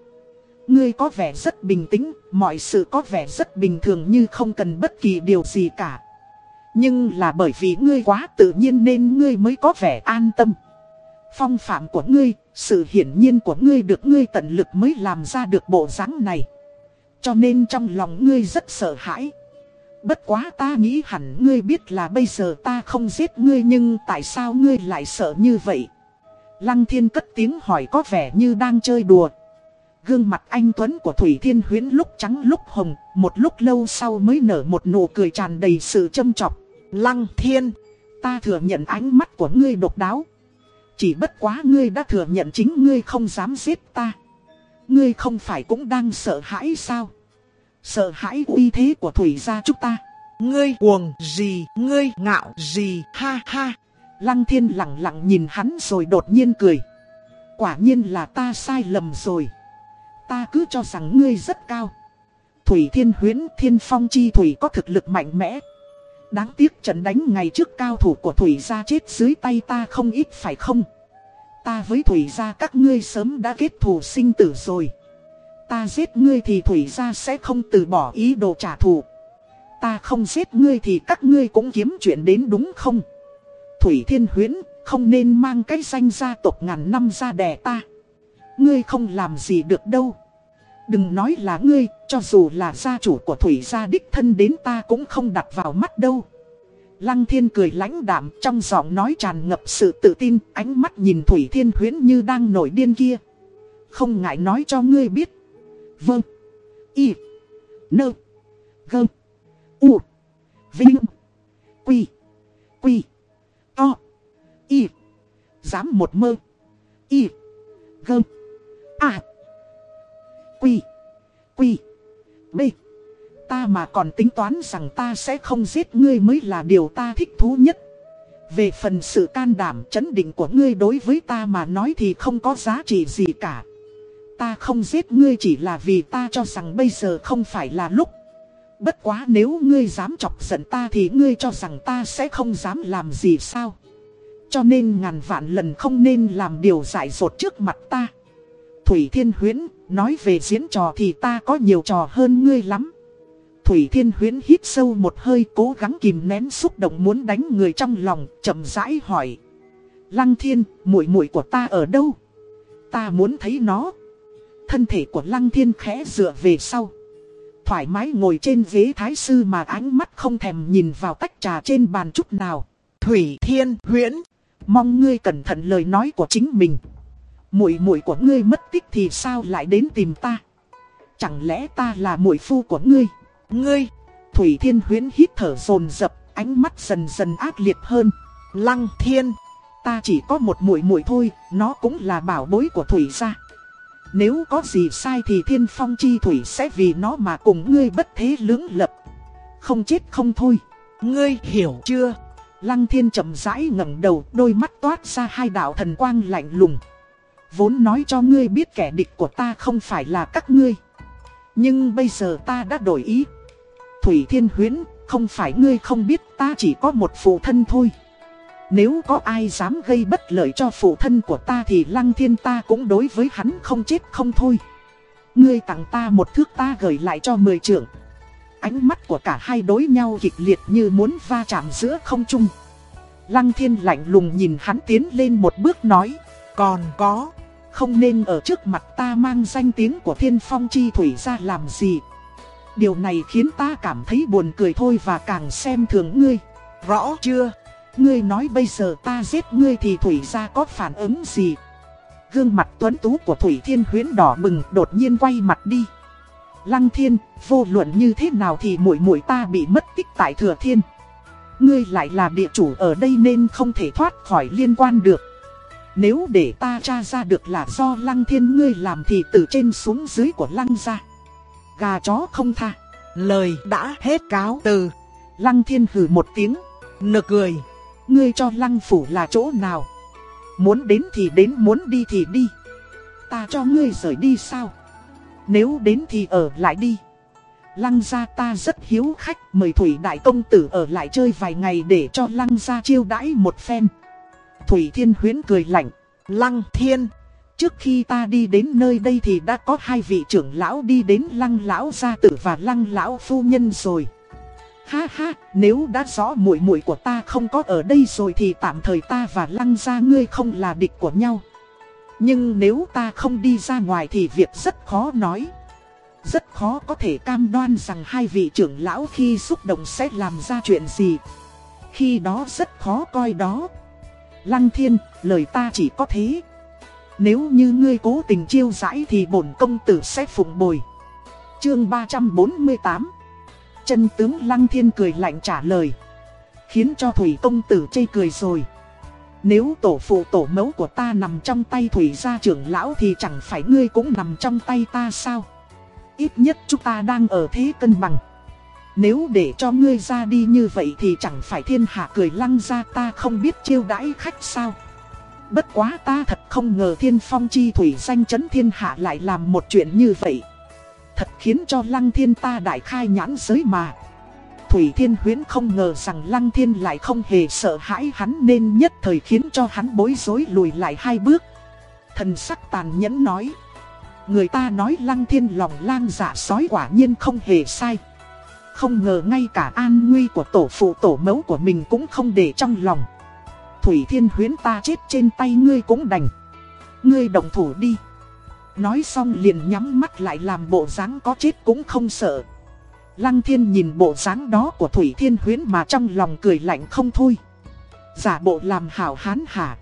Ngươi có vẻ rất bình tĩnh, mọi sự có vẻ rất bình thường như không cần bất kỳ điều gì cả. Nhưng là bởi vì ngươi quá tự nhiên nên ngươi mới có vẻ an tâm. Phong phạm của ngươi, sự hiển nhiên của ngươi được ngươi tận lực mới làm ra được bộ dáng này. Cho nên trong lòng ngươi rất sợ hãi. Bất quá ta nghĩ hẳn ngươi biết là bây giờ ta không giết ngươi nhưng tại sao ngươi lại sợ như vậy? Lăng thiên cất tiếng hỏi có vẻ như đang chơi đùa. Gương mặt anh Tuấn của Thủy Thiên Huyến lúc trắng lúc hồng, một lúc lâu sau mới nở một nụ cười tràn đầy sự châm chọc. Lăng Thiên, ta thừa nhận ánh mắt của ngươi độc đáo. Chỉ bất quá ngươi đã thừa nhận chính ngươi không dám giết ta. Ngươi không phải cũng đang sợ hãi sao? Sợ hãi uy thế của Thủy gia chúng ta. Ngươi cuồng gì, ngươi ngạo gì, ha ha. Lăng Thiên lặng lặng nhìn hắn rồi đột nhiên cười. Quả nhiên là ta sai lầm rồi. Ta cứ cho rằng ngươi rất cao. Thủy Thiên Huyến Thiên Phong Chi Thủy có thực lực mạnh mẽ. Đáng tiếc trận đánh ngày trước cao thủ của Thủy gia chết dưới tay ta không ít, phải không? Ta với Thủy gia các ngươi sớm đã kết thù sinh tử rồi. Ta giết ngươi thì Thủy gia sẽ không từ bỏ ý đồ trả thù. Ta không giết ngươi thì các ngươi cũng kiếm chuyện đến đúng không? Thủy Thiên Huyến không nên mang cái danh gia tộc ngàn năm ra đẻ ta. Ngươi không làm gì được đâu. Đừng nói là ngươi, cho dù là gia chủ của Thủy gia đích thân đến ta cũng không đặt vào mắt đâu. Lăng thiên cười lãnh đạm trong giọng nói tràn ngập sự tự tin, ánh mắt nhìn Thủy Thiên Huyến như đang nổi điên kia. Không ngại nói cho ngươi biết. Vâng. Y. Nơ. Gơ. U. Vinh. Quy. Quy. To. Y. Dám một mơ. Y. Gơ. À. Quy. Quy. B. Ta mà còn tính toán rằng ta sẽ không giết ngươi mới là điều ta thích thú nhất. Về phần sự can đảm chấn định của ngươi đối với ta mà nói thì không có giá trị gì cả. Ta không giết ngươi chỉ là vì ta cho rằng bây giờ không phải là lúc. Bất quá nếu ngươi dám chọc giận ta thì ngươi cho rằng ta sẽ không dám làm gì sao. Cho nên ngàn vạn lần không nên làm điều dại dột trước mặt ta. Thủy Thiên Huyến, nói về diễn trò thì ta có nhiều trò hơn ngươi lắm. Thủy Thiên Huyến hít sâu một hơi cố gắng kìm nén xúc động muốn đánh người trong lòng, chậm rãi hỏi. Lăng Thiên, muội muội của ta ở đâu? Ta muốn thấy nó. Thân thể của Lăng Thiên khẽ dựa về sau. Thoải mái ngồi trên ghế thái sư mà ánh mắt không thèm nhìn vào tách trà trên bàn chút nào. Thủy Thiên Huyễn, mong ngươi cẩn thận lời nói của chính mình. Muội muội của ngươi mất tích thì sao lại đến tìm ta? Chẳng lẽ ta là muội phu của ngươi? ngươi, Thủy Thiên Huyễn hít thở dồn dập, ánh mắt dần dần ác liệt hơn. Lăng Thiên, ta chỉ có một muội muội thôi, nó cũng là bảo bối của Thủy gia. Nếu có gì sai thì Thiên Phong Chi Thủy sẽ vì nó mà cùng ngươi bất thế lưỡng lập. Không chết không thôi. ngươi hiểu chưa? Lăng Thiên chậm rãi ngẩng đầu, đôi mắt toát ra hai đạo thần quang lạnh lùng. Vốn nói cho ngươi biết kẻ địch của ta không phải là các ngươi. Nhưng bây giờ ta đã đổi ý. Thủy Thiên Huyến, không phải ngươi không biết ta chỉ có một phụ thân thôi. Nếu có ai dám gây bất lợi cho phụ thân của ta thì lăng thiên ta cũng đối với hắn không chết không thôi. Ngươi tặng ta một thước ta gửi lại cho mười trưởng. Ánh mắt của cả hai đối nhau kịch liệt như muốn va chạm giữa không trung. Lăng thiên lạnh lùng nhìn hắn tiến lên một bước nói. Còn có, không nên ở trước mặt ta mang danh tiếng của thiên phong chi thủy ra làm gì. Điều này khiến ta cảm thấy buồn cười thôi và càng xem thường ngươi. rõ chưa? Ngươi nói bây giờ ta giết ngươi thì Thủy ra có phản ứng gì? Gương mặt tuấn tú của Thủy Thiên Huyến đỏ bừng đột nhiên quay mặt đi. Lăng Thiên, vô luận như thế nào thì muội muội ta bị mất tích tại Thừa Thiên. Ngươi lại là địa chủ ở đây nên không thể thoát khỏi liên quan được. Nếu để ta tra ra được là do Lăng Thiên ngươi làm thì từ trên xuống dưới của Lăng ra. Gà chó không tha. Lời đã hết cáo từ. Lăng Thiên hừ một tiếng. Nực cười. Ngươi cho lăng phủ là chỗ nào? Muốn đến thì đến, muốn đi thì đi. Ta cho ngươi rời đi sao? Nếu đến thì ở lại đi. Lăng gia ta rất hiếu khách, mời Thủy Đại Công Tử ở lại chơi vài ngày để cho Lăng gia chiêu đãi một phen. Thủy Thiên Huyến cười lạnh. Lăng Thiên, trước khi ta đi đến nơi đây thì đã có hai vị trưởng lão đi đến Lăng Lão Gia Tử và Lăng Lão Phu Nhân rồi. Ha ha, nếu đã rõ muội muội của ta không có ở đây rồi thì tạm thời ta và lăng gia ngươi không là địch của nhau. Nhưng nếu ta không đi ra ngoài thì việc rất khó nói. Rất khó có thể cam đoan rằng hai vị trưởng lão khi xúc động sẽ làm ra chuyện gì. Khi đó rất khó coi đó. Lăng thiên, lời ta chỉ có thế. Nếu như ngươi cố tình chiêu dãi thì bổn công tử sẽ phụng bồi. Chương 348 Chân tướng Lăng Thiên cười lạnh trả lời. Khiến cho Thủy công tử chê cười rồi. Nếu tổ phụ tổ mẫu của ta nằm trong tay Thủy gia trưởng lão thì chẳng phải ngươi cũng nằm trong tay ta sao? Ít nhất chúng ta đang ở thế cân bằng. Nếu để cho ngươi ra đi như vậy thì chẳng phải thiên hạ cười lăng ra ta không biết chiêu đãi khách sao? Bất quá ta thật không ngờ thiên phong chi thủy danh chấn thiên hạ lại làm một chuyện như vậy. Thật khiến cho lăng thiên ta đại khai nhãn giới mà. Thủy Thiên Huyến không ngờ rằng Lăng Thiên lại không hề sợ hãi hắn nên nhất thời khiến cho hắn bối rối lùi lại hai bước. Thần sắc tàn nhẫn nói. Người ta nói Lăng Thiên lòng lang dạ sói quả nhiên không hề sai. Không ngờ ngay cả an nguy của tổ phụ tổ mẫu của mình cũng không để trong lòng. Thủy Thiên Huyến ta chết trên tay ngươi cũng đành. Ngươi động thủ đi. Nói xong liền nhắm mắt lại làm bộ dáng có chết cũng không sợ. Lăng thiên nhìn bộ dáng đó của Thủy Thiên Huyến mà trong lòng cười lạnh không thôi. Giả bộ làm hảo hán hả.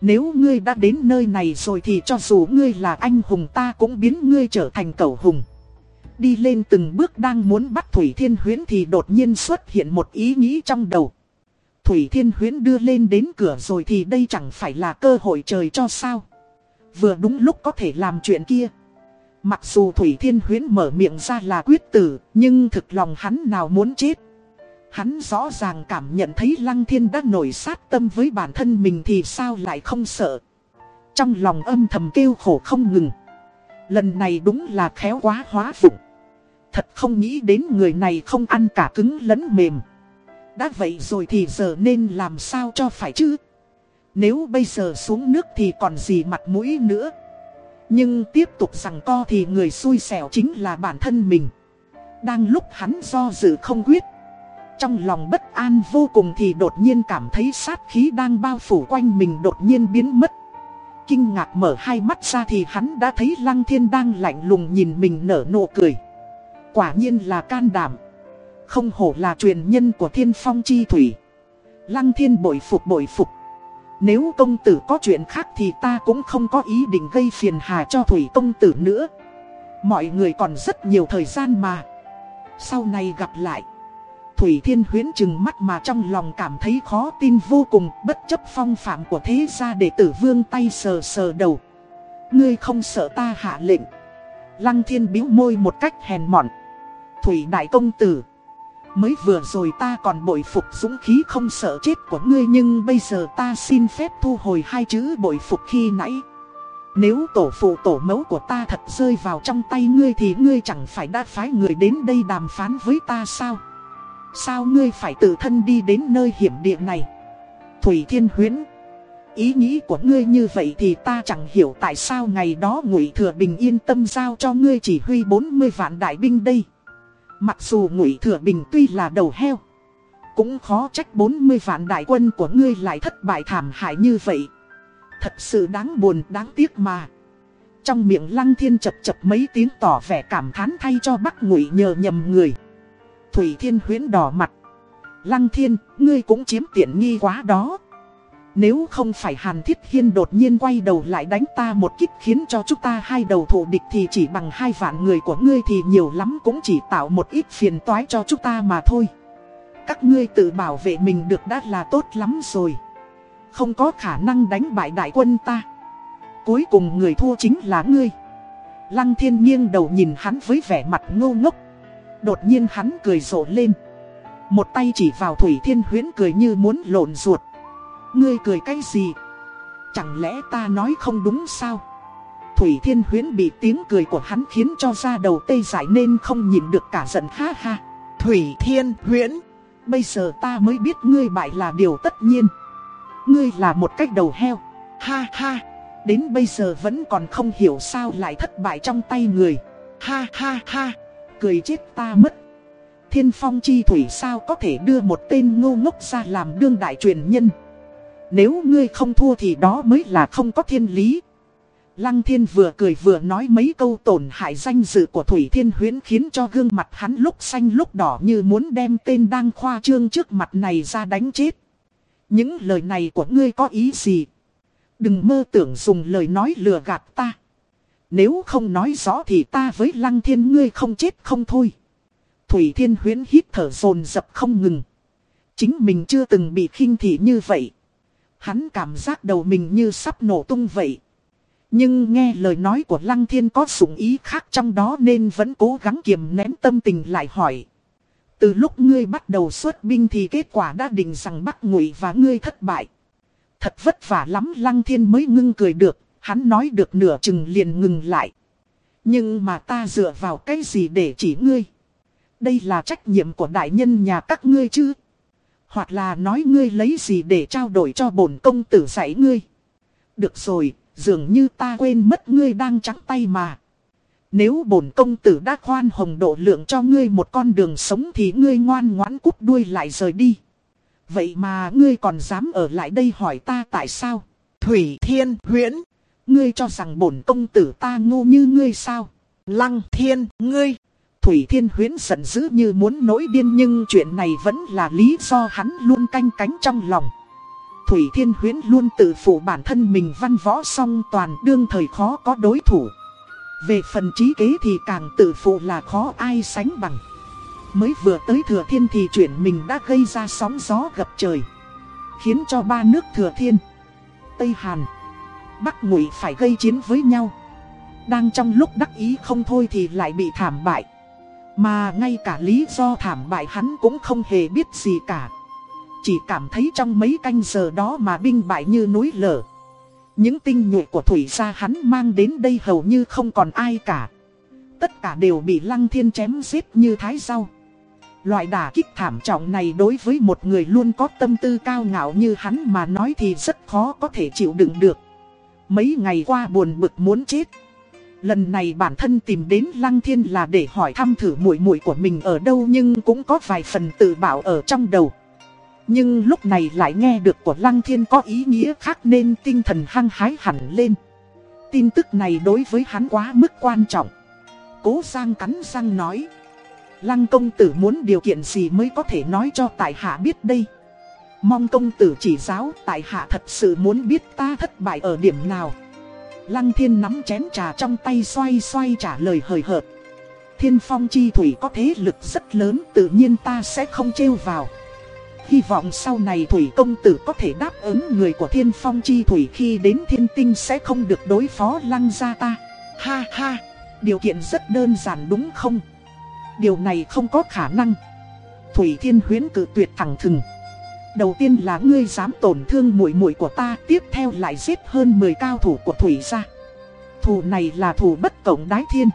Nếu ngươi đã đến nơi này rồi thì cho dù ngươi là anh hùng ta cũng biến ngươi trở thành cẩu hùng. Đi lên từng bước đang muốn bắt Thủy Thiên Huyến thì đột nhiên xuất hiện một ý nghĩ trong đầu. Thủy Thiên Huyến đưa lên đến cửa rồi thì đây chẳng phải là cơ hội trời cho sao. Vừa đúng lúc có thể làm chuyện kia. Mặc dù Thủy Thiên Huyến mở miệng ra là quyết tử, nhưng thực lòng hắn nào muốn chết. Hắn rõ ràng cảm nhận thấy Lăng Thiên đã nổi sát tâm với bản thân mình thì sao lại không sợ. Trong lòng âm thầm kêu khổ không ngừng. Lần này đúng là khéo quá hóa vụng. Thật không nghĩ đến người này không ăn cả cứng lẫn mềm. Đã vậy rồi thì giờ nên làm sao cho phải chứ. Nếu bây giờ xuống nước thì còn gì mặt mũi nữa. Nhưng tiếp tục rằng co thì người xui xẻo chính là bản thân mình. Đang lúc hắn do dự không quyết. Trong lòng bất an vô cùng thì đột nhiên cảm thấy sát khí đang bao phủ quanh mình đột nhiên biến mất. Kinh ngạc mở hai mắt ra thì hắn đã thấy Lăng Thiên đang lạnh lùng nhìn mình nở nụ cười. Quả nhiên là can đảm. Không hổ là truyền nhân của thiên phong chi thủy. Lăng Thiên bội phục bội phục. Nếu công tử có chuyện khác thì ta cũng không có ý định gây phiền hà cho Thủy công tử nữa. Mọi người còn rất nhiều thời gian mà. Sau này gặp lại. Thủy Thiên Huyến chừng mắt mà trong lòng cảm thấy khó tin vô cùng, bất chấp phong phạm của thế gia để tử vương tay sờ sờ đầu. Ngươi không sợ ta hạ lệnh. Lăng Thiên biếu môi một cách hèn mọn. Thủy Đại Công Tử. Mới vừa rồi ta còn bội phục dũng khí không sợ chết của ngươi nhưng bây giờ ta xin phép thu hồi hai chữ bội phục khi nãy. Nếu tổ phụ tổ mẫu của ta thật rơi vào trong tay ngươi thì ngươi chẳng phải đã phái người đến đây đàm phán với ta sao? Sao ngươi phải tự thân đi đến nơi hiểm địa này? Thủy Thiên Huyến Ý nghĩ của ngươi như vậy thì ta chẳng hiểu tại sao ngày đó Ngụy Thừa Bình yên tâm giao cho ngươi chỉ huy 40 vạn đại binh đây. Mặc dù ngụy Thừa Bình tuy là đầu heo Cũng khó trách 40 vạn đại quân của ngươi lại thất bại thảm hại như vậy. Thật sự đáng buồn đáng tiếc mà. Trong miệng lăng thiên chập chập mấy tiếng tỏ vẻ cảm thán thay cho bắc ngụy nhờ nhầm người. Thủy thiên huyến đỏ mặt. Lăng thiên, ngươi cũng chiếm tiện nghi quá đó nếu không phải Hàn Thiết Hiên đột nhiên quay đầu lại đánh ta một kích khiến cho chúng ta hai đầu thủ địch thì chỉ bằng hai vạn người của ngươi thì nhiều lắm cũng chỉ tạo một ít phiền toái cho chúng ta mà thôi. Các ngươi tự bảo vệ mình được đã là tốt lắm rồi. Không có khả năng đánh bại đại quân ta. Cuối cùng người thua chính là ngươi. Lăng thiên nghiêng đầu nhìn hắn với vẻ mặt ngô ngốc. Đột nhiên hắn cười rộ lên. Một tay chỉ vào Thủy Thiên Huyến cười như muốn lộn ruột. Ngươi cười cái gì? Chẳng lẽ ta nói không đúng sao? Thủy Thiên Huyến bị tiếng cười của hắn khiến cho da đầu tê dại nên không nhìn được cả giận ha ha. Thủy Thiên Huyến, bây giờ ta mới biết ngươi bại là điều tất nhiên. Ngươi là một cách đầu heo. Ha ha, đến bây giờ vẫn còn không hiểu sao lại thất bại trong tay người. Ha ha ha, cười chết ta mất. Thiên phong chi thủy sao có thể đưa một tên ngu ngốc ra làm đương đại truyền nhân. Nếu ngươi không thua thì đó mới là không có thiên lý. Lăng thiên vừa cười vừa nói mấy câu tổn hại danh dự của Thủy Thiên Huyến khiến cho gương mặt hắn lúc xanh lúc đỏ như muốn đem tên đang khoa trương trước mặt này ra đánh chết. Những lời này của ngươi có ý gì? Đừng mơ tưởng dùng lời nói lừa gạt ta. Nếu không nói rõ thì ta với lăng thiên ngươi không chết không thôi. Thủy Thiên Huyến hít thở dồn dập không ngừng. Chính mình chưa từng bị khinh thị như vậy. Hắn cảm giác đầu mình như sắp nổ tung vậy. Nhưng nghe lời nói của Lăng Thiên có sủng ý khác trong đó nên vẫn cố gắng kiềm nén tâm tình lại hỏi. Từ lúc ngươi bắt đầu xuất binh thì kết quả đã định rằng Bắc Ngụy và ngươi thất bại. Thật vất vả lắm Lăng Thiên mới ngưng cười được, hắn nói được nửa chừng liền ngừng lại. Nhưng mà ta dựa vào cái gì để chỉ ngươi? Đây là trách nhiệm của đại nhân nhà các ngươi chứ? Hoặc là nói ngươi lấy gì để trao đổi cho bổn công tử dạy ngươi? Được rồi, dường như ta quên mất ngươi đang trắng tay mà. Nếu bổn công tử đã khoan hồng độ lượng cho ngươi một con đường sống thì ngươi ngoan ngoãn cút đuôi lại rời đi. Vậy mà ngươi còn dám ở lại đây hỏi ta tại sao? Thủy Thiên Huyễn. Ngươi cho rằng bổn công tử ta ngu như ngươi sao? Lăng Thiên, ngươi. Thủy Thiên Huyến giận dữ như muốn nổi điên nhưng chuyện này vẫn là lý do hắn luôn canh cánh trong lòng. Thủy Thiên Huyến luôn tự phụ bản thân mình văn võ song toàn đương thời khó có đối thủ. Về phần trí kế thì càng tự phụ là khó ai sánh bằng. Mới vừa tới Thừa Thiên thì chuyện mình đã gây ra sóng gió gập trời. Khiến cho ba nước Thừa Thiên, Tây Hàn, Bắc Ngụy phải gây chiến với nhau. Đang trong lúc đắc ý không thôi thì lại bị thảm bại. Mà ngay cả lý do thảm bại hắn cũng không hề biết gì cả. Chỉ cảm thấy trong mấy canh giờ đó mà binh bại như núi lở. Những tinh nhuệ của thủy gia hắn mang đến đây hầu như không còn ai cả. Tất cả đều bị lăng thiên chém giết như thái rau. Loại đả kích thảm trọng này đối với một người luôn có tâm tư cao ngạo như hắn mà nói thì rất khó có thể chịu đựng được. Mấy ngày qua buồn bực muốn chết. Lần này bản thân tìm đến Lăng Thiên là để hỏi thăm thử muội muội của mình ở đâu nhưng cũng có vài phần tự bảo ở trong đầu. Nhưng lúc này lại nghe được của Lăng Thiên có ý nghĩa khác nên tinh thần hăng hái hẳn lên. Tin tức này đối với hắn quá mức quan trọng. Cố Giang cắn răng nói. Lăng công tử muốn điều kiện gì mới có thể nói cho tại hạ biết đây. Mong công tử chỉ giáo tại hạ thật sự muốn biết ta thất bại ở điểm nào. Lăng thiên nắm chén trà trong tay xoay xoay trả lời hời hợt. Thiên phong chi thủy có thế lực rất lớn tự nhiên ta sẽ không trêu vào. Hy vọng sau này thủy công tử có thể đáp ứng người của thiên phong chi thủy khi đến thiên tinh sẽ không được đối phó lăng gia ta. Ha ha, điều kiện rất đơn giản đúng không? Điều này không có khả năng. Thủy thiên huyến cự tuyệt thẳng thừng. Đầu tiên là ngươi dám tổn thương muội muội của ta, tiếp theo lại giết hơn 10 cao thủ của Thủy gia. Thù này là thù bất cộng đái thiên.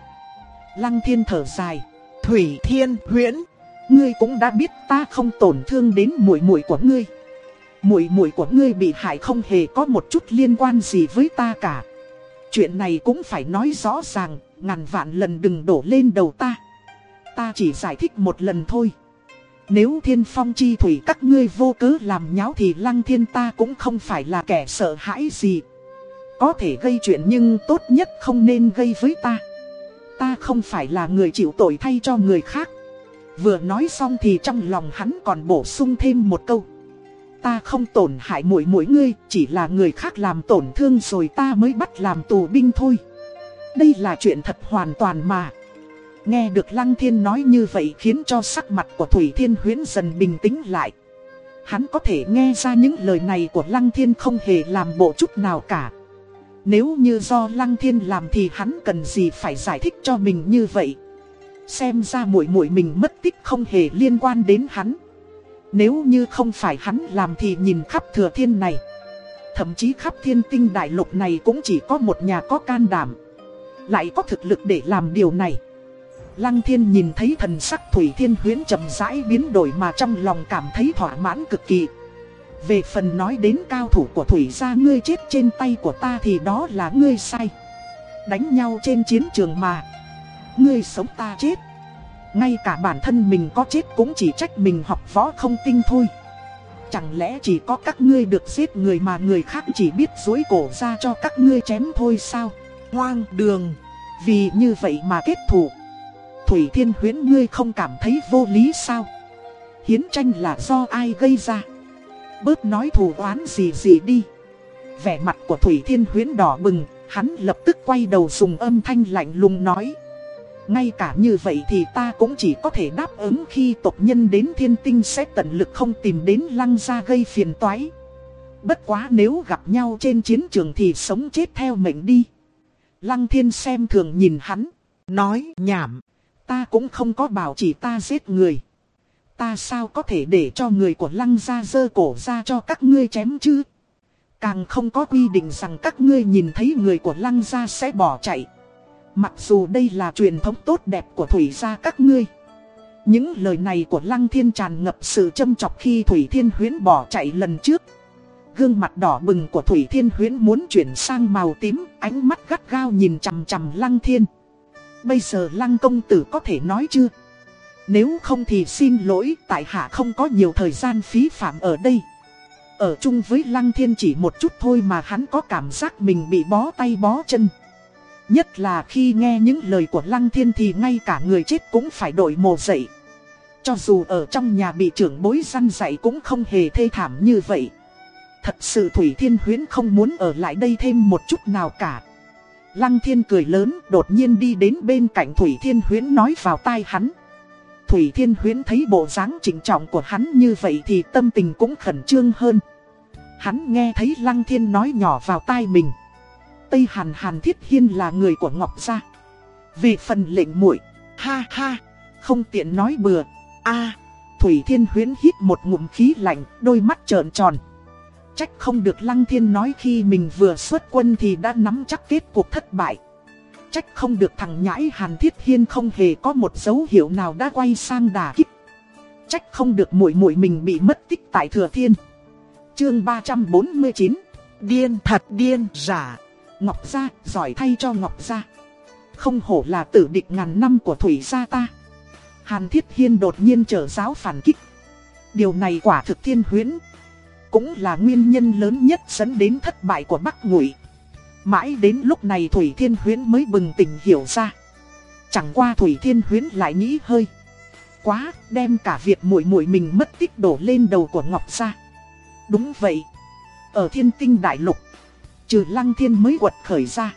Lăng thiên thở dài, Thủy Thiên Huyễn, ngươi cũng đã biết ta không tổn thương đến muội muội của ngươi. Muội muội của ngươi bị hại không hề có một chút liên quan gì với ta cả. Chuyện này cũng phải nói rõ ràng, ngàn vạn lần đừng đổ lên đầu ta. Ta chỉ giải thích một lần thôi. Nếu thiên phong chi thủy các ngươi vô cớ làm nháo thì lăng thiên ta cũng không phải là kẻ sợ hãi gì. Có thể gây chuyện nhưng tốt nhất không nên gây với ta. Ta không phải là người chịu tội thay cho người khác. Vừa nói xong thì trong lòng hắn còn bổ sung thêm một câu. Ta không tổn hại mỗi mỗi ngươi, chỉ là người khác làm tổn thương rồi ta mới bắt làm tù binh thôi. Đây là chuyện thật hoàn toàn mà. Nghe được Lăng Thiên nói như vậy khiến cho sắc mặt của Thủy Thiên Huyến dần bình tĩnh lại. Hắn có thể nghe ra những lời này của Lăng Thiên không hề làm bộ chút nào cả. Nếu như do Lăng Thiên làm thì hắn cần gì phải giải thích cho mình như vậy. Xem ra muội muội mình mất tích không hề liên quan đến hắn. Nếu như không phải hắn làm thì nhìn khắp thừa thiên này. Thậm chí khắp thiên tinh đại lục này cũng chỉ có một nhà có can đảm. Lại có thực lực để làm điều này. Lăng thiên nhìn thấy thần sắc Thủy Thiên Huyến chậm rãi biến đổi mà trong lòng cảm thấy thỏa mãn cực kỳ. Về phần nói đến cao thủ của Thủy gia, ngươi chết trên tay của ta thì đó là ngươi sai. Đánh nhau trên chiến trường mà. Ngươi sống ta chết. Ngay cả bản thân mình có chết cũng chỉ trách mình học võ không tinh thôi. Chẳng lẽ chỉ có các ngươi được giết người mà người khác chỉ biết dối cổ ra cho các ngươi chém thôi sao? hoang đường. Vì như vậy mà kết thù. Thủy Thiên Huyến ngươi không cảm thấy vô lý sao? Hiến tranh là do ai gây ra? Bớt nói thù oán gì gì đi. Vẻ mặt của Thủy Thiên Huyến đỏ bừng, hắn lập tức quay đầu dùng âm thanh lạnh lùng nói. Ngay cả như vậy thì ta cũng chỉ có thể đáp ứng khi tộc nhân đến thiên tinh sẽ tận lực không tìm đến lăng gia gây phiền toái. Bất quá nếu gặp nhau trên chiến trường thì sống chết theo mệnh đi. Lăng thiên xem thường nhìn hắn, Nói nhảm ta cũng không có bảo chỉ ta giết người. Ta sao có thể để cho người của lăng gia dơ cổ ra cho các ngươi chém chứ? Càng không có quy định rằng các ngươi nhìn thấy người của lăng gia sẽ bỏ chạy. Mặc dù đây là truyền thống tốt đẹp của Thủy gia các ngươi. Những lời này của Lăng Thiên tràn ngập sự châm chọc khi Thủy Thiên Huyến bỏ chạy lần trước. Gương mặt đỏ bừng của Thủy Thiên Huyến muốn chuyển sang màu tím, ánh mắt gắt gao nhìn chằm chằm Lăng Thiên. Bây giờ Lăng công tử có thể nói chưa? Nếu không thì xin lỗi, tại hạ không có nhiều thời gian phí phạm ở đây. Ở chung với Lăng Thiên chỉ một chút thôi mà hắn có cảm giác mình bị bó tay bó chân. Nhất là khi nghe những lời của Lăng Thiên thì ngay cả người chết cũng phải đổi mồ dậy. Cho dù ở trong nhà bị trưởng bối săn dạy cũng không hề thê thảm như vậy. Thật sự Thủy Thiên Huyến không muốn ở lại đây thêm một chút nào cả. Lăng Thiên cười lớn đột nhiên đi đến bên cạnh Thủy Thiên Huyến nói vào tai hắn. Thủy Thiên Huyến thấy bộ dáng chỉnh trọng của hắn như vậy thì tâm tình cũng khẩn trương hơn. Hắn nghe thấy Lăng Thiên nói nhỏ vào tai mình. Tây Hàn Hàn Thiết Hiên là người của Ngọc Gia. vì phần lệnh muội, ha ha, không tiện nói bừa. a Thủy Thiên Huyến hít một ngụm khí lạnh, đôi mắt trợn tròn. Trách không được Lăng Thiên nói khi mình vừa xuất quân thì đã nắm chắc kết cuộc thất bại. Trách không được thằng nhãi Hàn Thiết Hiên không hề có một dấu hiệu nào đã quay sang đà kích. Trách không được muội muội mình bị mất tích tại Thừa Thiên. Chương 349 Điên thật điên giả. Ngọc Gia, giỏi thay cho Ngọc Gia. Không hổ là tử địch ngàn năm của Thủy Gia ta. Hàn Thiết Hiên đột nhiên trở giáo phản kích. Điều này quả thực thiên huyễn. Cũng là nguyên nhân lớn nhất dẫn đến thất bại của Bắc Ngụy. Mãi đến lúc này Thủy Thiên Huyến mới bừng tỉnh hiểu ra. Chẳng qua Thủy Thiên Huyến lại nghĩ hơi. Quá, đem cả việc muội muội mình mất tích đổ lên đầu của Ngọc Gia. Đúng vậy. Ở thiên tinh đại lục, trừ Lăng Thiên mới quật khởi ra.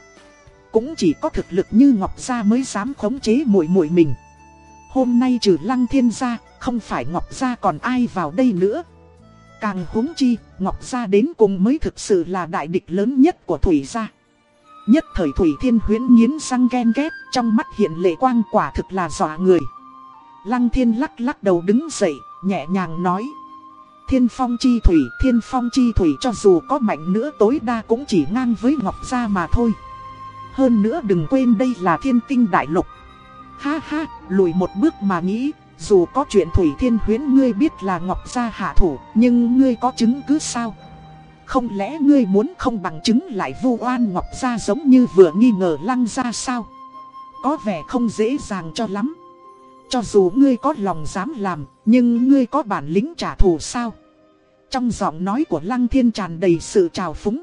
Cũng chỉ có thực lực như Ngọc Gia mới dám khống chế muội muội mình. Hôm nay trừ Lăng Thiên ra, không phải Ngọc Gia còn ai vào đây nữa. Càng huống chi, Ngọc Gia đến cùng mới thực sự là đại địch lớn nhất của Thủy Gia. Nhất thời Thủy Thiên Huyến nghiến răng ghen ghét, trong mắt hiện lệ quang quả thực là dọa người. Lăng Thiên lắc lắc đầu đứng dậy, nhẹ nhàng nói. Thiên phong chi thủy, thiên phong chi thủy cho dù có mạnh nữa tối đa cũng chỉ ngang với Ngọc Gia mà thôi. Hơn nữa đừng quên đây là thiên tinh đại lục. Ha ha, lùi một bước mà nghĩ, dù có chuyện Thủy Thiên Huyến ngươi biết là Ngọc Gia hạ thủ, nhưng ngươi có chứng cứ sao? Không lẽ ngươi muốn không bằng chứng lại vu oan Ngọc Gia giống như vừa nghi ngờ Lăng Gia sao? Có vẻ không dễ dàng cho lắm. Cho dù ngươi có lòng dám làm, nhưng ngươi có bản lĩnh trả thù sao? Trong giọng nói của Lăng Thiên tràn đầy sự trào phúng.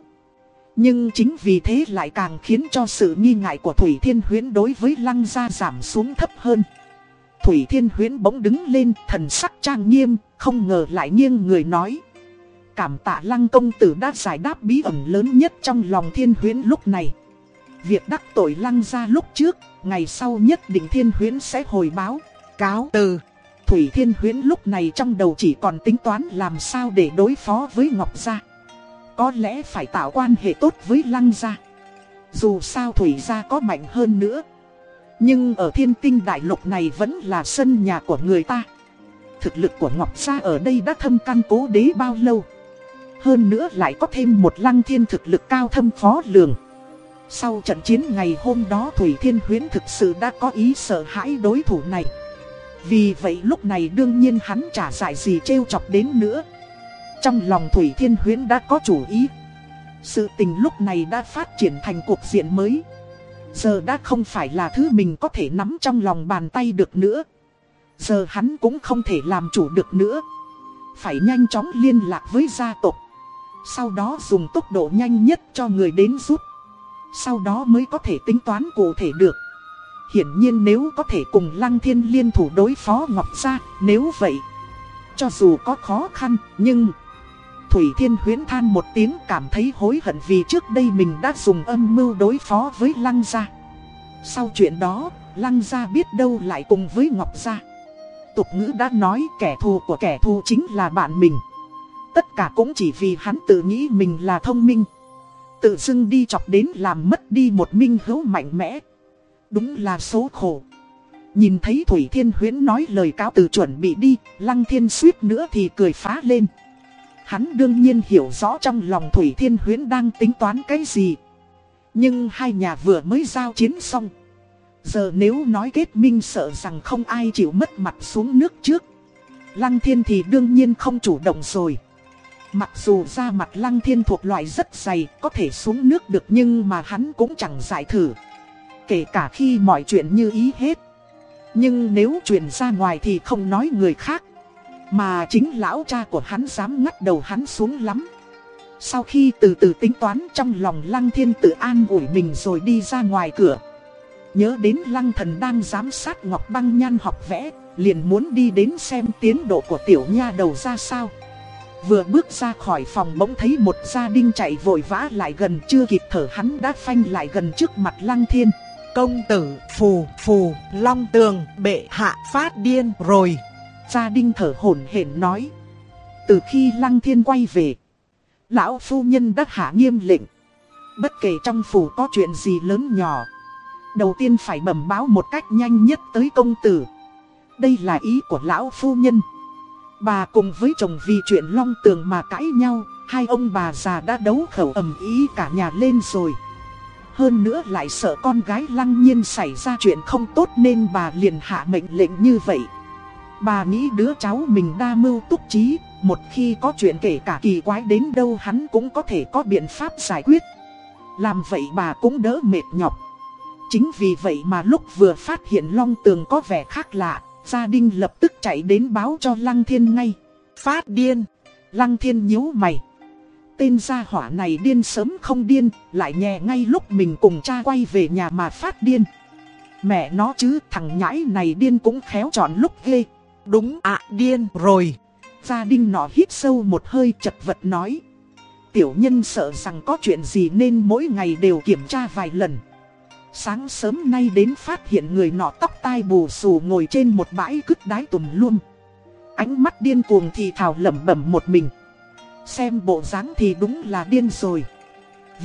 Nhưng chính vì thế lại càng khiến cho sự nghi ngại của Thủy Thiên Huyến đối với Lăng Gia giảm xuống thấp hơn. Thủy Thiên Huyến bỗng đứng lên, thần sắc trang nghiêm, không ngờ lại nghiêng người nói. Cảm tạ Lăng Công Tử đã giải đáp bí ẩn lớn nhất trong lòng Thiên Huyến lúc này. Việc đắc tội Lăng Gia lúc trước, ngày sau nhất định Thiên Huyến sẽ hồi báo. Cáo từ. Thủy Thiên Huyến lúc này trong đầu chỉ còn tính toán làm sao để đối phó với Ngọc Gia. Có lẽ phải tạo quan hệ tốt với Lăng Gia. Dù sao Thủy Gia có mạnh hơn nữa. Nhưng ở thiên tinh đại lục này vẫn là sân nhà của người ta. Thực lực của Ngọc Gia ở đây đã thâm căn cố đế bao lâu. Hơn nữa lại có thêm một lăng thiên thực lực cao thâm khó lường. Sau trận chiến ngày hôm đó Thủy Thiên Huyến thực sự đã có ý sợ hãi đối thủ này. Vì vậy lúc này đương nhiên hắn chả giải gì trêu chọc đến nữa. Trong lòng Thủy Thiên Huyến đã có chủ ý. Sự tình lúc này đã phát triển thành cuộc diện mới. Giờ đã không phải là thứ mình có thể nắm trong lòng bàn tay được nữa. Giờ hắn cũng không thể làm chủ được nữa. Phải nhanh chóng liên lạc với gia tộc. Sau đó dùng tốc độ nhanh nhất cho người đến giúp. Sau đó mới có thể tính toán cụ thể được Hiển nhiên nếu có thể cùng Lăng Thiên liên thủ đối phó Ngọc Gia, Nếu vậy, Cho dù có khó khăn, nhưng Thủy Thiên huyến than một tiếng cảm thấy hối hận vì trước đây mình đã dùng âm mưu đối phó với Lăng Gia. Sau chuyện đó, Lăng Gia biết đâu lại cùng với Ngọc Gia. Tục ngữ đã nói kẻ thù của kẻ thù chính là bạn mình. Tất cả cũng chỉ vì hắn tự nghĩ mình là thông minh. Tự dưng đi chọc đến làm mất đi một minh hữu mạnh mẽ. Đúng là số khổ. Nhìn thấy Thủy Thiên Huyến nói lời cáo từ chuẩn bị đi, Lăng Thiên suýt nữa thì cười phá lên. Hắn đương nhiên hiểu rõ trong lòng Thủy Thiên Huyến đang tính toán cái gì. Nhưng hai nhà vừa mới giao chiến xong. Giờ nếu nói kết minh sợ rằng không ai chịu mất mặt xuống nước trước. Lăng Thiên thì đương nhiên không chủ động rồi. Mặc dù da mặt Lăng Thiên thuộc loại rất dày, có thể xuống nước được nhưng mà hắn cũng chẳng giải thử. Kể cả khi mọi chuyện như ý hết. Nhưng nếu truyền ra ngoài thì không nói người khác. Mà chính lão cha của hắn dám ngắt đầu hắn xuống lắm. Sau khi từ từ tính toán trong lòng Lăng Thiên tự an ủi mình rồi đi ra ngoài cửa. Nhớ đến Lăng Thần đang giám sát Ngọc Băng Nhan học vẽ Liền muốn đi đến xem tiến độ của tiểu nha đầu ra sao. Vừa bước ra khỏi phòng bỗng thấy một gia đình chạy vội vã lại gần chưa kịp thở hắn đã phanh lại gần trước mặt Lăng Thiên. Công tử, phù, phù, long tường, bệ hạ phát điên rồi. Gia đinh thở hổn hển nói. Từ khi Lăng Thiên quay về, lão phu nhân đã hạ nghiêm lệnh. Bất kể trong phủ có chuyện gì lớn nhỏ, đầu tiên phải bẩm báo một cách nhanh nhất tới công tử. Đây là ý của lão phu nhân. Bà cùng với chồng vì chuyện long tường mà cãi nhau, hai ông bà già đã đấu khẩu ầm ý cả nhà lên rồi. Hơn nữa lại sợ con gái lăng nhiên xảy ra chuyện không tốt nên bà liền hạ mệnh lệnh như vậy. Bà nghĩ đứa cháu mình đa mưu túc trí, một khi có chuyện kể cả kỳ quái đến đâu hắn cũng có thể có biện pháp giải quyết. Làm vậy bà cũng đỡ mệt nhọc. Chính vì vậy mà lúc vừa phát hiện long tường có vẻ khác lạ, gia đình lập tức chạy đến báo cho Lăng Thiên ngay. Phát điên. Lăng Thiên nhíu mày. Tên gia hỏa này điên sớm không điên, lại nhẹ ngay lúc mình cùng cha quay về nhà mà phát điên. Mẹ nó chứ, thằng nhãi này điên cũng khéo chọn lúc ghê. Đúng ạ, điên rồi. Gia đình nọ hít sâu một hơi chật vật nói. Tiểu nhân sợ rằng có chuyện gì nên mỗi ngày đều kiểm tra vài lần. Sáng sớm nay đến phát hiện người nọ tóc tai bù xù ngồi trên một bãi cứt đái tùm luôn. Ánh mắt điên cuồng thì thảo lẩm bẩm một mình. Xem bộ dáng thì đúng là điên rồi.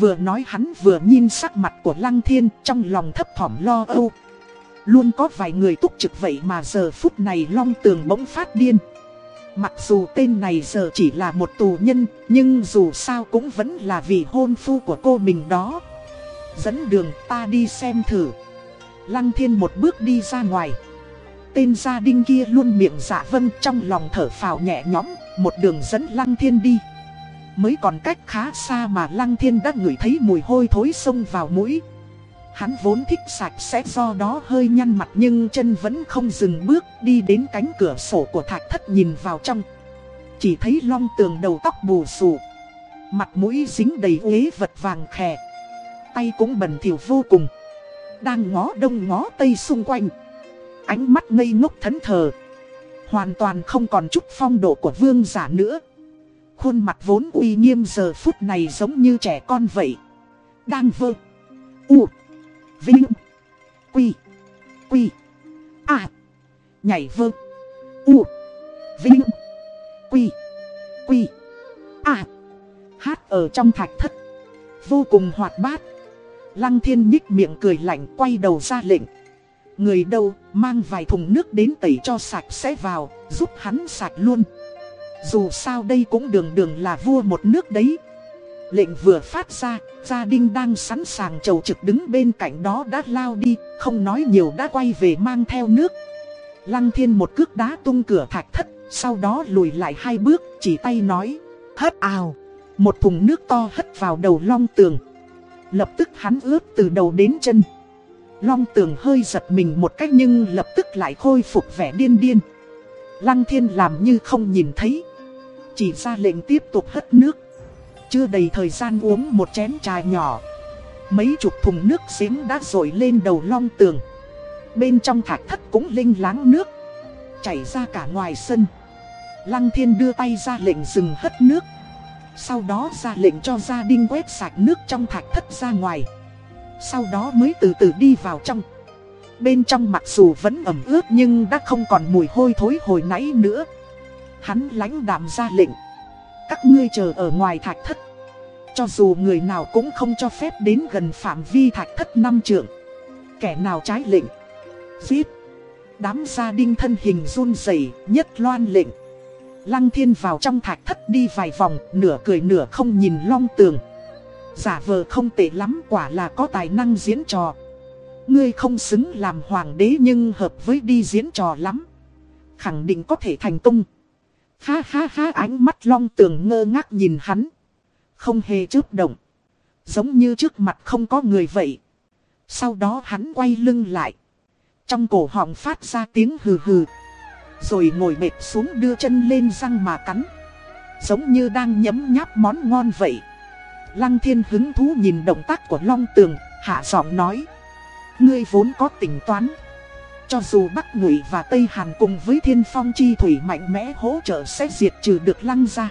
Vừa nói hắn vừa nhìn sắc mặt của Lăng Thiên trong lòng thấp thỏm lo âu. Luôn có vài người túc trực vậy mà giờ phút này long tường bỗng phát điên. Mặc dù tên này giờ chỉ là một tù nhân, nhưng dù sao cũng vẫn là vị hôn phu của cô mình đó. Dẫn đường ta đi xem thử. Lăng thiên một bước đi ra ngoài. Tên gia đình kia luôn miệng dạ vâng trong lòng thở phào nhẹ nhõm, một đường dẫn lăng thiên đi. Mới còn cách khá xa mà Lăng Thiên đã ngửi thấy mùi hôi thối xông vào mũi. Hắn vốn thích sạch sẽ do đó hơi nhăn mặt nhưng chân vẫn không dừng bước đi đến cánh cửa sổ của thạch thất nhìn vào trong. Chỉ thấy long tường đầu tóc bù xù. Mặt mũi dính đầy ghế vật vàng khè. Tay cũng bẩn thỉu vô cùng. Đang ngó đông ngó tây xung quanh. Ánh mắt ngây ngốc thẫn thờ. Hoàn toàn không còn chút phong độ của vương giả nữa. Khuôn mặt vốn uy nghiêm giờ phút này giống như trẻ con vậy. Đang vơ. U. Vinh. Quy. Quy. À. Nhảy vơ. U. Vinh. Quy. Quy. À. Hát ở trong thạch thất. Vô cùng hoạt bát. Lăng thiên nhích miệng cười lạnh quay đầu ra lệnh. Người đâu mang vài thùng nước đến tẩy cho sạch sẽ vào, giúp hắn sạch luôn. Dù sao đây cũng đường đường là vua một nước đấy Lệnh vừa phát ra, gia đình đang sẵn sàng chầu trực đứng bên cạnh đó đã lao đi Không nói nhiều đã quay về mang theo nước. Lăng thiên một cước đá tung cửa thạch thất Sau đó lùi lại hai bước chỉ tay nói Hất ào. Một thùng nước to hất vào đầu long tường. Lập tức hắn ướt từ đầu đến chân. Long tường hơi giật mình một cách nhưng lập tức lại khôi phục vẻ điên điên. Lăng thiên làm như không nhìn thấy. Chỉ ra lệnh tiếp tục hất nước. Chưa đầy thời gian uống một chén trà nhỏ. Mấy chục thùng nước giếng đã rội lên đầu long tường. Bên trong thạch thất cũng linh láng nước, Chảy ra cả ngoài sân. Lăng thiên đưa tay ra lệnh dừng hất nước. Sau đó ra lệnh cho gia đình quét sạch nước trong thạch thất ra ngoài. Sau đó mới từ từ đi vào trong. Bên trong mặc dù vẫn ẩm ướt nhưng đã không còn mùi hôi thối hồi nãy nữa. Hắn lãnh đạm ra lệnh. Các ngươi chờ ở ngoài thạch thất. Cho dù người nào cũng không cho phép đến gần phạm vi thạch thất năm trượng. Kẻ nào trái lệnh? Giết. Đám gia đình thân hình run rẩy, nhất loan lệnh. Lăng thiên vào trong thạch thất đi vài vòng, Nửa cười nửa không nhìn long tường. Giả vờ không tệ lắm, quả là có tài năng diễn trò. Ngươi không xứng làm hoàng đế nhưng hợp với đi diễn trò lắm. Khẳng định có thể thành tung Ha ha ha, ánh mắt long tường ngơ ngác nhìn hắn. Không hề chớp động. Giống như trước mặt không có người vậy. Sau đó hắn quay lưng lại. Trong cổ họng phát ra tiếng hừ hừ. Rồi ngồi mệt xuống đưa chân lên răng mà cắn. Giống như đang nhấm nháp món ngon vậy. Lăng thiên hứng thú nhìn động tác của long tường, Hạ giọng nói. Ngươi vốn có tính toán cho dù Bắc Ngụy và Tây Hàn cùng với thiên phong chi thủy mạnh mẽ hỗ trợ sẽ diệt trừ được lăng ra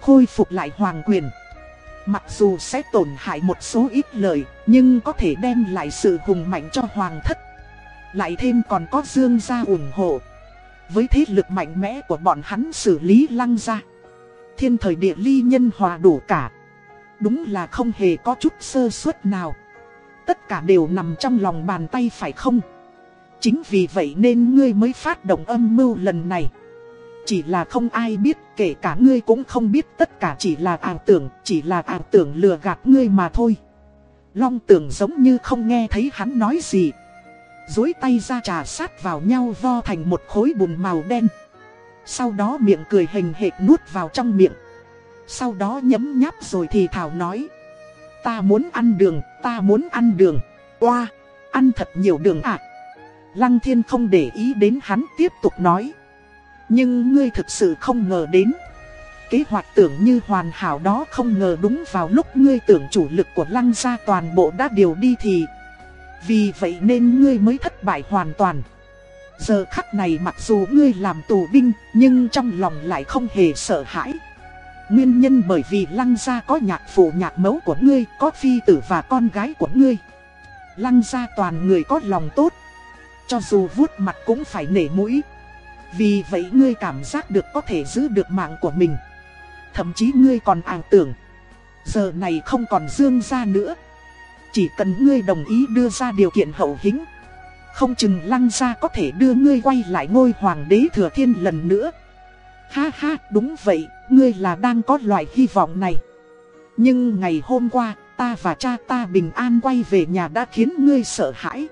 Khôi phục lại hoàng quyền. Mặc dù sẽ tổn hại một số ít lời Nhưng có thể đem lại sự hùng mạnh cho hoàng thất. Lại thêm còn có dương gia ủng hộ. Với thế lực mạnh mẽ của bọn hắn xử lý lăng ra Thiên thời địa ly nhân hòa đủ cả. Đúng là không hề có chút sơ suất nào. Tất cả đều nằm trong lòng bàn tay phải không? Chính vì vậy nên ngươi mới phát động âm mưu lần này. Chỉ là không ai biết, kể cả ngươi cũng không biết tất cả chỉ là ảo tưởng, chỉ là ảo tưởng lừa gạt ngươi mà thôi. Long tưởng giống như không nghe thấy hắn nói gì. Dối tay ra trà sát vào nhau vo thành một khối bùn màu đen. Sau đó miệng cười hình hệt nuốt vào trong miệng. Sau đó nhấm nháp rồi thì thảo nói. Ta muốn ăn đường, ta muốn ăn đường. Oa, ăn thật nhiều đường ạ. Lăng thiên không để ý đến hắn tiếp tục nói. Nhưng ngươi thực sự không ngờ đến. Kế hoạch tưởng như hoàn hảo đó không ngờ đúng vào lúc ngươi tưởng chủ lực của lăng gia toàn bộ đã điều đi thì. Vì vậy nên ngươi mới thất bại hoàn toàn. Giờ khắc này mặc dù ngươi làm tù binh nhưng trong lòng lại không hề sợ hãi. Nguyên nhân bởi vì lăng gia có nhạc phụ nhạc mẫu của ngươi, có phi tử và con gái của ngươi. Lăng gia toàn người có lòng tốt, cho dù vuốt mặt cũng phải nể mũi. Vì vậy ngươi cảm giác được có thể giữ được mạng của mình. Thậm chí ngươi còn ảo tưởng, Giờ này không còn dương ra nữa. Chỉ cần ngươi đồng ý đưa ra điều kiện hậu hĩnh, Không chừng lăng ra có thể đưa ngươi quay lại ngôi hoàng đế thừa thiên lần nữa. Ha ha, đúng vậy, Ngươi là đang có loại hy vọng này. Nhưng ngày hôm qua, Ta và cha ta bình an quay về nhà đã khiến ngươi sợ hãi.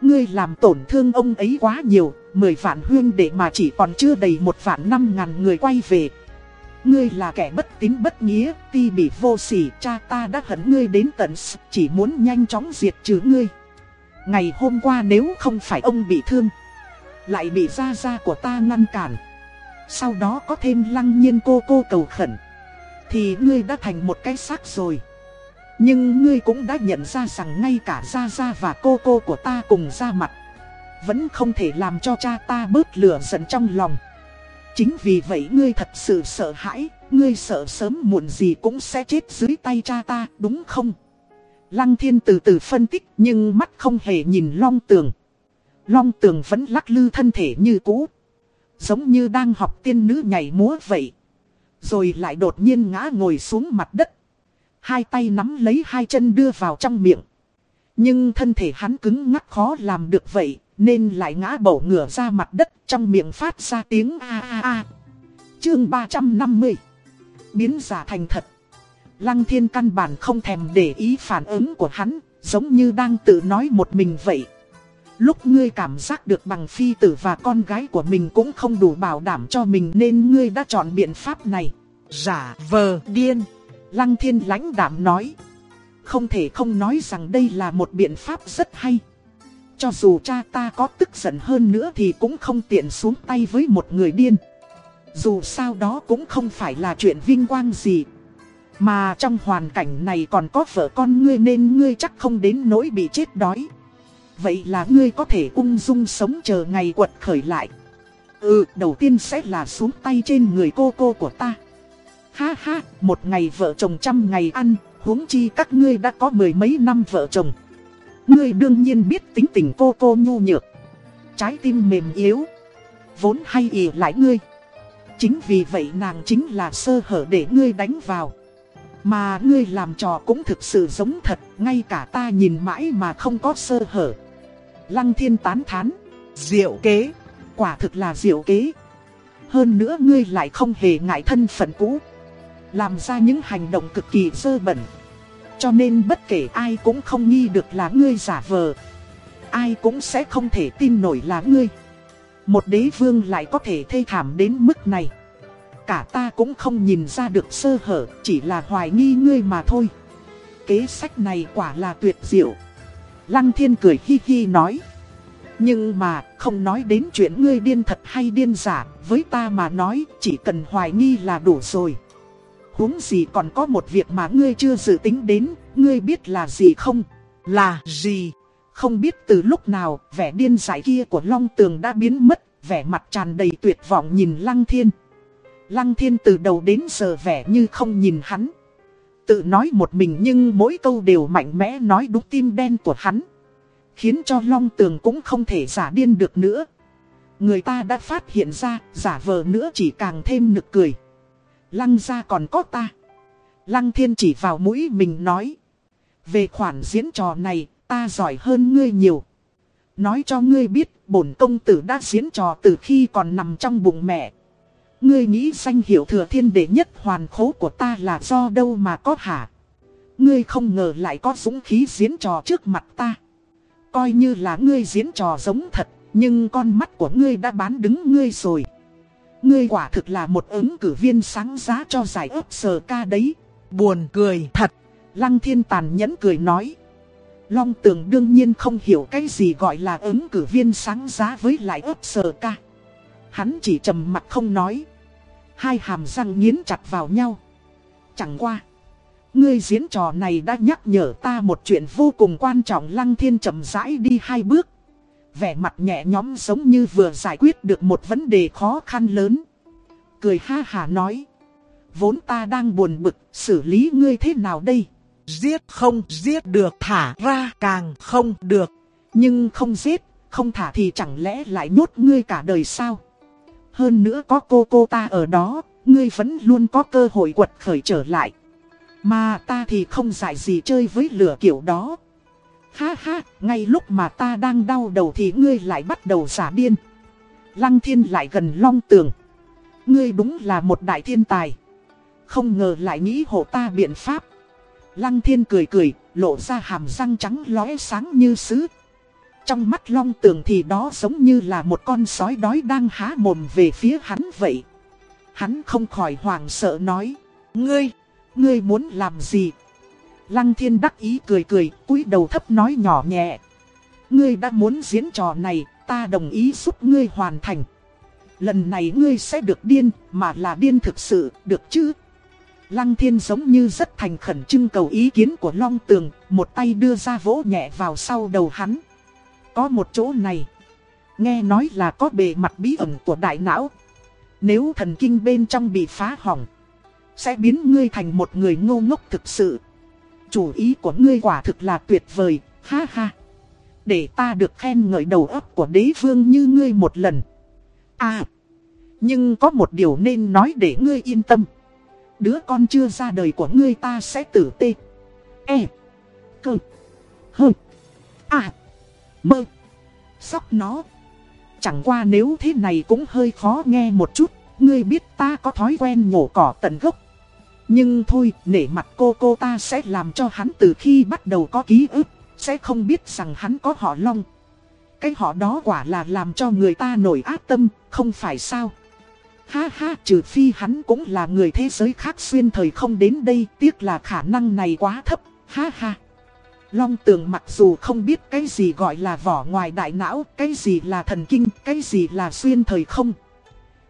Ngươi làm tổn thương ông ấy quá nhiều, mười vạn huyên để mà chỉ còn chưa đầy một vạn năm ngàn người quay về. Ngươi là kẻ bất tín bất nghĩa, ti bị vô sỉ, cha ta đã hận ngươi đến tận chỉ muốn nhanh chóng diệt trừ ngươi. Ngày hôm qua nếu không phải ông bị thương, lại bị gia gia của ta ngăn cản. Sau đó có thêm lăng nhiên cô cô cầu khẩn, thì ngươi đã thành một cái xác rồi. Nhưng ngươi cũng đã nhận ra rằng ngay cả Gia Gia và cô cô của ta cùng ra mặt, Vẫn không thể làm cho cha ta bớt lửa giận trong lòng. Chính vì vậy ngươi thật sự sợ hãi, Ngươi sợ sớm muộn gì cũng sẽ chết dưới tay cha ta, đúng không? Lăng thiên từ từ phân tích nhưng mắt không hề nhìn long tường. Long tường vẫn lắc lư thân thể như cũ, Giống như đang học tiên nữ nhảy múa vậy, Rồi lại đột nhiên ngã ngồi xuống mặt đất. Hai tay nắm lấy hai chân đưa vào trong miệng. Nhưng thân thể hắn cứng ngắc khó làm được vậy, nên lại ngã bổ ngửa ra mặt đất trong miệng phát ra tiếng a a a. Chương 350 Biến giả thành thật Lăng thiên căn bản không thèm để ý phản ứng của hắn, giống như đang tự nói một mình vậy. Lúc ngươi cảm giác được bằng phi tử và con gái của mình cũng không đủ bảo đảm cho mình nên ngươi đã chọn biện pháp này. Giả vờ điên. Lăng thiên lãnh đảm nói. Không thể không nói rằng đây là một biện pháp rất hay. Cho dù cha ta có tức giận hơn nữa thì cũng không tiện xuống tay với một người điên. Dù sao đó cũng không phải là chuyện vinh quang gì. Mà trong hoàn cảnh này còn có vợ con ngươi nên ngươi chắc không đến nỗi bị chết đói. Vậy là ngươi có thể ung dung sống chờ ngày quật khởi lại. Ừ, đầu tiên sẽ là xuống tay trên người cô cô của ta. Ha ha, một ngày vợ chồng trăm ngày ăn, huống chi các ngươi đã có mười mấy năm vợ chồng. Ngươi đương nhiên biết tính tình cô cô nhu nhược. Trái tim mềm yếu. Vốn hay ỉ lại ngươi. Chính vì vậy nàng chính là sơ hở để ngươi đánh vào. Mà ngươi làm trò cũng thực sự giống thật, ngay cả ta nhìn mãi mà không có sơ hở. Lăng thiên tán thán, Diệu kế. quả thực là diệu kế. Hơn nữa ngươi lại không hề ngại thân phận cũ. Làm ra những hành động cực kỳ dơ bẩn. Cho nên bất kể ai cũng không nghi được là ngươi giả vờ. Ai cũng sẽ không thể tin nổi là ngươi. Một đế vương lại có thể thê thảm đến mức này. Cả ta cũng không nhìn ra được sơ hở, chỉ là hoài nghi ngươi mà thôi. Kế sách này quả là tuyệt diệu. Lăng thiên cười hi hi nói. Nhưng mà, không nói đến chuyện ngươi điên thật hay điên giả, với ta mà nói, chỉ cần hoài nghi là đủ rồi huống gì còn có một việc mà ngươi chưa dự tính đến, ngươi biết là gì không? Là gì? Không biết từ lúc nào, vẻ điên dại kia của Long Tường đã biến mất, vẻ mặt tràn đầy tuyệt vọng nhìn Lăng Thiên. Lăng Thiên từ đầu đến giờ vẻ như không nhìn hắn. Tự nói một mình nhưng mỗi câu đều mạnh mẽ nói đúng tim đen của hắn. Khiến cho Long Tường cũng không thể giả điên được nữa. Người ta đã phát hiện ra, giả vờ nữa chỉ càng thêm nực cười. Lăng ra còn có ta. Lăng Thiên chỉ vào mũi mình nói. Về khoản diễn trò này, ta giỏi hơn ngươi nhiều. Nói cho ngươi biết, bổn công tử đã diễn trò từ khi còn nằm trong bụng mẹ. Ngươi nghĩ danh hiệu thừa thiên đệ nhất hoàn khố của ta là do đâu mà có hả? Ngươi không ngờ lại có dũng khí diễn trò trước mặt ta. Coi như là ngươi diễn trò giống thật, nhưng con mắt của ngươi đã bán đứng ngươi rồi. Ngươi quả thực là một ứng cử viên sáng giá cho giải ớt sờ ca đấy. Buồn cười thật. Lăng thiên tàn nhẫn cười nói. Long tường đương nhiên không hiểu cái gì gọi là ứng cử viên sáng giá với lại ớt sờ ca. Hắn chỉ trầm mặt không nói. Hai hàm răng nghiến chặt vào nhau. Chẳng qua. Ngươi diễn trò này đã nhắc nhở ta một chuyện vô cùng quan trọng lăng thiên chậm rãi đi hai bước. Vẻ mặt nhẹ nhõm giống như vừa giải quyết được một vấn đề khó khăn lớn. Cười ha hà nói. Vốn ta đang buồn bực, xử lý ngươi thế nào đây? Giết không giết được thả ra càng không được. Nhưng không giết, không thả thì chẳng lẽ lại nhốt ngươi cả đời sao? Hơn nữa có cô cô ta ở đó, ngươi vẫn luôn có cơ hội quật khởi trở lại. Mà ta thì không giải gì chơi với lửa kiểu đó. Ha ha, ngay lúc mà ta đang đau đầu thì ngươi lại bắt đầu giả điên. Lăng thiên lại gần long tường. Ngươi đúng là một đại thiên tài. Không ngờ lại nghĩ hộ ta biện pháp. Lăng thiên cười cười, lộ ra hàm răng trắng lóe sáng như sứ. Trong mắt long tường thì đó giống như là một con sói đói đang há mồm về phía hắn vậy. Hắn không khỏi hoảng sợ nói. Ngươi, ngươi muốn làm gì? Lăng thiên đắc ý cười cười, cúi đầu thấp nói nhỏ nhẹ. Ngươi đã muốn diễn trò này, ta đồng ý giúp ngươi hoàn thành. Lần này ngươi sẽ được điên, mà là điên thực sự, được chứ? Lăng thiên giống như rất thành khẩn trưng cầu ý kiến của Long Tường, một tay đưa ra vỗ nhẹ vào sau đầu hắn. Có một chỗ này, nghe nói là có bề mặt bí ẩn của đại não. Nếu thần kinh bên trong bị phá hỏng, sẽ biến ngươi thành một người ngô ngốc thực sự. Chủ ý của ngươi quả thực là tuyệt vời, ha ha. Để ta được khen ngợi đầu óc của đế vương như ngươi một lần. À, nhưng có một điều nên nói để ngươi yên tâm. Đứa con chưa ra đời của ngươi ta sẽ tử tê. E. Cơ. Hơ. À. Mơ. Sóc nó. Chẳng qua nếu thế này cũng hơi khó nghe một chút. Ngươi biết ta có thói quen nhổ cỏ tận gốc. Nhưng thôi, nể mặt cô cô ta sẽ làm cho hắn từ khi bắt đầu có ký ức. Sẽ không biết rằng hắn có họ long. Cái họ đó quả là làm cho người ta nổi ác tâm, không phải sao. Ha ha, trừ phi hắn cũng là người thế giới khác xuyên thời không đến đây, tiếc là khả năng này quá thấp, ha ha. Long tường mặc dù không biết cái gì gọi là vỏ ngoài đại não, cái gì là thần kinh, cái gì là xuyên thời không.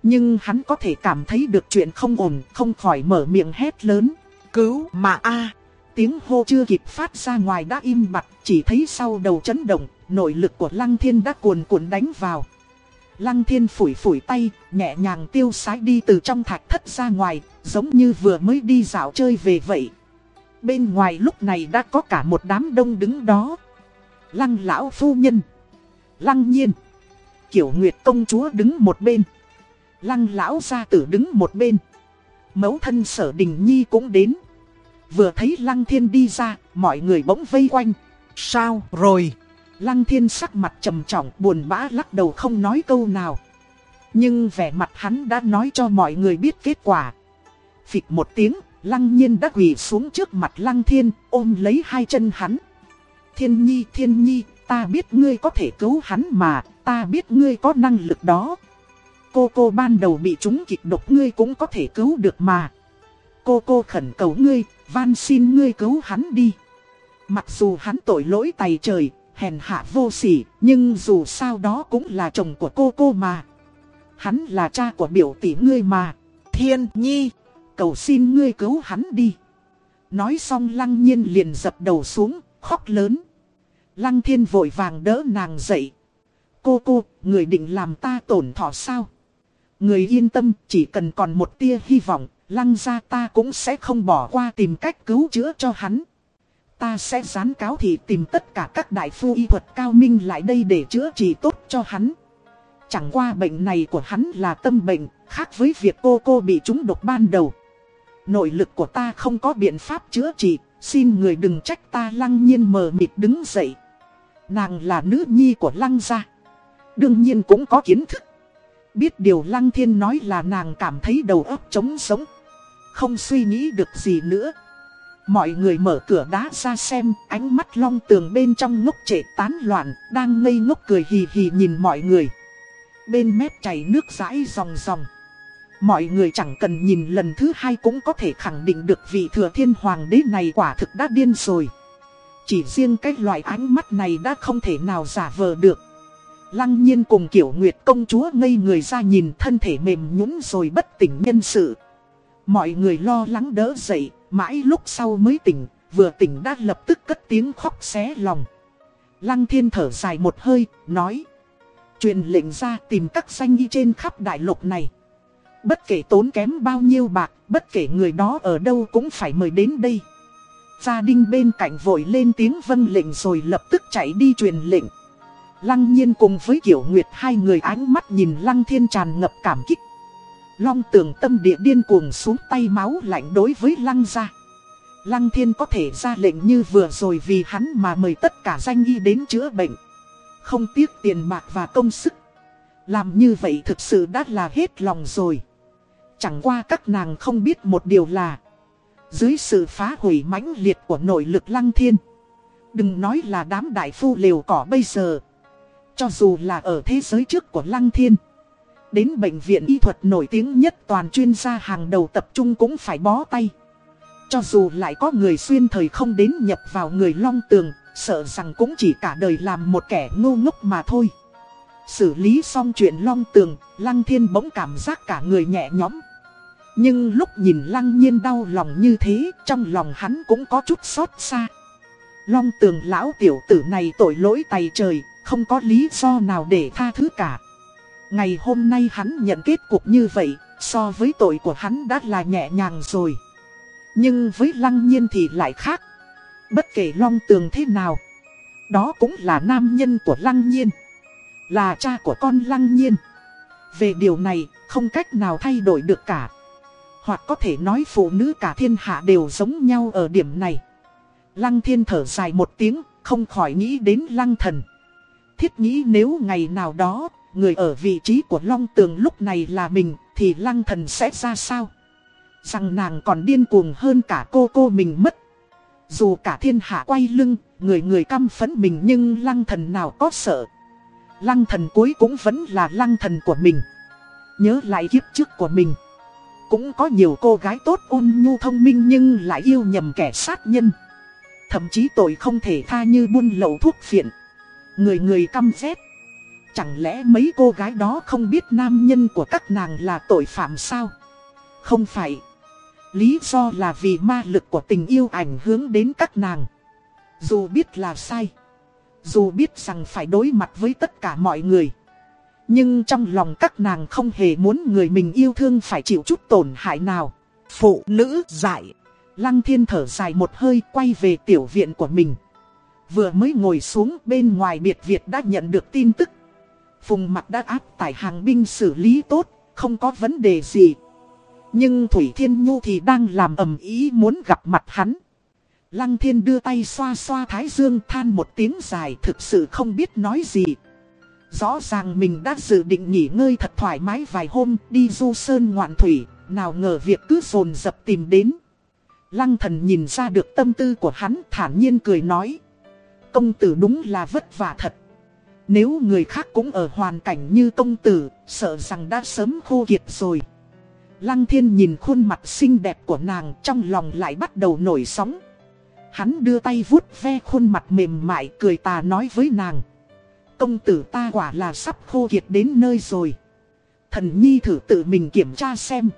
Nhưng hắn có thể cảm thấy được chuyện không ổn, không khỏi mở miệng hét lớn. cứu mà A. Tiếng hô chưa kịp phát ra ngoài đã im bặt, chỉ thấy sau đầu chấn động, nội lực của Lăng Thiên đã cuồn cuộn đánh vào. Lăng Thiên phủi phủi tay, nhẹ nhàng tiêu sái đi từ trong thạch thất ra ngoài, giống như vừa mới đi dạo chơi về vậy. Bên ngoài lúc này đã có cả một đám đông đứng đó. Lăng lão phu nhân, Lăng nhiên, Kiểu Nguyệt công chúa đứng một bên, Lăng lão gia tử đứng một bên. Mẫu thân sở đình nhi cũng đến. Vừa thấy Lăng Thiên đi ra, mọi người bỗng vây quanh. Sao rồi? Lăng Thiên sắc mặt trầm trọng buồn bã lắc đầu không nói câu nào. Nhưng vẻ mặt hắn đã nói cho mọi người biết kết quả. Phịch một tiếng, Lăng Nhiên đã quỳ xuống trước mặt Lăng Thiên, ôm lấy hai chân hắn. Thiên Nhi, Thiên Nhi, ta biết ngươi có thể cứu hắn mà, ta biết ngươi có năng lực đó. Cô cô ban đầu bị chúng kịch độc ngươi cũng có thể cứu được mà. Cô cô khẩn cầu ngươi, van xin ngươi cứu hắn đi. Mặc dù hắn tội lỗi tày trời, hèn hạ vô sỉ, nhưng dù sao đó cũng là chồng của cô cô mà. Hắn là cha của biểu tỷ ngươi mà. Thiên nhi, cầu xin ngươi cứu hắn đi. Nói xong lăng nhiên liền dập đầu xuống, khóc lớn. Lăng thiên vội vàng đỡ nàng dậy. Cô cô, người định làm ta tổn thọ sao? Người yên tâm, chỉ cần còn một tia hy vọng, lăng ra ta cũng sẽ không bỏ qua tìm cách cứu chữa cho hắn. Ta sẽ dán cáo thì tìm tất cả các đại phu y thuật cao minh lại đây để chữa trị tốt cho hắn. Chẳng qua bệnh này của hắn là tâm bệnh, khác với việc cô cô bị trúng độc ban đầu. Nội lực của ta không có biện pháp chữa trị, xin người đừng trách ta lăng nhiên mờ mịt đứng dậy. Nàng là nữ nhi của lăng gia. Đương nhiên cũng có kiến thức. Biết điều Lăng Thiên nói là nàng cảm thấy đầu óc trống sống. Không suy nghĩ được gì nữa. Mọi người mở cửa đá ra xem, ánh mắt long tường bên trong ngốc trệ tán loạn, đang ngây ngốc cười hì hì nhìn mọi người. Bên mép chảy nước rãi ròng ròng. Mọi người chẳng cần nhìn lần thứ hai cũng có thể khẳng định được vị thừa thiên hoàng đế này quả thực đã điên rồi. Chỉ riêng cái loại ánh mắt này đã không thể nào giả vờ được. Lăng nhiên cùng kiểu nguyệt công chúa ngây người ra nhìn thân thể mềm nhũn rồi bất tỉnh nhân sự. Mọi người lo lắng đỡ dậy, mãi lúc sau mới tỉnh, vừa tỉnh đã lập tức cất tiếng khóc xé lòng. Lăng thiên thở dài một hơi, nói. Truyền lệnh ra tìm các danh y trên khắp đại lục này. Bất kể tốn kém bao nhiêu bạc, bất kể người đó ở đâu cũng phải mời đến đây. Gia đình bên cạnh vội lên tiếng vâng lệnh rồi lập tức chạy đi truyền lệnh. Lăng nhiên cùng với Kiểu Nguyệt hai người ánh mắt nhìn Lăng Thiên tràn ngập cảm kích. Long tường tâm địa điên cuồng xuống tay máu lạnh đối với Lăng gia. Lăng Thiên có thể ra lệnh như vừa rồi vì hắn mà mời tất cả danh y đến chữa bệnh. Không tiếc tiền bạc và công sức. Làm như vậy thực sự đã là hết lòng rồi. Chẳng qua các nàng không biết một điều là, Dưới sự phá hủy mãnh liệt của nội lực Lăng Thiên, Đừng nói là đám đại phu liều cỏ bây giờ cho dù là ở thế giới trước của Lăng Thiên, Đến bệnh viện y thuật nổi tiếng nhất toàn chuyên gia hàng đầu tập trung cũng phải bó tay. Cho dù lại có người xuyên thời không đến nhập vào người long tường, Sợ rằng cũng chỉ cả đời làm một kẻ ngu ngốc mà thôi. Xử lý xong chuyện long tường, Lăng Thiên bỗng cảm giác cả người nhẹ nhõm. Nhưng lúc nhìn Lăng Nhiên đau lòng như thế, Trong lòng hắn cũng có chút xót xa. Long tường lão tiểu tử này tội lỗi tày trời không có lý do nào để tha thứ cả. Ngày hôm nay hắn nhận kết cục như vậy, so với tội của hắn đã là nhẹ nhàng rồi. Nhưng với lăng nhiên thì lại khác. Bất kể long tường thế nào, đó cũng là nam nhân của lăng nhiên. Là cha của con lăng nhiên. Về điều này, không cách nào thay đổi được cả. Hoặc có thể nói phụ nữ cả thiên hạ đều giống nhau ở điểm này. Lăng thiên thở dài một tiếng, không khỏi nghĩ đến lăng thần thiết nghĩ nếu ngày nào đó, người ở vị trí của Long Tường lúc này là mình, thì lăng thần sẽ ra sao? Rằng nàng còn điên cuồng hơn cả cô cô mình mất. Dù cả thiên hạ quay lưng, người người căm phẫn mình nhưng lăng thần nào có sợ. Lăng thần cuối cũng vẫn là lăng thần của mình. Nhớ lại kiếp trước của mình. Cũng có nhiều cô gái tốt ôn nhu thông minh nhưng lại yêu nhầm kẻ sát nhân. Thậm chí tội không thể tha như buôn lậu thuốc phiện. Người người căm ghét. Chẳng lẽ mấy cô gái đó không biết nam nhân của các nàng là tội phạm sao? Không phải. Lý do là vì ma lực của tình yêu ảnh hưởng đến các nàng. Dù biết là sai. Dù biết rằng phải đối mặt với tất cả mọi người. Nhưng trong lòng các nàng không hề muốn người mình yêu thương phải chịu chút tổn hại nào. Phụ nữ dạy. Lăng thiên thở dài một hơi quay về tiểu viện của mình. Vừa mới ngồi xuống bên ngoài biệt Việt đã nhận được tin tức. Phùng mặt đã áp tải hàng binh xử lý tốt, không có vấn đề gì. Nhưng Thủy Thiên Nhu thì đang làm ầm ý muốn gặp mặt hắn. Lăng thiên đưa tay xoa xoa thái dương than một tiếng dài thực sự không biết nói gì. Rõ ràng mình đã dự định nghỉ ngơi thật thoải mái vài hôm đi du sơn ngoạn thủy, nào ngờ việc cứ dồn dập tìm đến. Lăng thần nhìn ra được tâm tư của hắn thản nhiên cười nói. Công tử đúng là vất vả thật. Nếu người khác cũng ở hoàn cảnh như công tử, sợ rằng đã sớm khô kiệt rồi. Lăng thiên nhìn khuôn mặt xinh đẹp của nàng trong lòng lại bắt đầu nổi sóng. Hắn đưa tay vuốt ve khuôn mặt mềm mại cười tà nói với nàng. Công tử ta quả là sắp khô kiệt đến nơi rồi. Thần nhi thử tự mình kiểm tra xem.